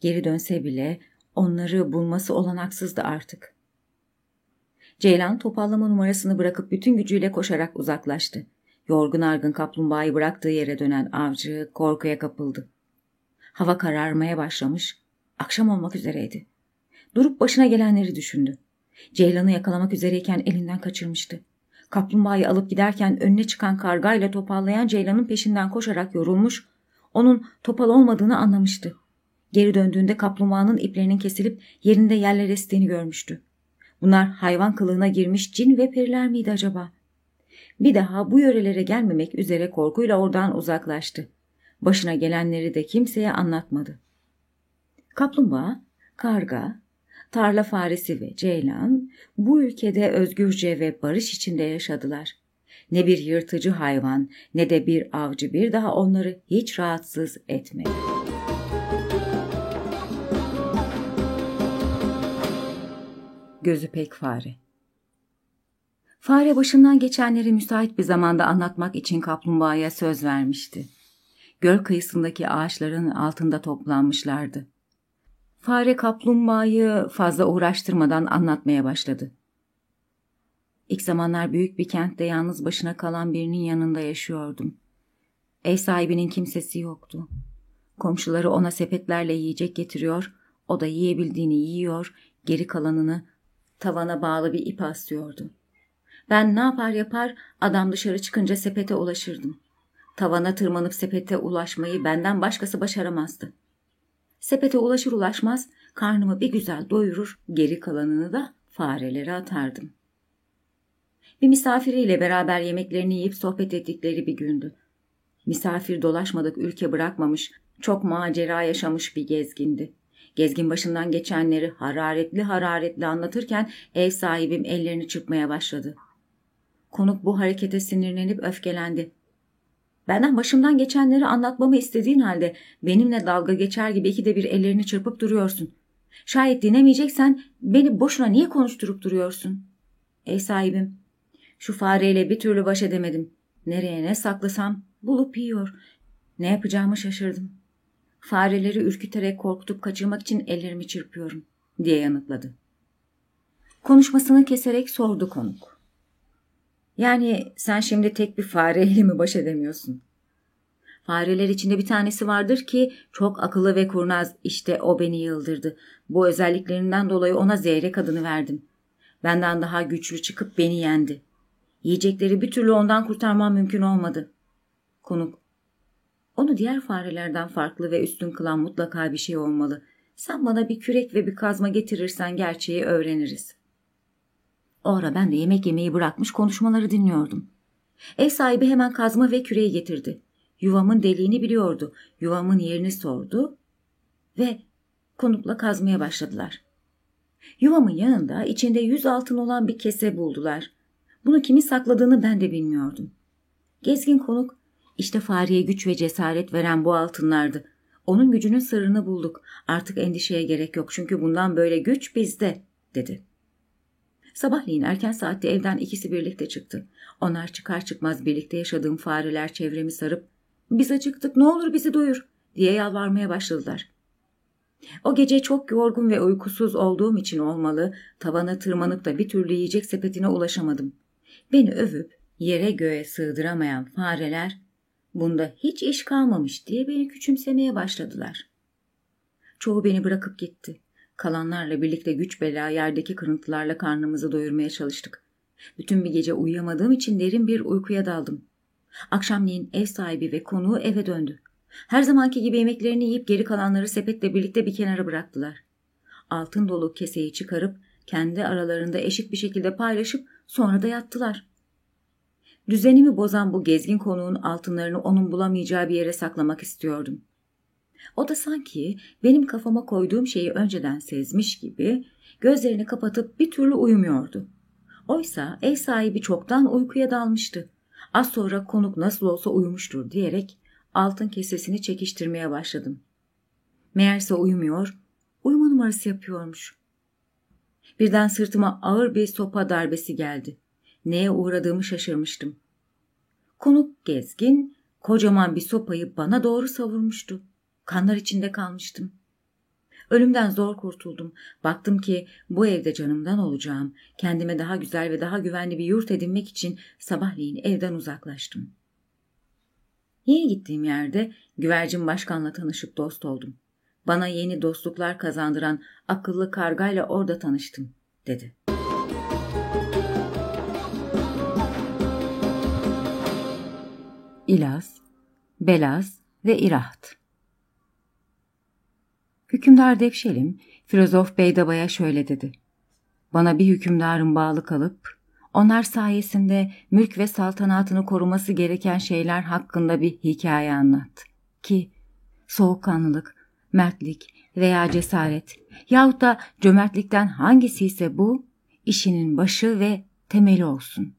Geri dönse bile onları bulması olanaksızdı artık. Ceylan topallama numarasını bırakıp bütün gücüyle koşarak uzaklaştı. Yorgun argın kaplumbağayı bıraktığı yere dönen avcı korkuya kapıldı. Hava kararmaya başlamış, akşam olmak üzereydi. Durup başına gelenleri düşündü. Ceylan'ı yakalamak üzereyken elinden kaçırmıştı. Kaplumbağayı alıp giderken önüne çıkan kargayla topallayan Ceylan'ın peşinden koşarak yorulmuş, onun topal olmadığını anlamıştı. Geri döndüğünde kaplumbağanın iplerinin kesilip yerinde yerler estiğini görmüştü. Bunlar hayvan kılığına girmiş cin ve periler miydi acaba? Bir daha bu yörelere gelmemek üzere korkuyla oradan uzaklaştı. Başına gelenleri de kimseye anlatmadı. Kaplumbağa, karga, tarla faresi ve ceylan bu ülkede özgürce ve barış içinde yaşadılar. Ne bir yırtıcı hayvan ne de bir avcı bir daha onları hiç rahatsız etmedi. Gözü pek fare Fare başından geçenleri müsait bir zamanda anlatmak için kaplumbağaya söz vermişti. Göl kıyısındaki ağaçların altında toplanmışlardı. Fare kaplumbağayı fazla uğraştırmadan anlatmaya başladı. İlk zamanlar büyük bir kentte yalnız başına kalan birinin yanında yaşıyordum. Ev sahibinin kimsesi yoktu. Komşuları ona sepetlerle yiyecek getiriyor, o da yiyebildiğini yiyor, geri kalanını tavana bağlı bir ip aslıyordu. Ben ne yapar yapar adam dışarı çıkınca sepete ulaşırdım. Tavana tırmanıp sepete ulaşmayı benden başkası başaramazdı. Sepete ulaşır ulaşmaz karnımı bir güzel doyurur, geri kalanını da farelere atardım. Bir misafiriyle beraber yemeklerini yiyip sohbet ettikleri bir gündü. Misafir dolaşmadık ülke bırakmamış, çok macera yaşamış bir gezgindi. Gezgin başından geçenleri hararetli hararetli anlatırken ev sahibim ellerini çırpmaya başladı. Konuk bu harekete sinirlenip öfkelendi. Benden başımdan geçenleri anlatmamı istediğin halde benimle dalga geçer gibi ikide bir ellerini çırpıp duruyorsun. Şayet dinlemeyeceksen beni boşuna niye konuşturup duruyorsun? Ey sahibim, şu fareyle bir türlü baş edemedim. Nereye ne saklasam bulup yiyor. Ne yapacağımı şaşırdım. Fareleri ürküterek korkutup kaçırmak için ellerimi çırpıyorum diye yanıtladı. Konuşmasını keserek sordu konuk. Yani sen şimdi tek bir fareyle mi baş edemiyorsun? Fareler içinde bir tanesi vardır ki çok akıllı ve kurnaz işte o beni yıldırdı. Bu özelliklerinden dolayı ona zeyrek adını verdim. Benden daha güçlü çıkıp beni yendi. Yiyecekleri bir türlü ondan kurtarmam mümkün olmadı. Konuk onu diğer farelerden farklı ve üstün kılan mutlaka bir şey olmalı. Sen bana bir kürek ve bir kazma getirirsen gerçeği öğreniriz. O ara ben de yemek yemeyi bırakmış konuşmaları dinliyordum. Ev sahibi hemen kazma ve küreği getirdi. Yuvamın deliğini biliyordu. Yuvamın yerini sordu ve konukla kazmaya başladılar. Yuvamın yanında içinde yüz altın olan bir kese buldular. Bunu kimin sakladığını ben de bilmiyordum. Gezgin konuk İşte fareye güç ve cesaret veren bu altınlardı. Onun gücünün sırrını bulduk. Artık endişeye gerek yok çünkü bundan böyle güç bizde, dedi. Sabahleyin erken saatte evden ikisi birlikte çıktı. Onlar çıkar çıkmaz birlikte yaşadığım fareler çevremi sarıp ''Biz acıktık ne olur bizi doyur'' diye yalvarmaya başladılar. O gece çok yorgun ve uykusuz olduğum için olmalı, tavana tırmanıp da bir türlü yiyecek sepetine ulaşamadım. Beni övüp yere göğe sığdıramayan fareler, bunda hiç iş kalmamış diye beni küçümsemeye başladılar. Çoğu beni bırakıp gitti. Kalanlarla birlikte güç bela yerdeki kırıntılarla karnımızı doyurmaya çalıştık. Bütün bir gece uyuyamadığım için derin bir uykuya daldım. Akşamleyin ev sahibi ve konuğu eve döndü. Her zamanki gibi yemeklerini yiyip geri kalanları sepetle birlikte bir kenara bıraktılar. Altın dolu keseyi çıkarıp kendi aralarında eşit bir şekilde paylaşıp sonra da yattılar. Düzenimi bozan bu gezgin konuğun altınlarını onun bulamayacağı bir yere saklamak istiyordum. O da sanki benim kafama koyduğum şeyi önceden sezmiş gibi gözlerini kapatıp bir türlü uyumuyordu. Oysa ev sahibi çoktan uykuya dalmıştı. Az sonra konuk nasıl olsa uyumuştur diyerek altın kesesini çekiştirmeye başladım. Meğerse uyumuyor, uyuma numarası yapıyormuş. Birden sırtıma ağır bir sopa darbesi geldi. Neye uğradığımı şaşırmıştım. Konuk gezgin kocaman bir sopayı bana doğru savurmuştu. Kanlar içinde kalmıştım. Ölümden zor kurtuldum. Baktım ki bu evde canımdan olacağım. Kendime daha güzel ve daha güvenli bir yurt edinmek için sabahleyin evden uzaklaştım. Yeni gittiğim yerde güvercin başkanla tanışıp dost oldum. Bana yeni dostluklar kazandıran akıllı kargayla orada tanıştım, dedi. İlaz, Belaz ve İraht Hükümdar Devşelim, filozof Beydaba'ya şöyle dedi. Bana bir hükümdarın bağlı kalıp, onlar sayesinde mülk ve saltanatını koruması gereken şeyler hakkında bir hikaye anlat. Ki soğukkanlılık, mertlik veya cesaret yahut da cömertlikten hangisi ise bu, işinin başı ve temeli olsun.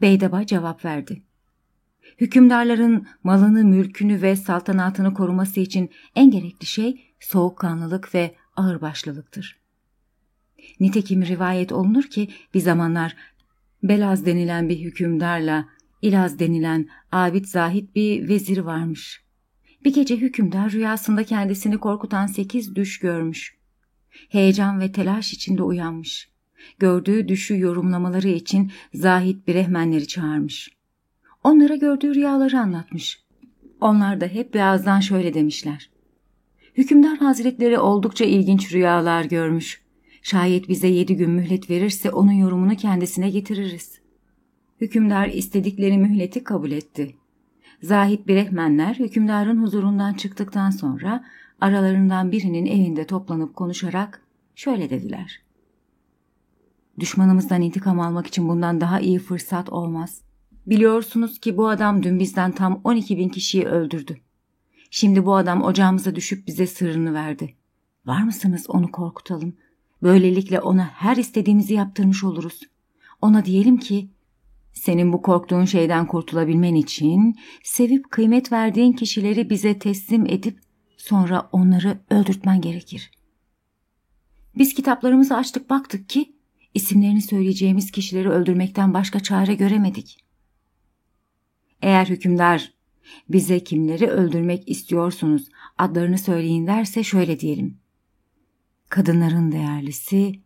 Beydaba cevap verdi. Hükümdarların malını, mülkünü ve saltanatını koruması için en gerekli şey soğukkanlılık ve ağırbaşlılıktır. Nitekim rivayet olunur ki bir zamanlar Belaz denilen bir hükümdarla İlaz denilen abid zahit bir vezir varmış. Bir gece hükümdar rüyasında kendisini korkutan sekiz düş görmüş. Heyecan ve telaş içinde uyanmış. Gördüğü düşü yorumlamaları için zahit bir rehmenleri çağırmış. Onlara gördüğü rüyaları anlatmış. Onlar da hep birazdan şöyle demişler. Hükümdar hazretleri oldukça ilginç rüyalar görmüş. Şayet bize yedi gün mühlet verirse onun yorumunu kendisine getiririz. Hükümdar istedikleri mühleti kabul etti. Zahit birehmenler hükümdarın huzurundan çıktıktan sonra aralarından birinin evinde toplanıp konuşarak şöyle dediler. Düşmanımızdan intikam almak için bundan daha iyi fırsat olmaz. Biliyorsunuz ki bu adam dün bizden tam 12 bin kişiyi öldürdü. Şimdi bu adam ocağımıza düşüp bize sırrını verdi. Var mısınız onu korkutalım? Böylelikle ona her istediğimizi yaptırmış oluruz. Ona diyelim ki senin bu korktuğun şeyden kurtulabilmen için sevip kıymet verdiğin kişileri bize teslim edip sonra onları öldürtmen gerekir. Biz kitaplarımızı açtık baktık ki isimlerini söyleyeceğimiz kişileri öldürmekten başka çare göremedik. Eğer hükümdar bize kimleri öldürmek istiyorsunuz adlarını söyleyin derse şöyle diyelim. Kadınların değerlisi,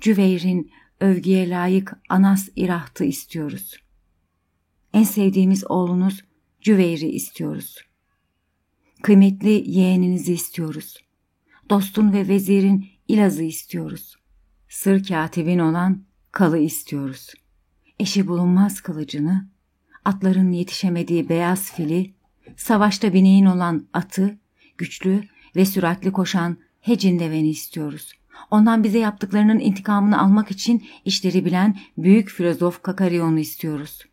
Cüveyr'in övgüye layık Anas İraht'ı istiyoruz. En sevdiğimiz oğlunuz Cüveyr'i istiyoruz. Kıymetli yeğeninizi istiyoruz. Dostun ve vezirin İlaz'ı istiyoruz. Sır katibin olan Kal'ı istiyoruz. Eşi bulunmaz kılıcını, atların yetişemediği beyaz fili, savaşta bineğin olan atı, güçlü ve süratli koşan Hecin deveni istiyoruz. Ondan bize yaptıklarının intikamını almak için işleri bilen büyük filozof Kakarion'u istiyoruz.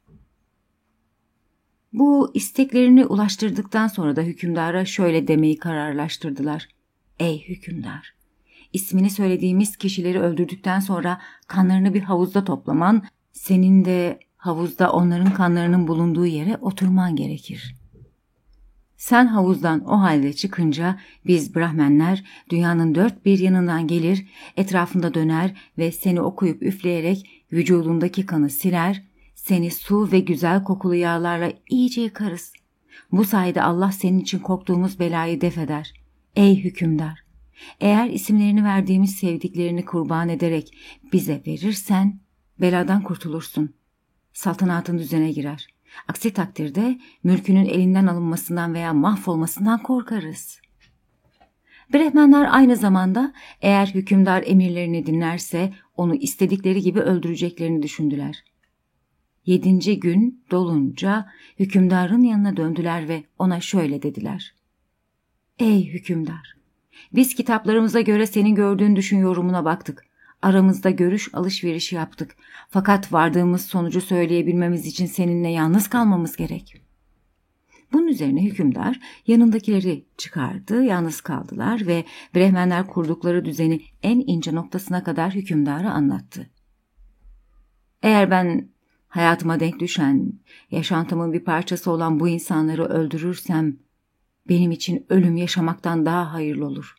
Bu isteklerini ulaştırdıktan sonra da hükümdara şöyle demeyi kararlaştırdılar. Ey hükümdar! İsmini söylediğimiz kişileri öldürdükten sonra kanlarını bir havuzda toplaman, senin de havuzda onların kanlarının bulunduğu yere oturman gerekir. Sen havuzdan o halde çıkınca biz Brahmenler dünyanın dört bir yanından gelir, etrafında döner ve seni okuyup üfleyerek vücudundaki kanı siler, seni su ve güzel kokulu yağlarla iyice yıkarız. Bu sayede Allah senin için korktuğumuz belayı def eder. Ey hükümdar! Eğer isimlerini verdiğimiz sevdiklerini kurban ederek bize verirsen beladan kurtulursun. Saltanatın düzene girer. Aksi takdirde mülkünün elinden alınmasından veya mahvolmasından korkarız. Brehmenler aynı zamanda eğer hükümdar emirlerini dinlerse onu istedikleri gibi öldüreceklerini düşündüler. Yedinci gün dolunca hükümdarın yanına döndüler ve ona şöyle dediler. Ey hükümdar! Biz kitaplarımıza göre senin gördüğün düşün yorumuna baktık. Aramızda görüş alışverişi yaptık. Fakat vardığımız sonucu söyleyebilmemiz için seninle yalnız kalmamız gerek. Bunun üzerine hükümdar yanındakileri çıkardı, yalnız kaldılar ve Brehmenler kurdukları düzeni en ince noktasına kadar hükümdara anlattı. Eğer ben hayatıma denk düşen, yaşantımın bir parçası olan bu insanları öldürürsem, benim için ölüm yaşamaktan daha hayırlı olur.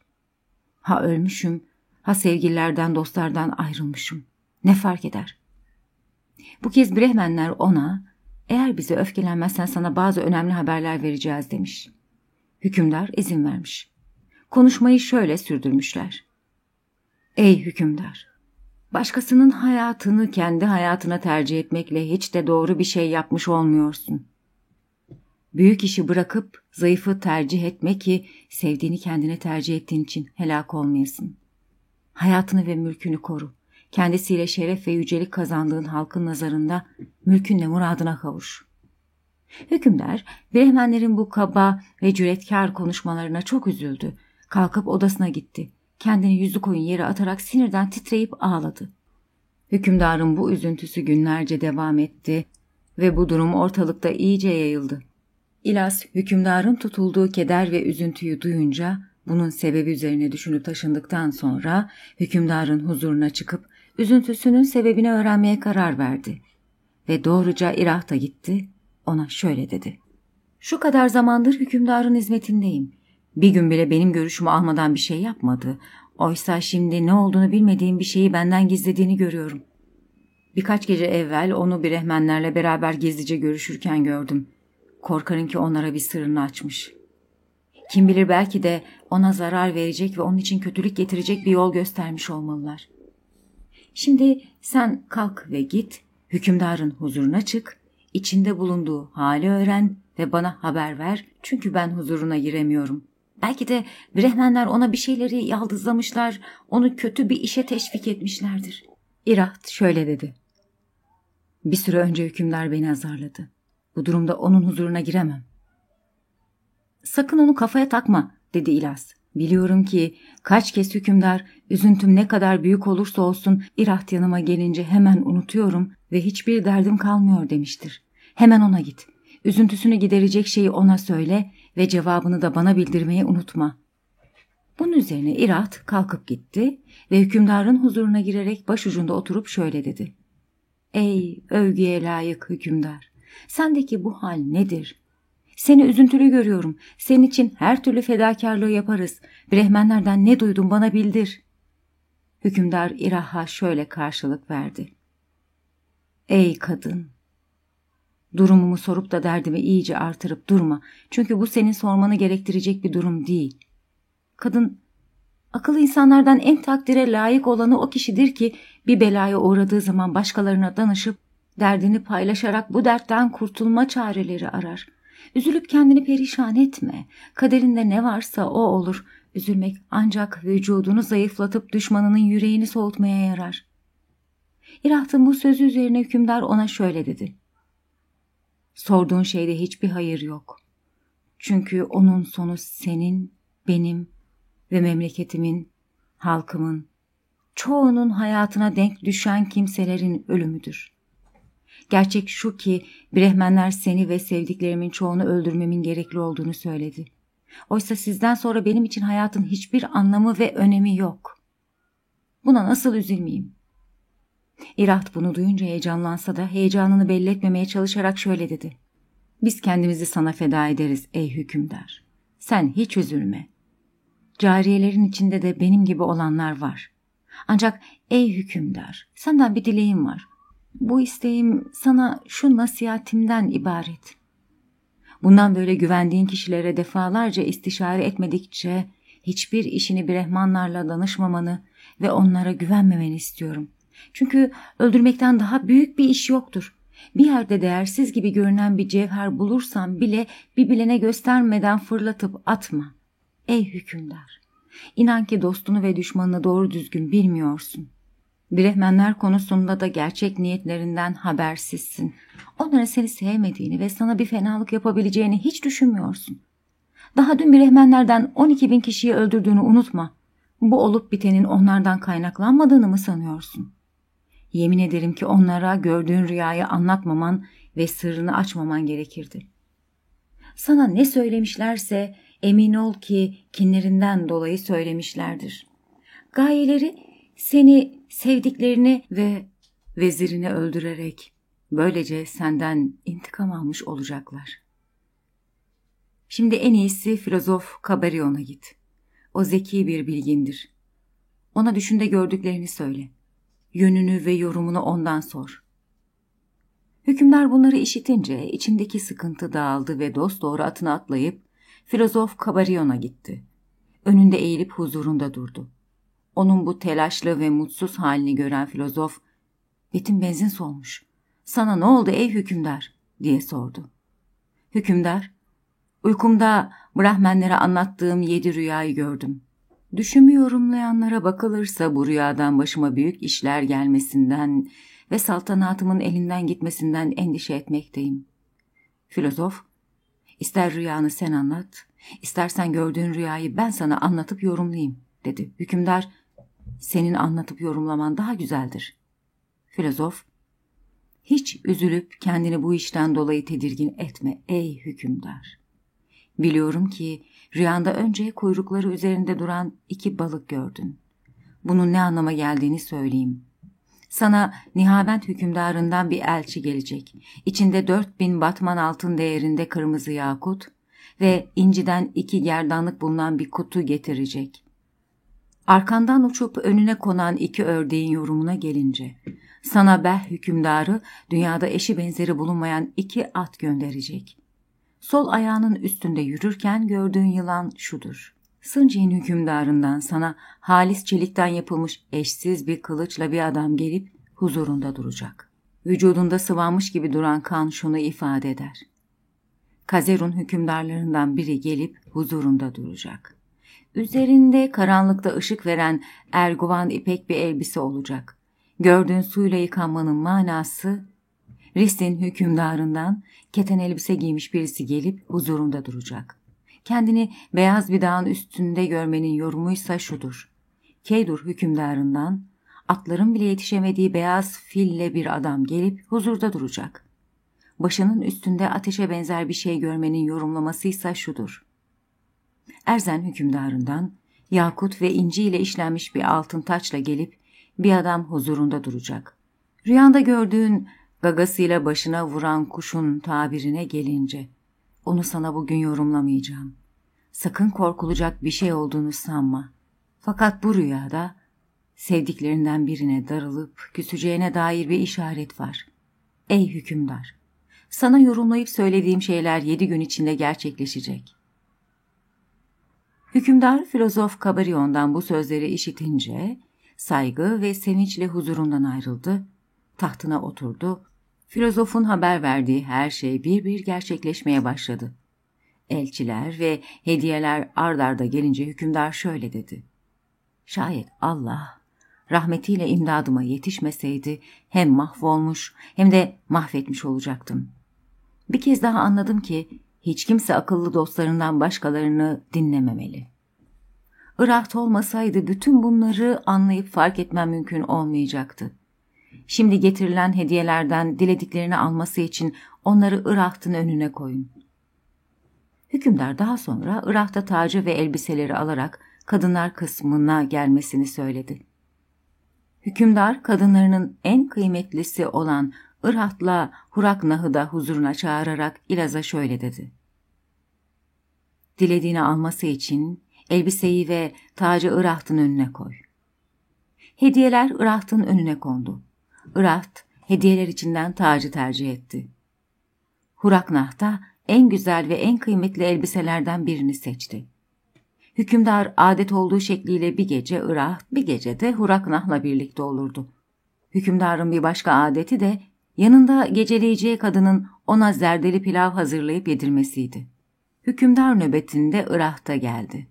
Ha ölmüşüm, ha sevgililerden, dostlardan ayrılmışım. Ne fark eder? Bu kez Brehmenler ona, eğer bize öfkelenmezsen sana bazı önemli haberler vereceğiz demiş. Hükümdar izin vermiş. Konuşmayı şöyle sürdürmüşler. Ey hükümdar! Başkasının hayatını kendi hayatına tercih etmekle hiç de doğru bir şey yapmış olmuyorsun. Büyük işi bırakıp zayıfı tercih etme ki sevdiğini kendine tercih ettiğin için helak olmayasın. Hayatını ve mülkünü koru. Kendisiyle şeref ve yücelik kazandığın halkın nazarında mülkünle muradına kavuş. Hükümdar, Brehmenlerin bu kaba ve cüretkar konuşmalarına çok üzüldü. Kalkıp odasına gitti. Kendini yüzü koyun yere atarak sinirden titreyip ağladı. Hükümdarın bu üzüntüsü günlerce devam etti ve bu durum ortalıkta iyice yayıldı. İlas hükümdarın tutulduğu keder ve üzüntüyü duyunca bunun sebebi üzerine düşünüp taşındıktan sonra hükümdarın huzuruna çıkıp üzüntüsünün sebebini öğrenmeye karar verdi. Ve doğruca İrah'ta gitti, ona şöyle dedi. Şu kadar zamandır hükümdarın hizmetindeyim. Bir gün bile benim görüşümü almadan bir şey yapmadı. Oysa şimdi ne olduğunu bilmediğim bir şeyi benden gizlediğini görüyorum. Birkaç gece evvel onu bir rehmenlerle beraber gizlice görüşürken gördüm. Korkarım ki onlara bir sırrını açmış. Kim bilir belki de ona zarar verecek ve onun için kötülük getirecek bir yol göstermiş olmalılar. Şimdi sen kalk ve git, hükümdarın huzuruna çık, içinde bulunduğu hali öğren ve bana haber ver çünkü ben huzuruna giremiyorum. Belki de Brehmenler ona bir şeyleri yaldızlamışlar, onu kötü bir işe teşvik etmişlerdir. İraht şöyle dedi. Bir süre önce hükümdar beni azarladı. Bu durumda onun huzuruna giremem. Sakın onu kafaya takma dedi İlas. Biliyorum ki kaç kez hükümdar üzüntüm ne kadar büyük olursa olsun İraht yanıma gelince hemen unutuyorum ve hiçbir derdim kalmıyor demiştir. Hemen ona git. Üzüntüsünü giderecek şeyi ona söyle ve cevabını da bana bildirmeyi unutma. Bunun üzerine İraht kalkıp gitti ve hükümdarın huzuruna girerek başucunda oturup şöyle dedi. Ey övgüye layık hükümdar! Sendeki bu hal nedir? Seni üzüntülü görüyorum. Senin için her türlü fedakarlığı yaparız. Brehmenlerden ne duydun bana bildir. Hükümdar İrah'a şöyle karşılık verdi. Ey kadın! Durumumu sorup da derdimi iyice artırıp durma. Çünkü bu senin sormanı gerektirecek bir durum değil. Kadın, akıllı insanlardan en takdire layık olanı o kişidir ki bir belaya uğradığı zaman başkalarına danışıp derdini paylaşarak bu dertten kurtulma çareleri arar. Üzülüp kendini perişan etme. Kaderinde ne varsa o olur. Üzülmek ancak vücudunu zayıflatıp düşmanının yüreğini soğutmaya yarar. İraht'ın bu sözü üzerine hükümdar ona şöyle dedi. Sorduğun şeyde hiçbir hayır yok. Çünkü onun sonu senin, benim ve memleketimin, halkımın, çoğunun hayatına denk düşen kimselerin ölümüdür. Gerçek şu ki Brehmenler seni ve sevdiklerimin çoğunu öldürmemin gerekli olduğunu söyledi. Oysa sizden sonra benim için hayatın hiçbir anlamı ve önemi yok. Buna nasıl üzülmeyeyim? İraht bunu duyunca heyecanlansa da heyecanını belli etmemeye çalışarak şöyle dedi. Biz kendimizi sana feda ederiz ey hükümdar. Sen hiç üzülme. Cariyelerin içinde de benim gibi olanlar var. Ancak ey hükümdar senden bir dileğim var. Bu isteğim sana şu nasihatimden ibaret. Bundan böyle güvendiğin kişilere defalarca istişare etmedikçe hiçbir işini bir rehmanlarla danışmamanı ve onlara güvenmemeni istiyorum. Çünkü öldürmekten daha büyük bir iş yoktur. Bir yerde değersiz gibi görünen bir cevher bulursan bile bir bilene göstermeden fırlatıp atma. Ey hükümdar! İnan ki dostunu ve düşmanını doğru düzgün bilmiyorsun. Brehmenler konusunda da gerçek niyetlerinden habersizsin. Onların seni sevmediğini ve sana bir fenalık yapabileceğini hiç düşünmüyorsun. Daha dün Brehmenlerden 12 bin kişiyi öldürdüğünü unutma. Bu olup bitenin onlardan kaynaklanmadığını mı sanıyorsun? Yemin ederim ki onlara gördüğün rüyayı anlatmaman ve sırrını açmaman gerekirdi. Sana ne söylemişlerse emin ol ki kinlerinden dolayı söylemişlerdir. Gayeleri seni sevdiklerini ve vezirini öldürerek böylece senden intikam almış olacaklar. Şimdi en iyisi filozof Kabarion'a git. O zeki bir bilgindir. Ona düşünde gördüklerini söyle. Yönünü ve yorumunu ondan sor. Hükümdar bunları işitince içindeki sıkıntı dağıldı ve dost doğru atına atlayıp filozof Kabarion'a gitti. Önünde eğilip huzurunda durdu. Onun bu telaşlı ve mutsuz halini gören filozof, ''Betim benzin solmuş. Sana ne oldu ey hükümdar?'' diye sordu. Hükümdar, ''Uykumda Brahmenlere anlattığım yedi rüyayı gördüm. Düşümü yorumlayanlara bakılırsa bu rüyadan başıma büyük işler gelmesinden ve saltanatımın elinden gitmesinden endişe etmekteyim. Filozof, ister rüyanı sen anlat, istersen gördüğün rüyayı ben sana anlatıp yorumlayayım, dedi. Hükümdar, senin anlatıp yorumlaman daha güzeldir. Filozof, hiç üzülüp kendini bu işten dolayı tedirgin etme ey hükümdar. Biliyorum ki rüyanda önce kuyrukları üzerinde duran iki balık gördün. Bunun ne anlama geldiğini söyleyeyim. Sana Nihavent hükümdarından bir elçi gelecek. İçinde dört bin batman altın değerinde kırmızı yakut ve inciden iki gerdanlık bulunan bir kutu getirecek. Arkandan uçup önüne konan iki ördeğin yorumuna gelince, sana Beh hükümdarı dünyada eşi benzeri bulunmayan iki at gönderecek. Sol ayağının üstünde yürürken gördüğün yılan şudur. Sıncı'nın hükümdarından sana halis çelikten yapılmış eşsiz bir kılıçla bir adam gelip huzurunda duracak. Vücudunda sıvanmış gibi duran kan şunu ifade eder. Kazerun hükümdarlarından biri gelip huzurunda duracak. Üzerinde karanlıkta ışık veren erguvan ipek bir elbise olacak. Gördüğün suyla yıkanmanın manası Ristin hükümdarından keten elbise giymiş birisi gelip huzurunda duracak. Kendini beyaz bir dağın üstünde görmenin yorumuysa şudur. Keydur hükümdarından atların bile yetişemediği beyaz fille bir adam gelip huzurda duracak. Başının üstünde ateşe benzer bir şey görmenin yorumlamasıysa şudur. Erzen hükümdarından yakut ve inci ile işlenmiş bir altın taçla gelip bir adam huzurunda duracak. Rüyanda gördüğün gagasıyla başına vuran kuşun tabirine gelince onu sana bugün yorumlamayacağım. Sakın korkulacak bir şey olduğunu sanma. Fakat bu rüyada sevdiklerinden birine darılıp küseceğine dair bir işaret var. Ey hükümdar! Sana yorumlayıp söylediğim şeyler yedi gün içinde gerçekleşecek. Hükümdar filozof Kabarion'dan bu sözleri işitince saygı ve sevinçle huzurundan ayrıldı, tahtına oturdu Filozofun haber verdiği her şey bir bir gerçekleşmeye başladı. Elçiler ve hediyeler ard arda gelince hükümdar şöyle dedi. Şayet Allah rahmetiyle imdadıma yetişmeseydi hem mahvolmuş hem de mahvetmiş olacaktım. Bir kez daha anladım ki hiç kimse akıllı dostlarından başkalarını dinlememeli. Irak olmasaydı bütün bunları anlayıp fark etmem mümkün olmayacaktı. Şimdi getirilen hediyelerden dilediklerini alması için onları Irak'tın önüne koyun. Hükümdar daha sonra Irak'ta tacı ve elbiseleri alarak kadınlar kısmına gelmesini söyledi. Hükümdar kadınlarının en kıymetlisi olan Irhat'la Huraknah'ı da huzuruna çağırarak İlaz'a şöyle dedi. Dilediğini alması için elbiseyi ve tacı Iraht'ın önüne koy. Hediyeler Iraht'ın önüne kondu. Iraht hediyeler içinden tacı tercih etti. Huraknah da en güzel ve en kıymetli elbiselerden birini seçti. Hükümdar adet olduğu şekliyle bir gece Irak, bir gece de Huraknah'la birlikte olurdu. Hükümdarın bir başka adeti de yanında geceleyeceği kadının ona zerdeli pilav hazırlayıp yedirmesiydi. Hükümdar nöbetinde Irak'ta geldi.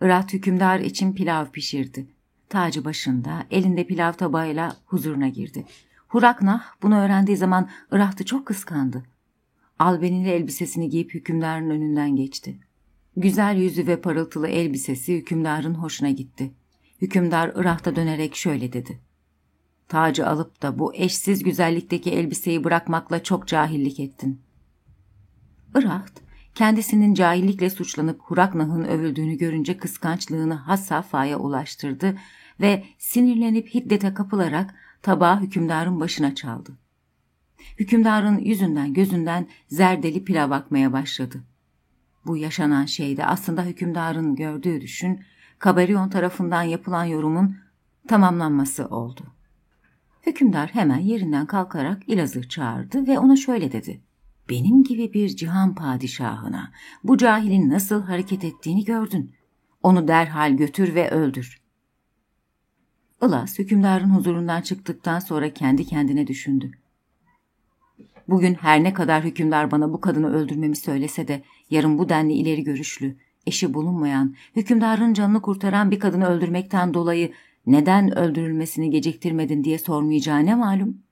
Irak hükümdar için pilav pişirdi. Tacı başında, elinde pilav tabağıyla huzuruna girdi. Huraknah bunu öğrendiği zaman Irak'tı çok kıskandı. Albenili elbisesini giyip hükümdarın önünden geçti. Güzel yüzü ve parıltılı elbisesi hükümdarın hoşuna gitti. Hükümdar Irak'ta dönerek şöyle dedi. Tacı alıp da bu eşsiz güzellikteki elbiseyi bırakmakla çok cahillik ettin. Irak, kendisinin cahillikle suçlanıp Huraknah'ın övüldüğünü görünce kıskançlığını has safhaya ulaştırdı ve sinirlenip hiddete kapılarak tabağı hükümdarın başına çaldı. Hükümdarın yüzünden gözünden zerdeli pilav akmaya başladı. Bu yaşanan şeyde aslında hükümdarın gördüğü düşün, Kabaryon tarafından yapılan yorumun tamamlanması oldu. Hükümdar hemen yerinden kalkarak İlaz'ı çağırdı ve ona şöyle dedi. Benim gibi bir cihan padişahına bu cahilin nasıl hareket ettiğini gördün. Onu derhal götür ve öldür. Ilas hükümdarın huzurundan çıktıktan sonra kendi kendine düşündü. Bugün her ne kadar hükümdar bana bu kadını öldürmemi söylese de yarın bu denli ileri görüşlü, eşi bulunmayan, hükümdarın canını kurtaran bir kadını öldürmekten dolayı neden öldürülmesini geciktirmedin diye sormayacağı ne malum?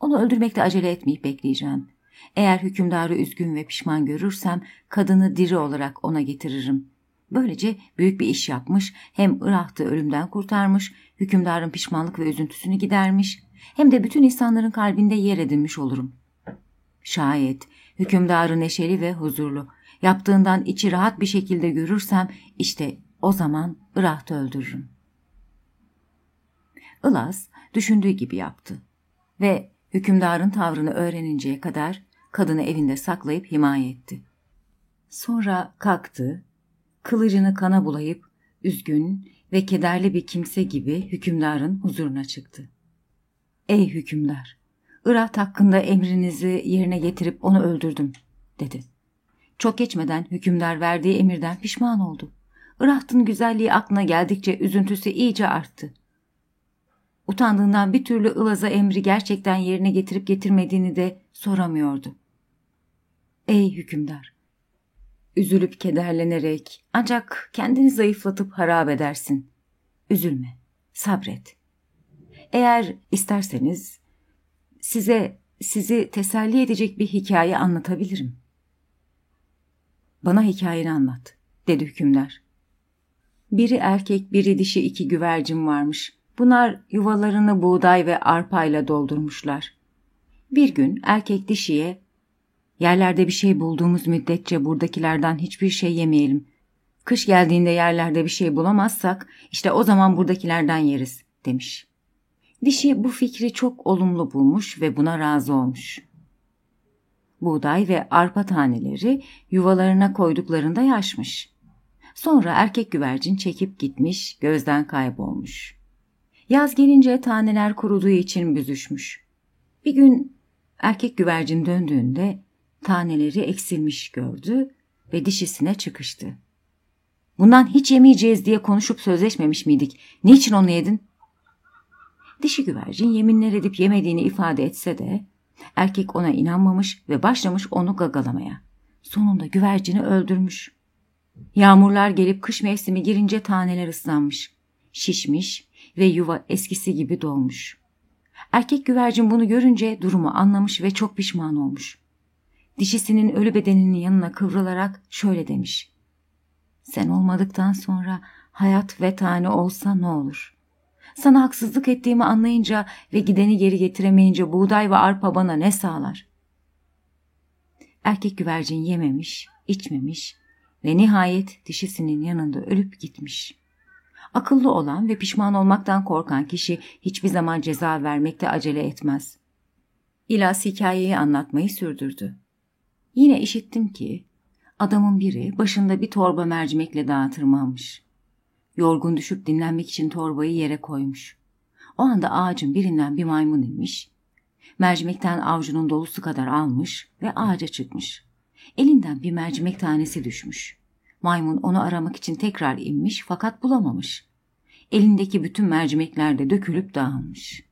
Onu öldürmekte acele etmeyip bekleyeceğim. Eğer hükümdarı üzgün ve pişman görürsem kadını diri olarak ona getiririm. Böylece büyük bir iş yapmış, hem Irak'ta ölümden kurtarmış, hükümdarın pişmanlık ve üzüntüsünü gidermiş, hem de bütün insanların kalbinde yer edinmiş olurum. Şayet hükümdarı neşeli ve huzurlu, yaptığından içi rahat bir şekilde görürsem işte o zaman Irak'ta öldürürüm. Ilas düşündüğü gibi yaptı ve hükümdarın tavrını öğreninceye kadar kadını evinde saklayıp himaye etti. Sonra kalktı, kılıcını kana bulayıp üzgün ve kederli bir kimse gibi hükümdarın huzuruna çıktı. Ey hükümdar! Irak hakkında emrinizi yerine getirip onu öldürdüm, dedi. Çok geçmeden hükümdar verdiği emirden pişman oldu. Irak'ın güzelliği aklına geldikçe üzüntüsü iyice arttı. Utandığından bir türlü Ilaz'a emri gerçekten yerine getirip getirmediğini de soramıyordu. Ey hükümdar! Üzülüp kederlenerek ancak kendini zayıflatıp harap edersin. Üzülme, sabret. Eğer isterseniz size sizi teselli edecek bir hikaye anlatabilirim. Bana hikayeni anlat, dedi hükümdar. Biri erkek, biri dişi iki güvercin varmış. Bunlar yuvalarını buğday ve arpayla doldurmuşlar. Bir gün erkek dişiye, yerlerde bir şey bulduğumuz müddetçe buradakilerden hiçbir şey yemeyelim. Kış geldiğinde yerlerde bir şey bulamazsak işte o zaman buradakilerden yeriz demiş. Dişi bu fikri çok olumlu bulmuş ve buna razı olmuş. Buğday ve arpa taneleri yuvalarına koyduklarında yaşmış. Sonra erkek güvercin çekip gitmiş, gözden kaybolmuş. Yaz gelince taneler kuruduğu için büzüşmüş. Bir gün erkek güvercin döndüğünde taneleri eksilmiş gördü ve dişisine çıkıştı. Bundan hiç yemeyeceğiz diye konuşup sözleşmemiş miydik? Niçin onu yedin? Dişi güvercin yeminler edip yemediğini ifade etse de erkek ona inanmamış ve başlamış onu gagalamaya. Sonunda güvercini öldürmüş. Yağmurlar gelip kış mevsimi girince taneler ıslanmış, şişmiş ve yuva eskisi gibi dolmuş. Erkek güvercin bunu görünce durumu anlamış ve çok pişman olmuş. Dişisinin ölü bedeninin yanına kıvrılarak şöyle demiş. Sen olmadıktan sonra hayat ve tane olsa ne olur? Sana haksızlık ettiğimi anlayınca ve gideni geri getiremeyince buğday ve arpa bana ne sağlar? Erkek güvercin yememiş, içmemiş ve nihayet dişisinin yanında ölüp gitmiş. Akıllı olan ve pişman olmaktan korkan kişi hiçbir zaman ceza vermekte acele etmez. İlas hikayeyi anlatmayı sürdürdü. Yine işittim ki adamın biri başında bir torba mercimekle dağa tırmanmış. Yorgun düşüp dinlenmek için torbayı yere koymuş. O anda ağacın birinden bir maymun inmiş. Mercimekten avucunun dolusu kadar almış ve ağaca çıkmış. Elinden bir mercimek tanesi düşmüş. Maymun onu aramak için tekrar inmiş fakat bulamamış. Elindeki bütün mercimekler de dökülüp dağılmış.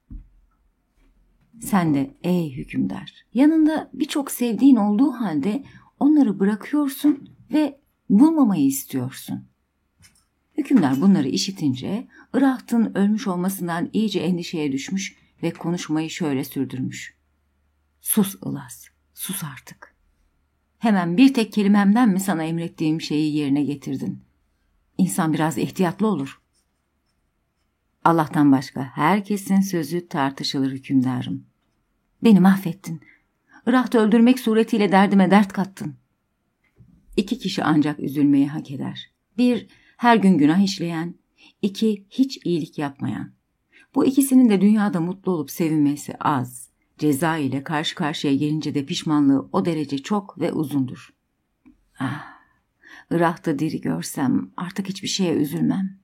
Sen de ey hükümdar, yanında birçok sevdiğin olduğu halde onları bırakıyorsun ve bulmamayı istiyorsun. Hükümdar bunları işitince Irak'tın ölmüş olmasından iyice endişeye düşmüş ve konuşmayı şöyle sürdürmüş. Sus Ilas, sus artık. Hemen bir tek kelimemden mi sana emrettiğim şeyi yerine getirdin? İnsan biraz ihtiyatlı olur. Allah'tan başka herkesin sözü tartışılır hükümdarım. Beni mahvettin. Irak'ta öldürmek suretiyle derdime dert kattın. İki kişi ancak üzülmeyi hak eder. Bir, her gün günah işleyen, iki, hiç iyilik yapmayan. Bu ikisinin de dünyada mutlu olup sevinmesi az. Ceza ile karşı karşıya gelince de pişmanlığı o derece çok ve uzundur. Ah, Irak'ta diri görsem artık hiçbir şeye üzülmem.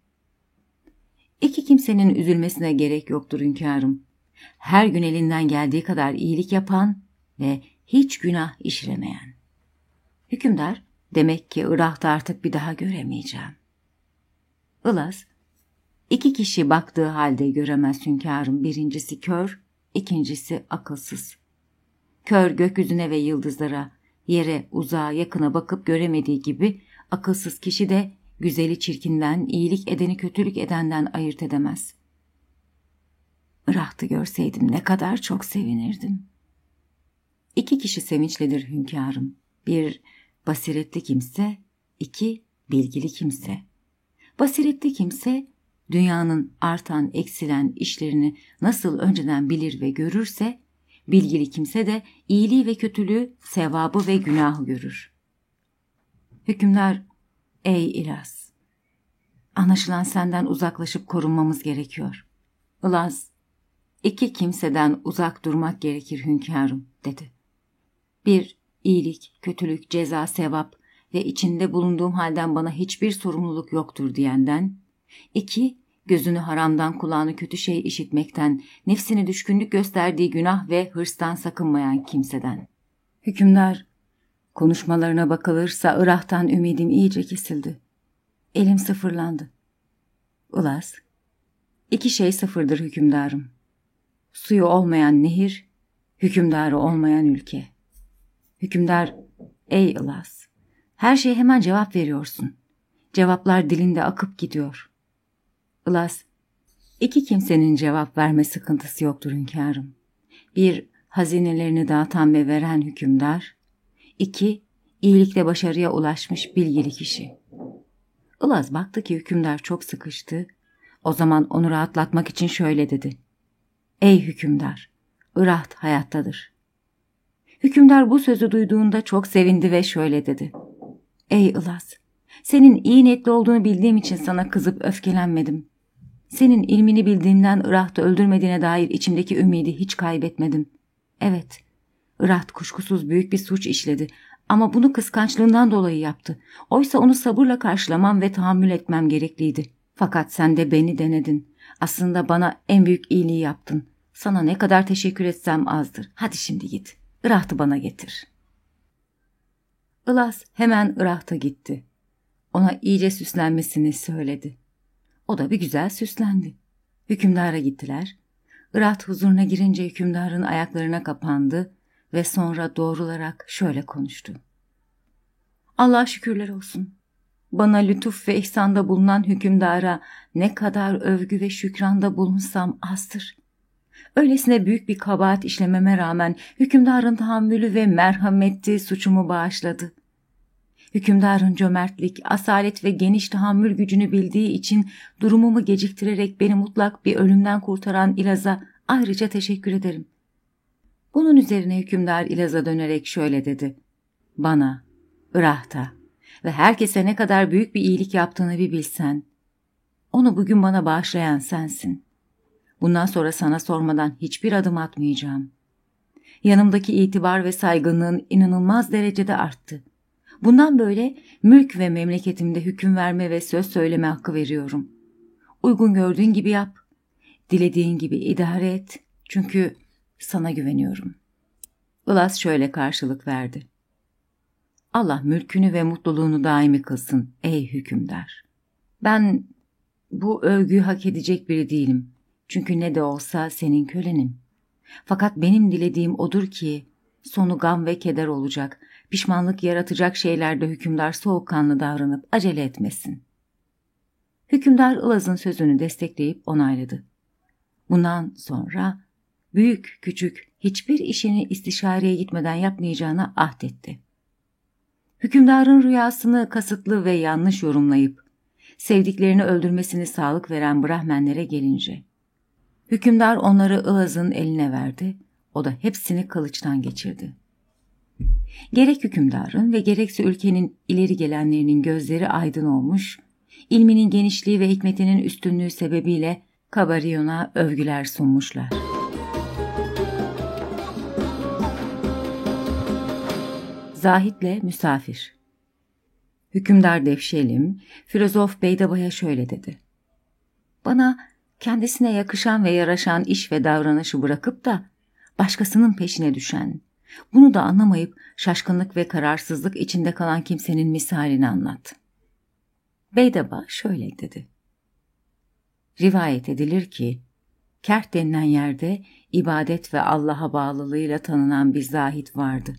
İki kimsenin üzülmesine gerek yoktur hünkârım. Her gün elinden geldiği kadar iyilik yapan ve hiç günah işlemeyen. Hükümdar, demek ki Irak'ta artık bir daha göremeyeceğim. Ilas, iki kişi baktığı halde göremez hünkârım. Birincisi kör, ikincisi akılsız. Kör gökyüzüne ve yıldızlara, yere, uzağa, yakına bakıp göremediği gibi akılsız kişi de güzeli çirkinden, iyilik edeni kötülük edenden ayırt edemez. Irak'ta görseydim ne kadar çok sevinirdim. İki kişi sevinçlidir hünkârım. Bir, basiretli kimse, iki, bilgili kimse. Basiretli kimse, dünyanın artan, eksilen işlerini nasıl önceden bilir ve görürse, bilgili kimse de iyiliği ve kötülüğü, sevabı ve günahı görür. Hükümler Ey İlaz! Anlaşılan senden uzaklaşıp korunmamız gerekiyor. Ilaz, iki kimseden uzak durmak gerekir hünkârım, dedi. Bir, iyilik, kötülük, ceza, sevap ve içinde bulunduğum halden bana hiçbir sorumluluk yoktur diyenden. İki, gözünü haramdan kulağını kötü şey işitmekten, nefsini düşkünlük gösterdiği günah ve hırstan sakınmayan kimseden. Hükümdar, Konuşmalarına bakılırsa Irak'tan ümidim iyice kesildi. Elim sıfırlandı. Ulas, iki şey sıfırdır hükümdarım. Suyu olmayan nehir, hükümdarı olmayan ülke. Hükümdar, ey Ilas, her şeye hemen cevap veriyorsun. Cevaplar dilinde akıp gidiyor. Ilas, iki kimsenin cevap verme sıkıntısı yoktur hünkârım. Bir, hazinelerini dağıtan ve veren hükümdar, 2. İyilikle başarıya ulaşmış bilgili kişi. Ilaz baktı ki hükümdar çok sıkıştı. O zaman onu rahatlatmak için şöyle dedi. Ey hükümdar, Irat hayattadır. Hükümdar bu sözü duyduğunda çok sevindi ve şöyle dedi. Ey Ilaz, senin iyi niyetli olduğunu bildiğim için sana kızıp öfkelenmedim. Senin ilmini bildiğinden Irak'ta öldürmediğine dair içimdeki ümidi hiç kaybetmedim. Evet, Irat kuşkusuz büyük bir suç işledi ama bunu kıskançlığından dolayı yaptı. Oysa onu sabırla karşılamam ve tahammül etmem gerekliydi. Fakat sen de beni denedin. Aslında bana en büyük iyiliği yaptın. Sana ne kadar teşekkür etsem azdır. Hadi şimdi git. Irak'tı bana getir. Ilas hemen Irak'ta gitti. Ona iyice süslenmesini söyledi. O da bir güzel süslendi. Hükümdara gittiler. Irat huzuruna girince hükümdarın ayaklarına kapandı ve sonra doğrularak şöyle konuştu. Allah şükürler olsun. Bana lütuf ve ihsanda bulunan hükümdara ne kadar övgü ve şükranda bulunsam azdır. Öylesine büyük bir kabahat işlememe rağmen hükümdarın tahammülü ve merhameti suçumu bağışladı. Hükümdarın cömertlik, asalet ve geniş tahammül gücünü bildiği için durumumu geciktirerek beni mutlak bir ölümden kurtaran İlaz'a ayrıca teşekkür ederim. Bunun üzerine hükümdar İlaz'a dönerek şöyle dedi. Bana, Irak'ta ve herkese ne kadar büyük bir iyilik yaptığını bir bilsen. Onu bugün bana bağışlayan sensin. Bundan sonra sana sormadan hiçbir adım atmayacağım. Yanımdaki itibar ve saygınlığın inanılmaz derecede arttı. Bundan böyle mülk ve memleketimde hüküm verme ve söz söyleme hakkı veriyorum. Uygun gördüğün gibi yap. Dilediğin gibi idare et. Çünkü sana güveniyorum. Ilas şöyle karşılık verdi. Allah mülkünü ve mutluluğunu daimi kılsın ey hükümdar. Ben bu övgüyü hak edecek biri değilim. Çünkü ne de olsa senin kölenim. Fakat benim dilediğim odur ki sonu gam ve keder olacak, pişmanlık yaratacak şeylerde hükümdar soğukkanlı davranıp acele etmesin. Hükümdar Ilaz'ın sözünü destekleyip onayladı. Bundan sonra büyük küçük hiçbir işini istişareye gitmeden yapmayacağına ahdetti. Hükümdarın rüyasını kasıtlı ve yanlış yorumlayıp sevdiklerini öldürmesini sağlık veren Brahmenlere gelince hükümdar onları Ilaz'ın eline verdi, o da hepsini kılıçtan geçirdi. Gerek hükümdarın ve gerekse ülkenin ileri gelenlerinin gözleri aydın olmuş, ilminin genişliği ve hikmetinin üstünlüğü sebebiyle Kabarion'a övgüler sunmuşlar. Zahitle misafir Hükümdar Devşelim, filozof Beydaba'ya şöyle dedi. Bana kendisine yakışan ve yaraşan iş ve davranışı bırakıp da başkasının peşine düşen, bunu da anlamayıp şaşkınlık ve kararsızlık içinde kalan kimsenin misalini anlat. Beydaba şöyle dedi. Rivayet edilir ki, Kert denilen yerde ibadet ve Allah'a bağlılığıyla tanınan bir zahit vardı.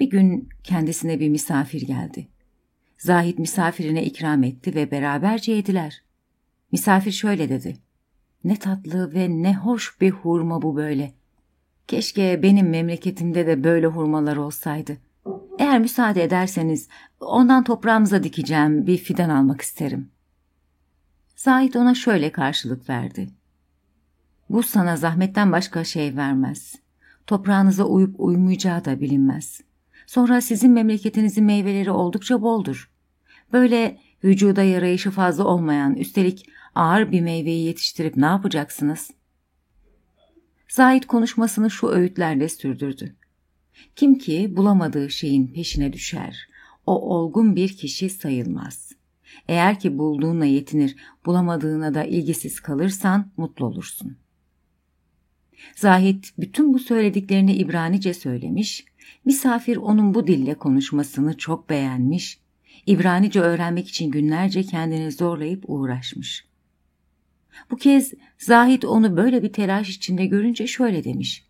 Bir gün kendisine bir misafir geldi. Zahid misafirine ikram etti ve beraberce yediler. Misafir şöyle dedi. Ne tatlı ve ne hoş bir hurma bu böyle. Keşke benim memleketimde de böyle hurmalar olsaydı. Eğer müsaade ederseniz ondan toprağımıza dikeceğim bir fidan almak isterim. Zahid ona şöyle karşılık verdi. Bu sana zahmetten başka şey vermez. Toprağınıza uyup uymayacağı da bilinmez. Sonra sizin memleketinizin meyveleri oldukça boldur. Böyle vücuda yarayışı fazla olmayan, üstelik ağır bir meyveyi yetiştirip ne yapacaksınız? Zahid konuşmasını şu öğütlerle sürdürdü. Kim ki bulamadığı şeyin peşine düşer, o olgun bir kişi sayılmaz. Eğer ki bulduğunla yetinir, bulamadığına da ilgisiz kalırsan mutlu olursun. Zahid bütün bu söylediklerini İbranice söylemiş, misafir onun bu dille konuşmasını çok beğenmiş, İbranice öğrenmek için günlerce kendini zorlayıp uğraşmış. Bu kez Zahid onu böyle bir telaş içinde görünce şöyle demiş.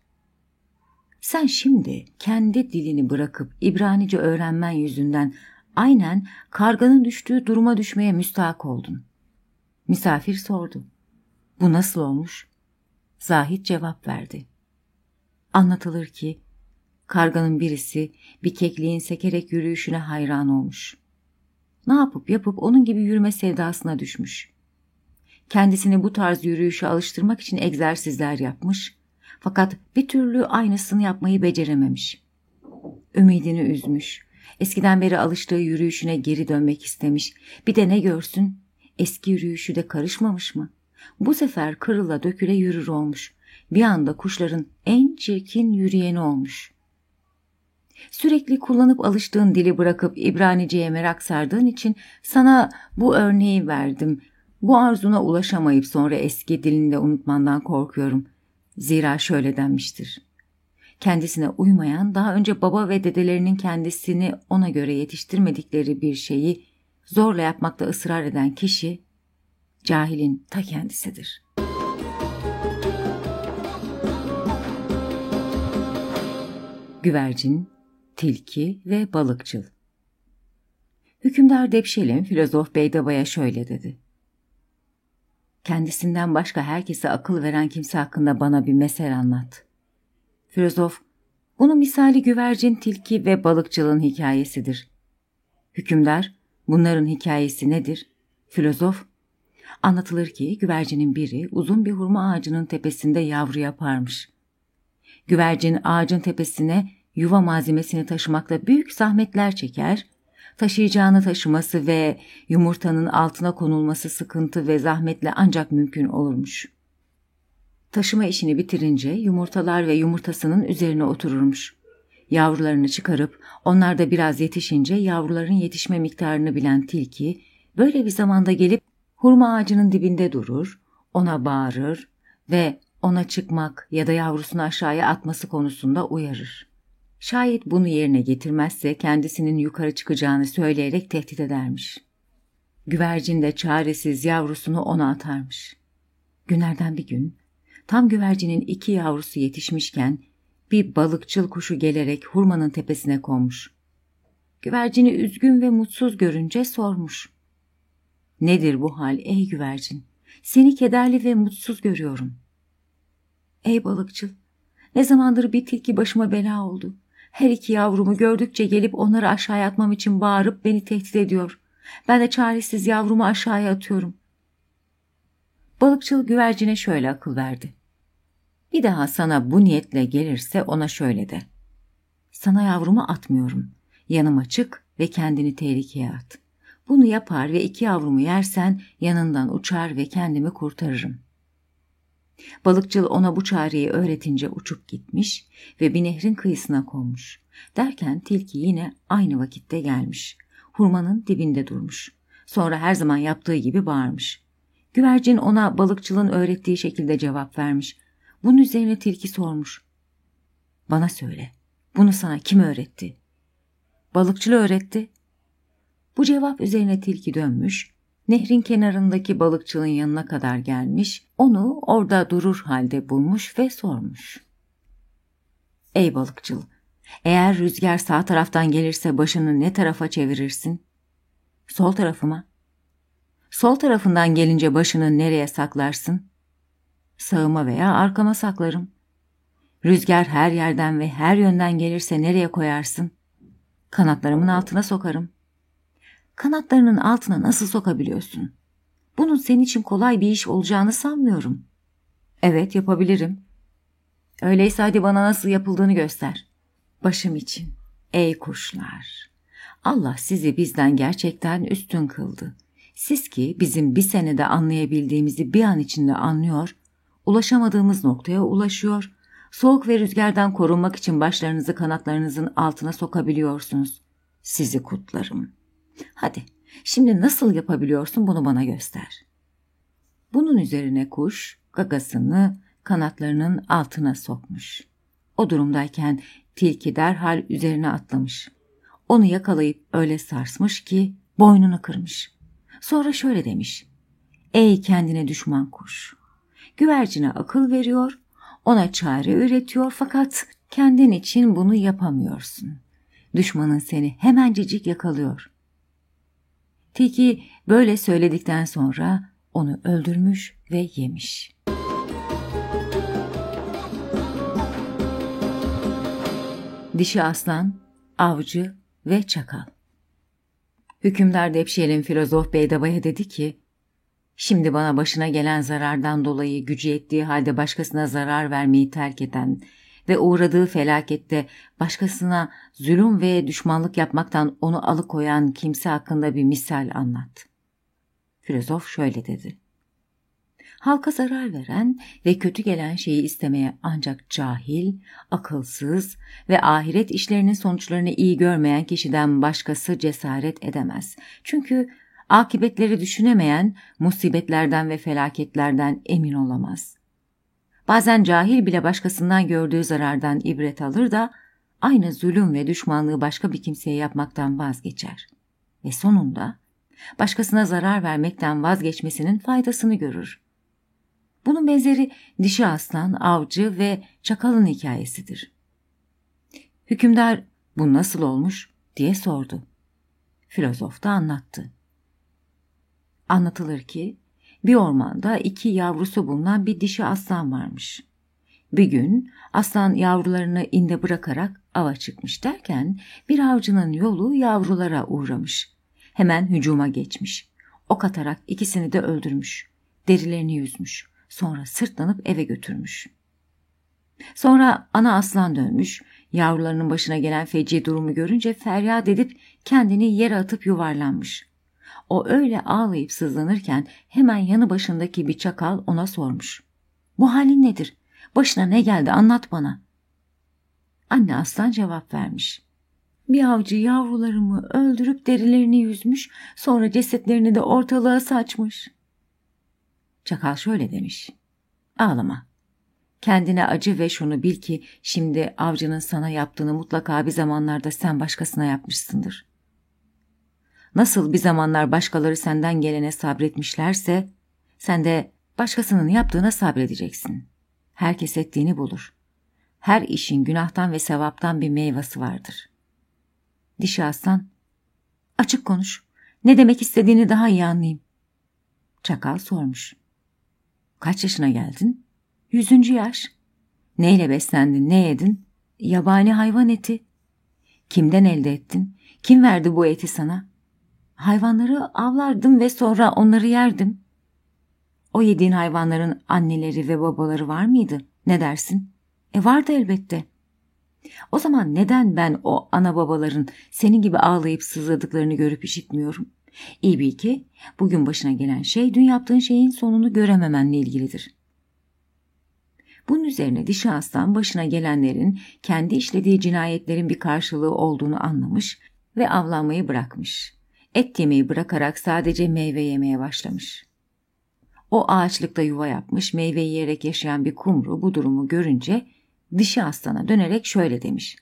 Sen şimdi kendi dilini bırakıp İbranice öğrenmen yüzünden aynen karganın düştüğü duruma düşmeye müstahak oldun. Misafir sordu. Bu nasıl olmuş? Zahid cevap verdi. Anlatılır ki karganın birisi bir kekliğin sekerek yürüyüşüne hayran olmuş. Ne yapıp yapıp onun gibi yürüme sevdasına düşmüş. Kendisini bu tarz yürüyüşe alıştırmak için egzersizler yapmış fakat bir türlü aynısını yapmayı becerememiş. Ümidini üzmüş. Eskiden beri alıştığı yürüyüşüne geri dönmek istemiş. Bir de ne görsün? Eski yürüyüşü de karışmamış mı? Bu sefer kırıla döküle yürür olmuş. Bir anda kuşların en çirkin yürüyeni olmuş. Sürekli kullanıp alıştığın dili bırakıp İbranice'ye merak sardığın için sana bu örneği verdim. Bu arzuna ulaşamayıp sonra eski dilinde unutmandan korkuyorum. Zira şöyle denmiştir. Kendisine uymayan, daha önce baba ve dedelerinin kendisini ona göre yetiştirmedikleri bir şeyi zorla yapmakta ısrar eden kişi, cahilin ta kendisidir. Güvercin, tilki ve balıkçıl Hükümdar Depşelim filozof Beydaba'ya şöyle dedi. Kendisinden başka herkese akıl veren kimse hakkında bana bir mesel anlat. Filozof, bunun misali güvercin, tilki ve balıkçılığın hikayesidir. Hükümdar, bunların hikayesi nedir? Filozof, anlatılır ki güvercinin biri uzun bir hurma ağacının tepesinde yavru yaparmış. Güvercin ağacın tepesine yuva malzemesini taşımakla büyük zahmetler çeker, taşıyacağını taşıması ve yumurtanın altına konulması sıkıntı ve zahmetle ancak mümkün olurmuş. Taşıma işini bitirince yumurtalar ve yumurtasının üzerine otururmuş. Yavrularını çıkarıp onlar da biraz yetişince yavruların yetişme miktarını bilen tilki böyle bir zamanda gelip hurma ağacının dibinde durur, ona bağırır ve ona çıkmak ya da yavrusunu aşağıya atması konusunda uyarır. Şayet bunu yerine getirmezse kendisinin yukarı çıkacağını söyleyerek tehdit edermiş. Güvercin de çaresiz yavrusunu ona atarmış. Günlerden bir gün tam güvercinin iki yavrusu yetişmişken bir balıkçıl kuşu gelerek hurmanın tepesine konmuş. Güvercini üzgün ve mutsuz görünce sormuş. Nedir bu hal ey güvercin? Seni kederli ve mutsuz görüyorum. Ey balıkçıl, ne zamandır bir tilki başıma bela oldu. Her iki yavrumu gördükçe gelip onları aşağıya atmam için bağırıp beni tehdit ediyor. Ben de çaresiz yavrumu aşağıya atıyorum. Balıkçıl güvercine şöyle akıl verdi. Bir daha sana bu niyetle gelirse ona şöyle de. Sana yavrumu atmıyorum. Yanıma çık ve kendini tehlikeye at. Bunu yapar ve iki yavrumu yersen yanından uçar ve kendimi kurtarırım. Balıkçıl ona bu çareyi öğretince uçup gitmiş ve bir nehrin kıyısına konmuş. Derken tilki yine aynı vakitte gelmiş. Hurmanın dibinde durmuş. Sonra her zaman yaptığı gibi bağırmış. Güvercin ona balıkçılın öğrettiği şekilde cevap vermiş. Bunun üzerine tilki sormuş. Bana söyle, bunu sana kim öğretti? Balıkçıl öğretti. Bu cevap üzerine tilki dönmüş, nehrin kenarındaki balıkçılın yanına kadar gelmiş, onu orada durur halde bulmuş ve sormuş. Ey balıkçıl, eğer rüzgar sağ taraftan gelirse başını ne tarafa çevirirsin? Sol tarafıma. Sol tarafından gelince başını nereye saklarsın? Sağıma veya arkama saklarım. Rüzgar her yerden ve her yönden gelirse nereye koyarsın? Kanatlarımın altına sokarım. Kanatlarının altına nasıl sokabiliyorsun? Bunun senin için kolay bir iş olacağını sanmıyorum. Evet yapabilirim. Öyleyse hadi bana nasıl yapıldığını göster. Başım için. Ey kuşlar! Allah sizi bizden gerçekten üstün kıldı. Siz ki bizim bir senede anlayabildiğimizi bir an içinde anlıyor, ulaşamadığımız noktaya ulaşıyor, soğuk ve rüzgardan korunmak için başlarınızı kanatlarınızın altına sokabiliyorsunuz. Sizi kutlarım. Hadi, şimdi nasıl yapabiliyorsun bunu bana göster. Bunun üzerine kuş gagasını kanatlarının altına sokmuş. O durumdayken tilki derhal üzerine atlamış. Onu yakalayıp öyle sarsmış ki boynunu kırmış. Sonra şöyle demiş. Ey kendine düşman kuş! Güvercine akıl veriyor, ona çare üretiyor fakat kendin için bunu yapamıyorsun. Düşmanın seni hemencecik yakalıyor. Tilki böyle söyledikten sonra onu öldürmüş ve yemiş. Dişi aslan, avcı ve çakal. Hükümdar Depşel'in filozof Beydaba'ya dedi ki, Şimdi bana başına gelen zarardan dolayı gücü yettiği halde başkasına zarar vermeyi terk eden ve uğradığı felakette başkasına zulüm ve düşmanlık yapmaktan onu alıkoyan kimse hakkında bir misal anlat. Filozof şöyle dedi. Halka zarar veren ve kötü gelen şeyi istemeye ancak cahil, akılsız ve ahiret işlerinin sonuçlarını iyi görmeyen kişiden başkası cesaret edemez. Çünkü akıbetleri düşünemeyen musibetlerden ve felaketlerden emin olamaz. Bazen cahil bile başkasından gördüğü zarardan ibret alır da aynı zulüm ve düşmanlığı başka bir kimseye yapmaktan vazgeçer. Ve sonunda başkasına zarar vermekten vazgeçmesinin faydasını görür. Bunun benzeri dişi aslan, avcı ve çakalın hikayesidir. Hükümdar bu nasıl olmuş diye sordu. Filozof da anlattı. Anlatılır ki bir ormanda iki yavrusu bulunan bir dişi aslan varmış. Bir gün aslan yavrularını inde bırakarak ava çıkmış derken bir avcının yolu yavrulara uğramış. Hemen hücuma geçmiş. Ok atarak ikisini de öldürmüş. Derilerini yüzmüş. Sonra sırtlanıp eve götürmüş. Sonra ana aslan dönmüş, Yavrularının başına gelen feci durumu görünce feryat edip kendini yere atıp yuvarlanmış. O öyle ağlayıp sızlanırken hemen yanı başındaki bir çakal ona sormuş. Bu halin nedir? Başına ne geldi anlat bana. Anne aslan cevap vermiş. Bir avcı yavrularımı öldürüp derilerini yüzmüş, sonra cesetlerini de ortalığa saçmış. Çakal şöyle demiş. Ağlama. Kendine acı ve şunu bil ki şimdi avcının sana yaptığını mutlaka bir zamanlarda sen başkasına yapmışsındır. Nasıl bir zamanlar başkaları senden gelene sabretmişlerse sen de başkasının yaptığına sabredeceksin. Herkes ettiğini bulur. Her işin günahtan ve sevaptan bir meyvası vardır. Dişi aslan, açık konuş. Ne demek istediğini daha iyi anlayayım. Çakal sormuş. Kaç yaşına geldin? Yüzüncü yaş. Neyle beslendin, ne yedin? Yabani hayvan eti. Kimden elde ettin? Kim verdi bu eti sana? Hayvanları avlardım ve sonra onları yerdim. O yediğin hayvanların anneleri ve babaları var mıydı? Ne dersin? E vardı elbette. O zaman neden ben o ana babaların senin gibi ağlayıp sızladıklarını görüp işitmiyorum? İyi bil ki bugün başına gelen şey dün yaptığın şeyin sonunu görememenle ilgilidir. Bunun üzerine dişi aslan başına gelenlerin kendi işlediği cinayetlerin bir karşılığı olduğunu anlamış ve avlanmayı bırakmış. Et yemeyi bırakarak sadece meyve yemeye başlamış. O ağaçlıkta yuva yapmış, meyve yiyerek yaşayan bir kumru bu durumu görünce dişi aslana dönerek şöyle demiş.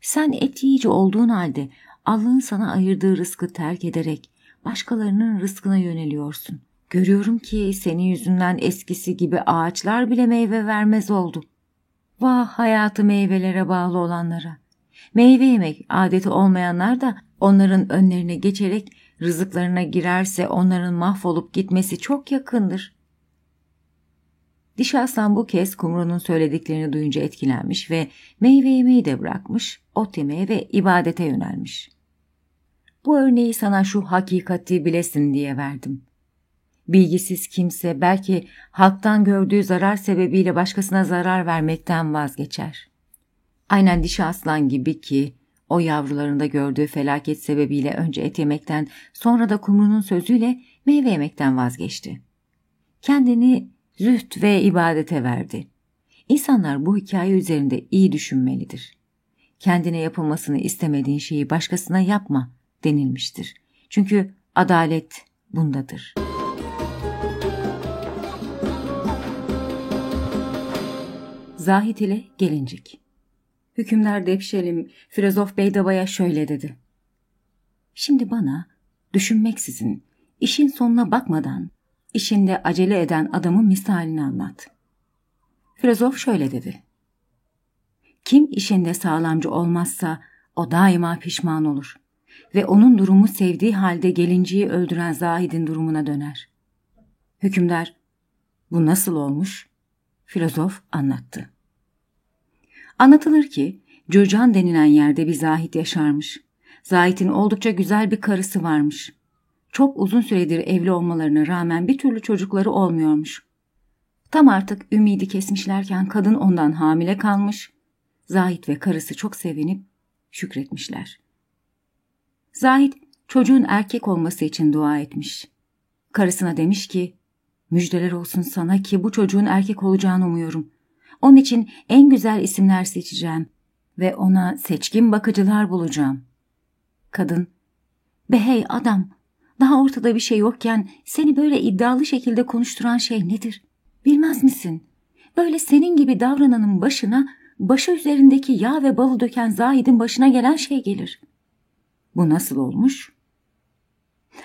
Sen et yiyici olduğun halde Allah'ın sana ayırdığı rızkı terk ederek başkalarının rızkına yöneliyorsun. Görüyorum ki senin yüzünden eskisi gibi ağaçlar bile meyve vermez oldu. Vah hayatı meyvelere bağlı olanlara. Meyve yemek adeti olmayanlar da onların önlerine geçerek rızıklarına girerse onların mahvolup gitmesi çok yakındır. Dişi aslan bu kez kumrunun söylediklerini duyunca etkilenmiş ve meyve yemeyi de bırakmış, ot yemeye ve ibadete yönelmiş. Bu örneği sana şu hakikati bilesin diye verdim. Bilgisiz kimse belki halktan gördüğü zarar sebebiyle başkasına zarar vermekten vazgeçer. Aynen dişi aslan gibi ki o yavrularında gördüğü felaket sebebiyle önce et yemekten sonra da kumrunun sözüyle meyve yemekten vazgeçti. Kendini züht ve ibadete verdi. İnsanlar bu hikaye üzerinde iyi düşünmelidir. Kendine yapılmasını istemediğin şeyi başkasına yapma denilmiştir. Çünkü adalet bundadır. Zahit ile Gelincik Hükümdar Depşelim, filozof Beydava'ya şöyle dedi. Şimdi bana düşünmeksizin, işin sonuna bakmadan, işinde acele eden adamın misalini anlat. Filozof şöyle dedi. Kim işinde sağlamcı olmazsa o daima pişman olur ve onun durumu sevdiği halde gelinciyi öldüren Zahid'in durumuna döner. Hükümdar, bu nasıl olmuş? Filozof anlattı. Anlatılır ki Cürcan denilen yerde bir zahit yaşarmış. Zahit'in oldukça güzel bir karısı varmış. Çok uzun süredir evli olmalarına rağmen bir türlü çocukları olmuyormuş. Tam artık ümidi kesmişlerken kadın ondan hamile kalmış. Zahit ve karısı çok sevinip şükretmişler. Zahit çocuğun erkek olması için dua etmiş. Karısına demiş ki, müjdeler olsun sana ki bu çocuğun erkek olacağını umuyorum. Onun için en güzel isimler seçeceğim ve ona seçkin bakıcılar bulacağım. Kadın, be hey adam, daha ortada bir şey yokken seni böyle iddialı şekilde konuşturan şey nedir? Bilmez misin? Böyle senin gibi davrananın başına, başı üzerindeki yağ ve balı döken Zahid'in başına gelen şey gelir. Bu nasıl olmuş?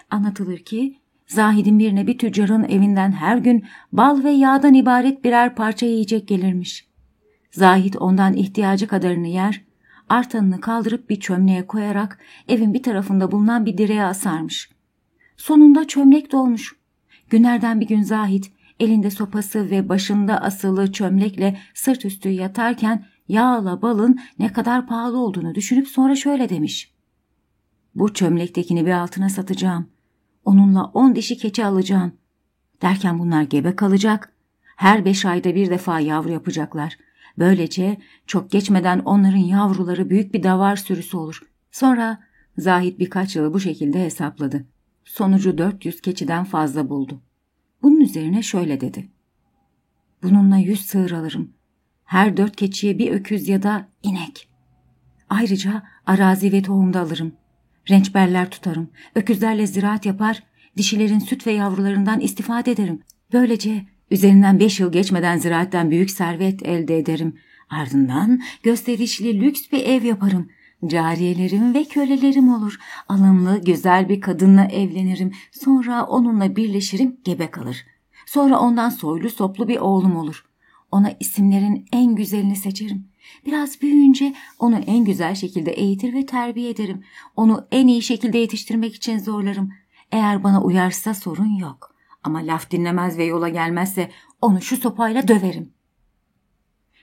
Anlatılır ki Zahid'in birine bir tüccarın evinden her gün bal ve yağdan ibaret birer parça yiyecek gelirmiş. Zahid ondan ihtiyacı kadarını yer, artanını kaldırıp bir çömleğe koyarak evin bir tarafında bulunan bir direğe asarmış. Sonunda çömlek dolmuş. Günlerden bir gün Zahid elinde sopası ve başında asılı çömlekle sırt üstü yatarken yağla balın ne kadar pahalı olduğunu düşünüp sonra şöyle demiş. Bu çömlektekini bir altına satacağım. Onunla on dişi keçi alacağım. Derken bunlar gebe kalacak. Her beş ayda bir defa yavru yapacaklar. Böylece çok geçmeden onların yavruları büyük bir davar sürüsü olur. Sonra Zahit birkaç yılı bu şekilde hesapladı. Sonucu 400 keçiden fazla buldu. Bunun üzerine şöyle dedi. Bununla yüz sığır alırım. Her dört keçiye bir öküz ya da inek. Ayrıca arazi ve tohum da alırım. Rençberler tutarım. Öküzlerle ziraat yapar, dişilerin süt ve yavrularından istifade ederim. Böylece üzerinden beş yıl geçmeden ziraatten büyük servet elde ederim. Ardından gösterişli lüks bir ev yaparım. Cariyelerim ve kölelerim olur. Alımlı, güzel bir kadınla evlenirim. Sonra onunla birleşirim, gebe kalır. Sonra ondan soylu soplu bir oğlum olur. Ona isimlerin en güzelini seçerim. Biraz büyüyünce onu en güzel şekilde eğitir ve terbiye ederim. Onu en iyi şekilde yetiştirmek için zorlarım. Eğer bana uyarsa sorun yok. Ama laf dinlemez ve yola gelmezse onu şu sopayla döverim.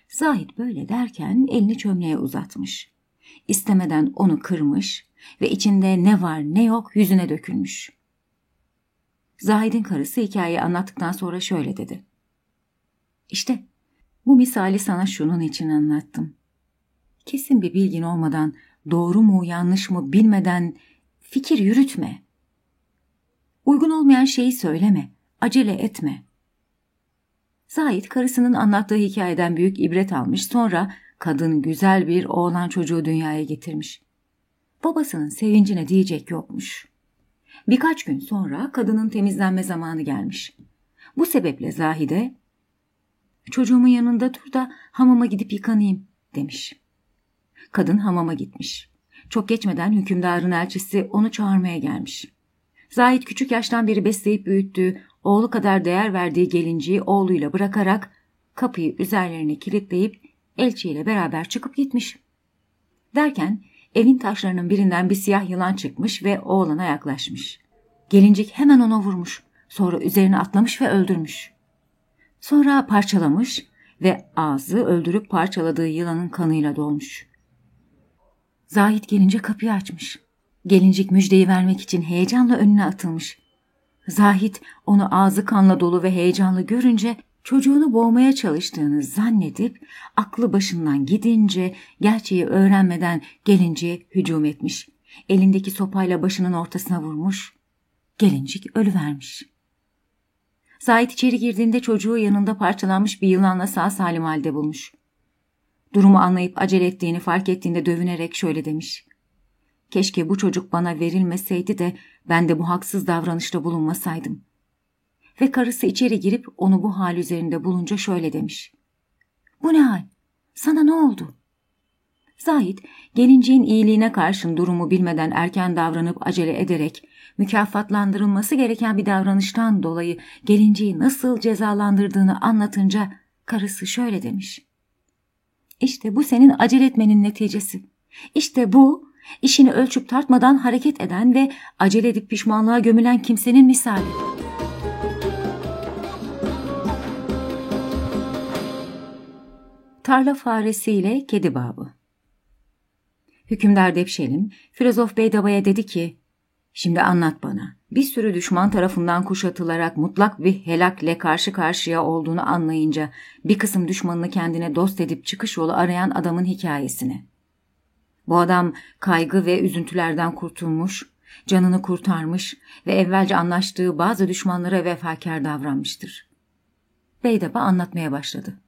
Zahit böyle derken elini çömleğe uzatmış. İstemeden onu kırmış ve içinde ne var ne yok yüzüne dökülmüş. Zahid'in karısı hikayeyi anlattıktan sonra şöyle dedi. İşte bu misali sana şunun için anlattım. Kesin bir bilgin olmadan, doğru mu yanlış mı bilmeden fikir yürütme. Uygun olmayan şeyi söyleme, acele etme. Zahid karısının anlattığı hikayeden büyük ibret almış sonra kadın güzel bir oğlan çocuğu dünyaya getirmiş. Babasının sevincine diyecek yokmuş. Birkaç gün sonra kadının temizlenme zamanı gelmiş. Bu sebeple Zahide Çocuğumun yanında dur da hamama gidip yıkanayım demiş. Kadın hamama gitmiş. Çok geçmeden hükümdarın elçisi onu çağırmaya gelmiş. Zahid küçük yaştan beri besleyip büyüttüğü, oğlu kadar değer verdiği gelinciyi oğluyla bırakarak kapıyı üzerlerine kilitleyip elçiyle beraber çıkıp gitmiş. Derken evin taşlarının birinden bir siyah yılan çıkmış ve oğlana yaklaşmış. Gelincik hemen ona vurmuş. Sonra üzerine atlamış ve öldürmüş. Sonra parçalamış ve ağzı öldürüp parçaladığı yılanın kanıyla dolmuş. Zahit gelince kapıyı açmış. Gelincik müjdeyi vermek için heyecanla önüne atılmış. Zahit onu ağzı kanla dolu ve heyecanlı görünce çocuğunu boğmaya çalıştığını zannedip aklı başından gidince gerçeği öğrenmeden gelinceye hücum etmiş. Elindeki sopayla başının ortasına vurmuş. Gelincik ölüvermiş. Zahit içeri girdiğinde çocuğu yanında parçalanmış bir yılanla sağ salim halde bulmuş. Durumu anlayıp acele ettiğini fark ettiğinde dövünerek şöyle demiş. Keşke bu çocuk bana verilmeseydi de ben de bu haksız davranışta bulunmasaydım. Ve karısı içeri girip onu bu hal üzerinde bulunca şöyle demiş. Bu ne hal? Sana ne oldu? Zahid, gelinciğin iyiliğine karşın durumu bilmeden erken davranıp acele ederek mükafatlandırılması gereken bir davranıştan dolayı gelinciyi nasıl cezalandırdığını anlatınca karısı şöyle demiş. İşte bu senin acele etmenin neticesi. İşte bu işini ölçüp tartmadan hareket eden ve acele edip pişmanlığa gömülen kimsenin misali. Tarla faresi ile kedi babı Hükümdar Depşelim, filozof Beydaba'ya dedi ki, Şimdi anlat bana. Bir sürü düşman tarafından kuşatılarak mutlak bir helakle karşı karşıya olduğunu anlayınca bir kısım düşmanını kendine dost edip çıkış yolu arayan adamın hikayesini. Bu adam kaygı ve üzüntülerden kurtulmuş, canını kurtarmış ve evvelce anlaştığı bazı düşmanlara vefakar davranmıştır. Beydaba anlatmaya başladı.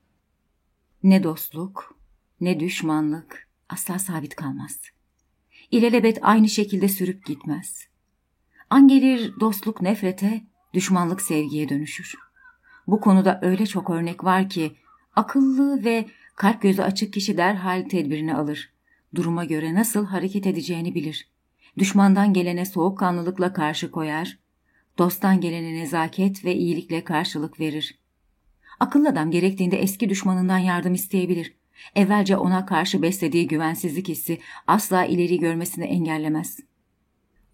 Ne dostluk, ne düşmanlık asla sabit kalmaz. İlelebet aynı şekilde sürüp gitmez. An gelir dostluk nefrete, düşmanlık sevgiye dönüşür. Bu konuda öyle çok örnek var ki akıllı ve kalp gözü açık kişi derhal tedbirini alır. Duruma göre nasıl hareket edeceğini bilir. Düşmandan gelene soğukkanlılıkla karşı koyar, dosttan gelene nezaket ve iyilikle karşılık verir. Akıllı adam gerektiğinde eski düşmanından yardım isteyebilir. Evvelce ona karşı beslediği güvensizlik hissi asla ileri görmesini engellemez.''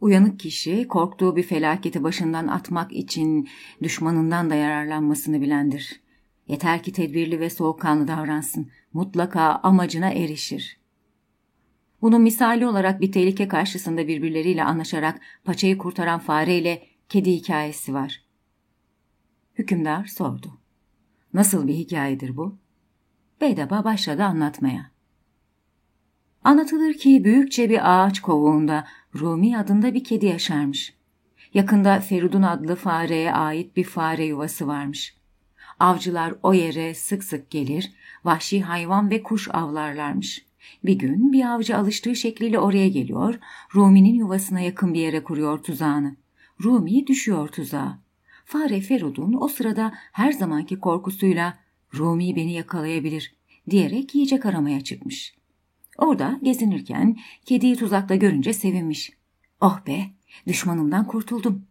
Uyanık kişi korktuğu bir felaketi başından atmak için düşmanından da yararlanmasını bilendir. Yeter ki tedbirli ve soğukkanlı davransın. Mutlaka amacına erişir. Bunun misali olarak bir tehlike karşısında birbirleriyle anlaşarak paçayı kurtaran fare ile kedi hikayesi var. Hükümdar sordu. Nasıl bir hikayedir bu? Beydaba başladı anlatmaya. Anlatılır ki büyükçe bir ağaç kovuğunda Rumi adında bir kedi yaşarmış. Yakında Feridun adlı fareye ait bir fare yuvası varmış. Avcılar o yere sık sık gelir, vahşi hayvan ve kuş avlarlarmış. Bir gün bir avcı alıştığı şekliyle oraya geliyor, Rumi'nin yuvasına yakın bir yere kuruyor tuzağını. Rumi düşüyor tuzağa. Fare Feridun o sırada her zamanki korkusuyla Rumi beni yakalayabilir diyerek yiyecek aramaya çıkmış. Orada gezinirken kediyi tuzakta görünce sevinmiş. Oh be düşmanımdan kurtuldum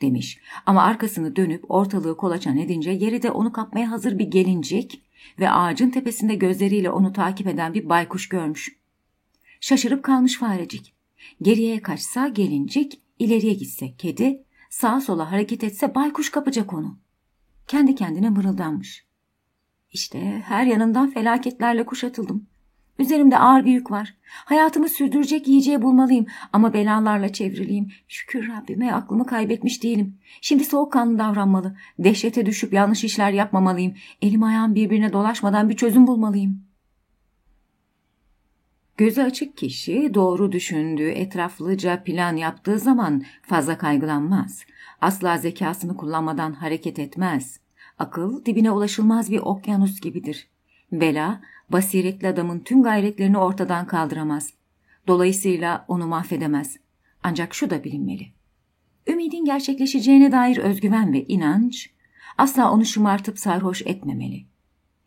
demiş. Ama arkasını dönüp ortalığı kolaçan edince geride onu kapmaya hazır bir gelincik ve ağacın tepesinde gözleriyle onu takip eden bir baykuş görmüş. Şaşırıp kalmış farecik. Geriye kaçsa gelincik, ileriye gitse kedi, sağa sola hareket etse baykuş kapacak onu. Kendi kendine mırıldanmış. İşte her yanından felaketlerle kuşatıldım. Üzerimde ağır bir yük var. Hayatımı sürdürecek yiyeceği bulmalıyım ama belalarla çevriliyim. Şükür Rabbime aklımı kaybetmiş değilim. Şimdi soğukkanlı davranmalı. Dehşete düşüp yanlış işler yapmamalıyım. Elim ayağım birbirine dolaşmadan bir çözüm bulmalıyım. Gözü açık kişi doğru düşündüğü, etraflıca plan yaptığı zaman fazla kaygılanmaz. Asla zekasını kullanmadan hareket etmez. Akıl dibine ulaşılmaz bir okyanus gibidir. Bela, basiretli adamın tüm gayretlerini ortadan kaldıramaz. Dolayısıyla onu mahvedemez. Ancak şu da bilinmeli. Ümidin gerçekleşeceğine dair özgüven ve inanç asla onu şımartıp sarhoş etmemeli.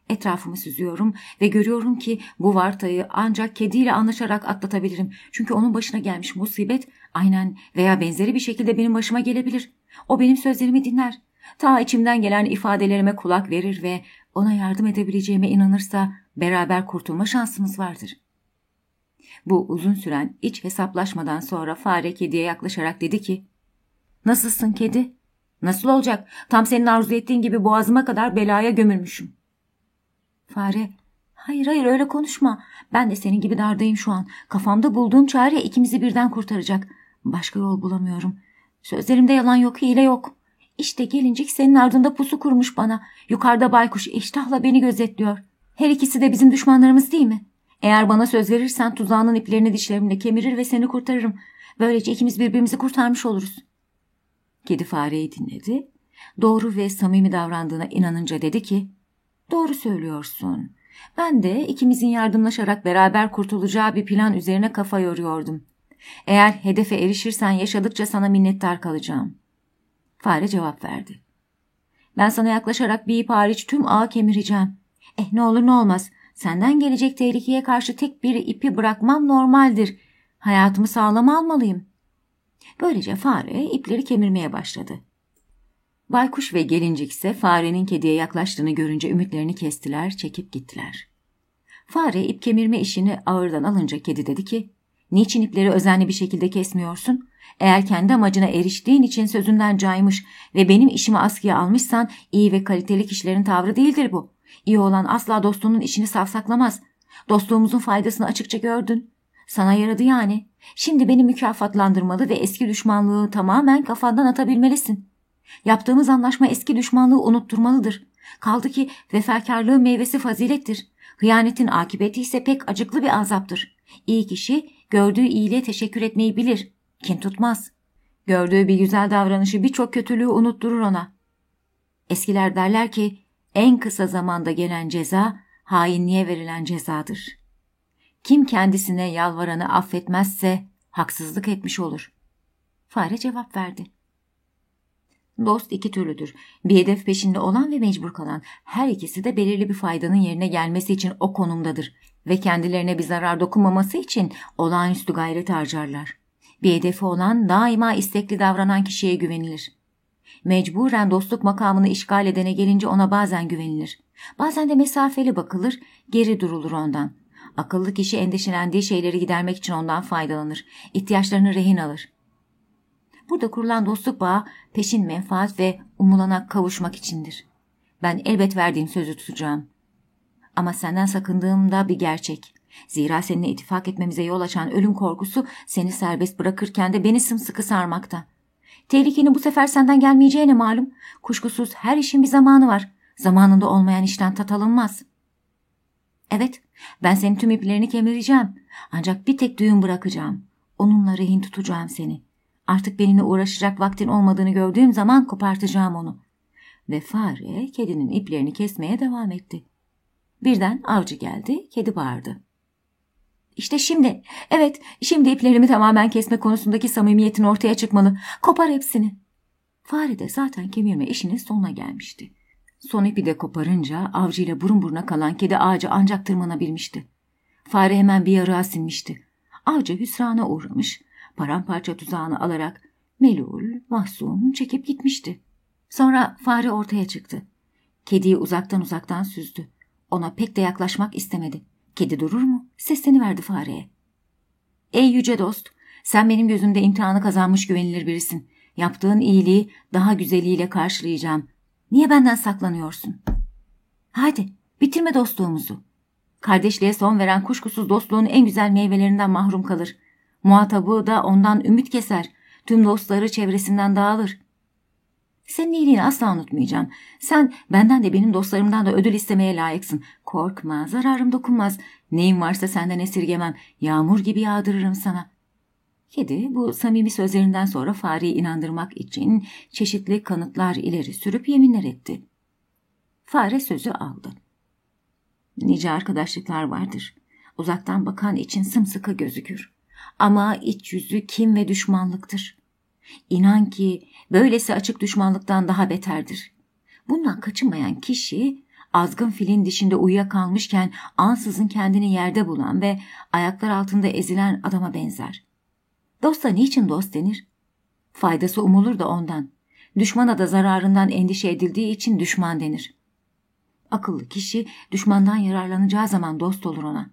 Etrafımı süzüyorum ve görüyorum ki bu vartayı ancak kediyle anlaşarak atlatabilirim. Çünkü onun başına gelmiş musibet aynen veya benzeri bir şekilde benim başıma gelebilir. O benim sözlerimi dinler. Ta içimden gelen ifadelerime kulak verir ve ona yardım edebileceğime inanırsa beraber kurtulma şansımız vardır. Bu uzun süren iç hesaplaşmadan sonra fare kediye yaklaşarak dedi ki ''Nasılsın kedi? Nasıl olacak? Tam senin arzu ettiğin gibi boğazıma kadar belaya gömülmüşüm.'' Fare ''Hayır hayır öyle konuşma. Ben de senin gibi dardayım şu an. Kafamda bulduğum çare ikimizi birden kurtaracak. Başka yol bulamıyorum. Sözlerimde yalan yok, hile yok.'' İşte gelincik senin ardında pusu kurmuş bana. Yukarıda baykuş iştahla beni gözetliyor. Her ikisi de bizim düşmanlarımız değil mi? Eğer bana söz verirsen tuzağının iplerini dişlerimle kemirir ve seni kurtarırım. Böylece ikimiz birbirimizi kurtarmış oluruz. Kedi fareyi dinledi. Doğru ve samimi davrandığına inanınca dedi ki, Doğru söylüyorsun. Ben de ikimizin yardımlaşarak beraber kurtulacağı bir plan üzerine kafa yoruyordum. Eğer hedefe erişirsen yaşadıkça sana minnettar kalacağım. Fare cevap verdi. Ben sana yaklaşarak bir ip hariç tüm ağı kemireceğim. Eh ne olur ne olmaz. Senden gelecek tehlikeye karşı tek bir ipi bırakmam normaldir. Hayatımı sağlam almalıyım. Böylece fare ipleri kemirmeye başladı. Baykuş ve gelincik ise farenin kediye yaklaştığını görünce ümitlerini kestiler, çekip gittiler. Fare ip kemirme işini ağırdan alınca kedi dedi ki, ''Niçin ipleri özenli bir şekilde kesmiyorsun? Eğer kendi amacına eriştiğin için sözünden caymış ve benim işimi askıya almışsan iyi ve kaliteli kişilerin tavrı değildir bu. İyi olan asla dostunun işini savsaklamaz. Dostluğumuzun faydasını açıkça gördün. Sana yaradı yani. Şimdi beni mükafatlandırmalı ve eski düşmanlığı tamamen kafandan atabilmelisin. Yaptığımız anlaşma eski düşmanlığı unutturmalıdır. Kaldı ki vefakarlığın meyvesi fazilettir. Hıyanetin akıbeti ise pek acıklı bir azaptır. İyi kişi gördüğü iyiliğe teşekkür etmeyi bilir. Kim tutmaz. Gördüğü bir güzel davranışı birçok kötülüğü unutturur ona. Eskiler derler ki en kısa zamanda gelen ceza hainliğe verilen cezadır. Kim kendisine yalvaranı affetmezse haksızlık etmiş olur. Fare cevap verdi. Dost iki türlüdür. Bir hedef peşinde olan ve mecbur kalan. Her ikisi de belirli bir faydanın yerine gelmesi için o konumdadır. Ve kendilerine bir zarar dokunmaması için olağanüstü gayret harcarlar. Bir hedefi olan daima istekli davranan kişiye güvenilir. Mecburen dostluk makamını işgal edene gelince ona bazen güvenilir. Bazen de mesafeli bakılır, geri durulur ondan. Akıllı kişi endişelendiği şeyleri gidermek için ondan faydalanır. İhtiyaçlarını rehin alır. Burada kurulan dostluk bağı peşin menfaat ve umulana kavuşmak içindir. Ben elbet verdiğim sözü tutacağım. Ama senden sakındığım da bir gerçek. Zira seninle ittifak etmemize yol açan ölüm korkusu seni serbest bırakırken de beni sımsıkı sarmakta. Tehlikenin bu sefer senden gelmeyeceğine malum. Kuşkusuz her işin bir zamanı var. Zamanında olmayan işten tat alınmaz. Evet, ben senin tüm iplerini kemireceğim. Ancak bir tek düğün bırakacağım. Onunla rehin tutacağım seni. Artık benimle uğraşacak vaktin olmadığını gördüğüm zaman kopartacağım onu. Ve fare kedinin iplerini kesmeye devam etti. Birden avcı geldi, kedi bağırdı. İşte şimdi, evet, şimdi iplerimi tamamen kesme konusundaki samimiyetin ortaya çıkmalı. Kopar hepsini. Fare de zaten kemirme işinin sonuna gelmişti. Son ipi de koparınca avcıyla burun buruna kalan kedi ağaca ancak tırmanabilmişti. Fare hemen bir yarığa sinmişti. Avcı hüsrana uğramış, paramparça tuzağını alarak melul, mahzun çekip gitmişti. Sonra fare ortaya çıktı. Kediyi uzaktan uzaktan süzdü. Ona pek de yaklaşmak istemedi. Kedi durur mu? Sesleniverdi fareye. Ey yüce dost, sen benim gözümde imtihanı kazanmış güvenilir birisin. Yaptığın iyiliği daha güzeliyle karşılayacağım. Niye benden saklanıyorsun? Hadi bitirme dostluğumuzu. Kardeşliğe son veren kuşkusuz dostluğun en güzel meyvelerinden mahrum kalır. Muhatabı da ondan ümit keser. Tüm dostları çevresinden dağılır. Senin iyiliğini asla unutmayacağım. Sen benden de benim dostlarımdan da ödül istemeye layıksın. Korkma, zararım dokunmaz. Neyim varsa senden esirgemem. Yağmur gibi yağdırırım sana. Kedi bu samimi sözlerinden sonra fareyi inandırmak için çeşitli kanıtlar ileri sürüp yeminler etti. Fare sözü aldı. Nice arkadaşlıklar vardır. Uzaktan bakan için sımsıkı gözükür. Ama iç yüzü kim ve düşmanlıktır. İnan ki böylesi açık düşmanlıktan daha beterdir. Bundan kaçınmayan kişi azgın filin dişinde uyuyakalmışken ansızın kendini yerde bulan ve ayaklar altında ezilen adama benzer. Dosta niçin dost denir? Faydası umulur da ondan. Düşmana da zararından endişe edildiği için düşman denir. Akıllı kişi düşmandan yararlanacağı zaman dost olur ona.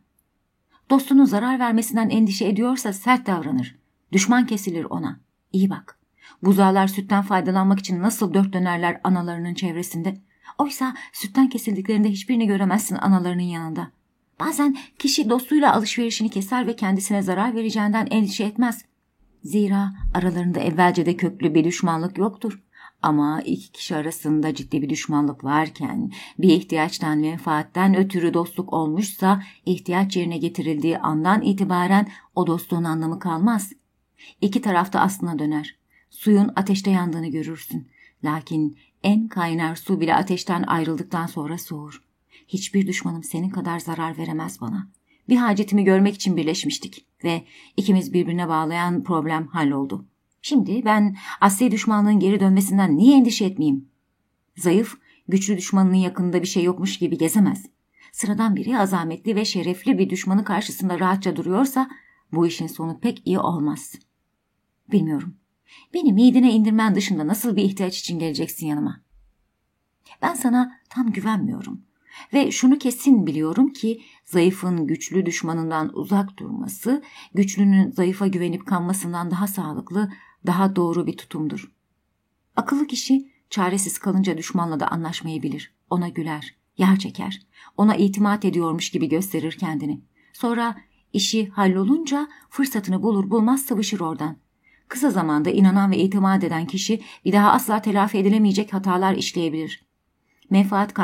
Dostunun zarar vermesinden endişe ediyorsa sert davranır. Düşman kesilir ona. İyi bak. Buzağlar sütten faydalanmak için nasıl dört dönerler analarının çevresinde. Oysa sütten kesildiklerinde hiçbirini göremezsin analarının yanında. Bazen kişi dostuyla alışverişini keser ve kendisine zarar vereceğinden endişe etmez. Zira aralarında evvelce de köklü bir düşmanlık yoktur. Ama iki kişi arasında ciddi bir düşmanlık varken bir ihtiyaçtan menfaatten ötürü dostluk olmuşsa ihtiyaç yerine getirildiği andan itibaren o dostluğun anlamı kalmaz. İki tarafta aslına döner. Suyun ateşte yandığını görürsün. Lakin en kaynar su bile ateşten ayrıldıktan sonra soğur. Hiçbir düşmanım senin kadar zarar veremez bana. Bir hacetimi görmek için birleşmiştik ve ikimiz birbirine bağlayan problem halloldu. Şimdi ben Asya düşmanlığın geri dönmesinden niye endişe etmeyeyim? Zayıf, güçlü düşmanının yakınında bir şey yokmuş gibi gezemez. Sıradan biri azametli ve şerefli bir düşmanı karşısında rahatça duruyorsa bu işin sonu pek iyi olmaz. Bilmiyorum. Beni midene indirmen dışında nasıl bir ihtiyaç için geleceksin yanıma? Ben sana tam güvenmiyorum. Ve şunu kesin biliyorum ki zayıfın güçlü düşmanından uzak durması, güçlünün zayıfa güvenip kanmasından daha sağlıklı, daha doğru bir tutumdur. Akıllı kişi çaresiz kalınca düşmanla da anlaşmayı bilir. Ona güler, yer çeker. Ona itimat ediyormuş gibi gösterir kendini. Sonra işi hallolunca fırsatını bulur bulmaz sıvışır oradan. Kısa zamanda inanan ve itimat eden kişi bir daha asla telafi edilemeyecek hatalar işleyebilir. Menfaat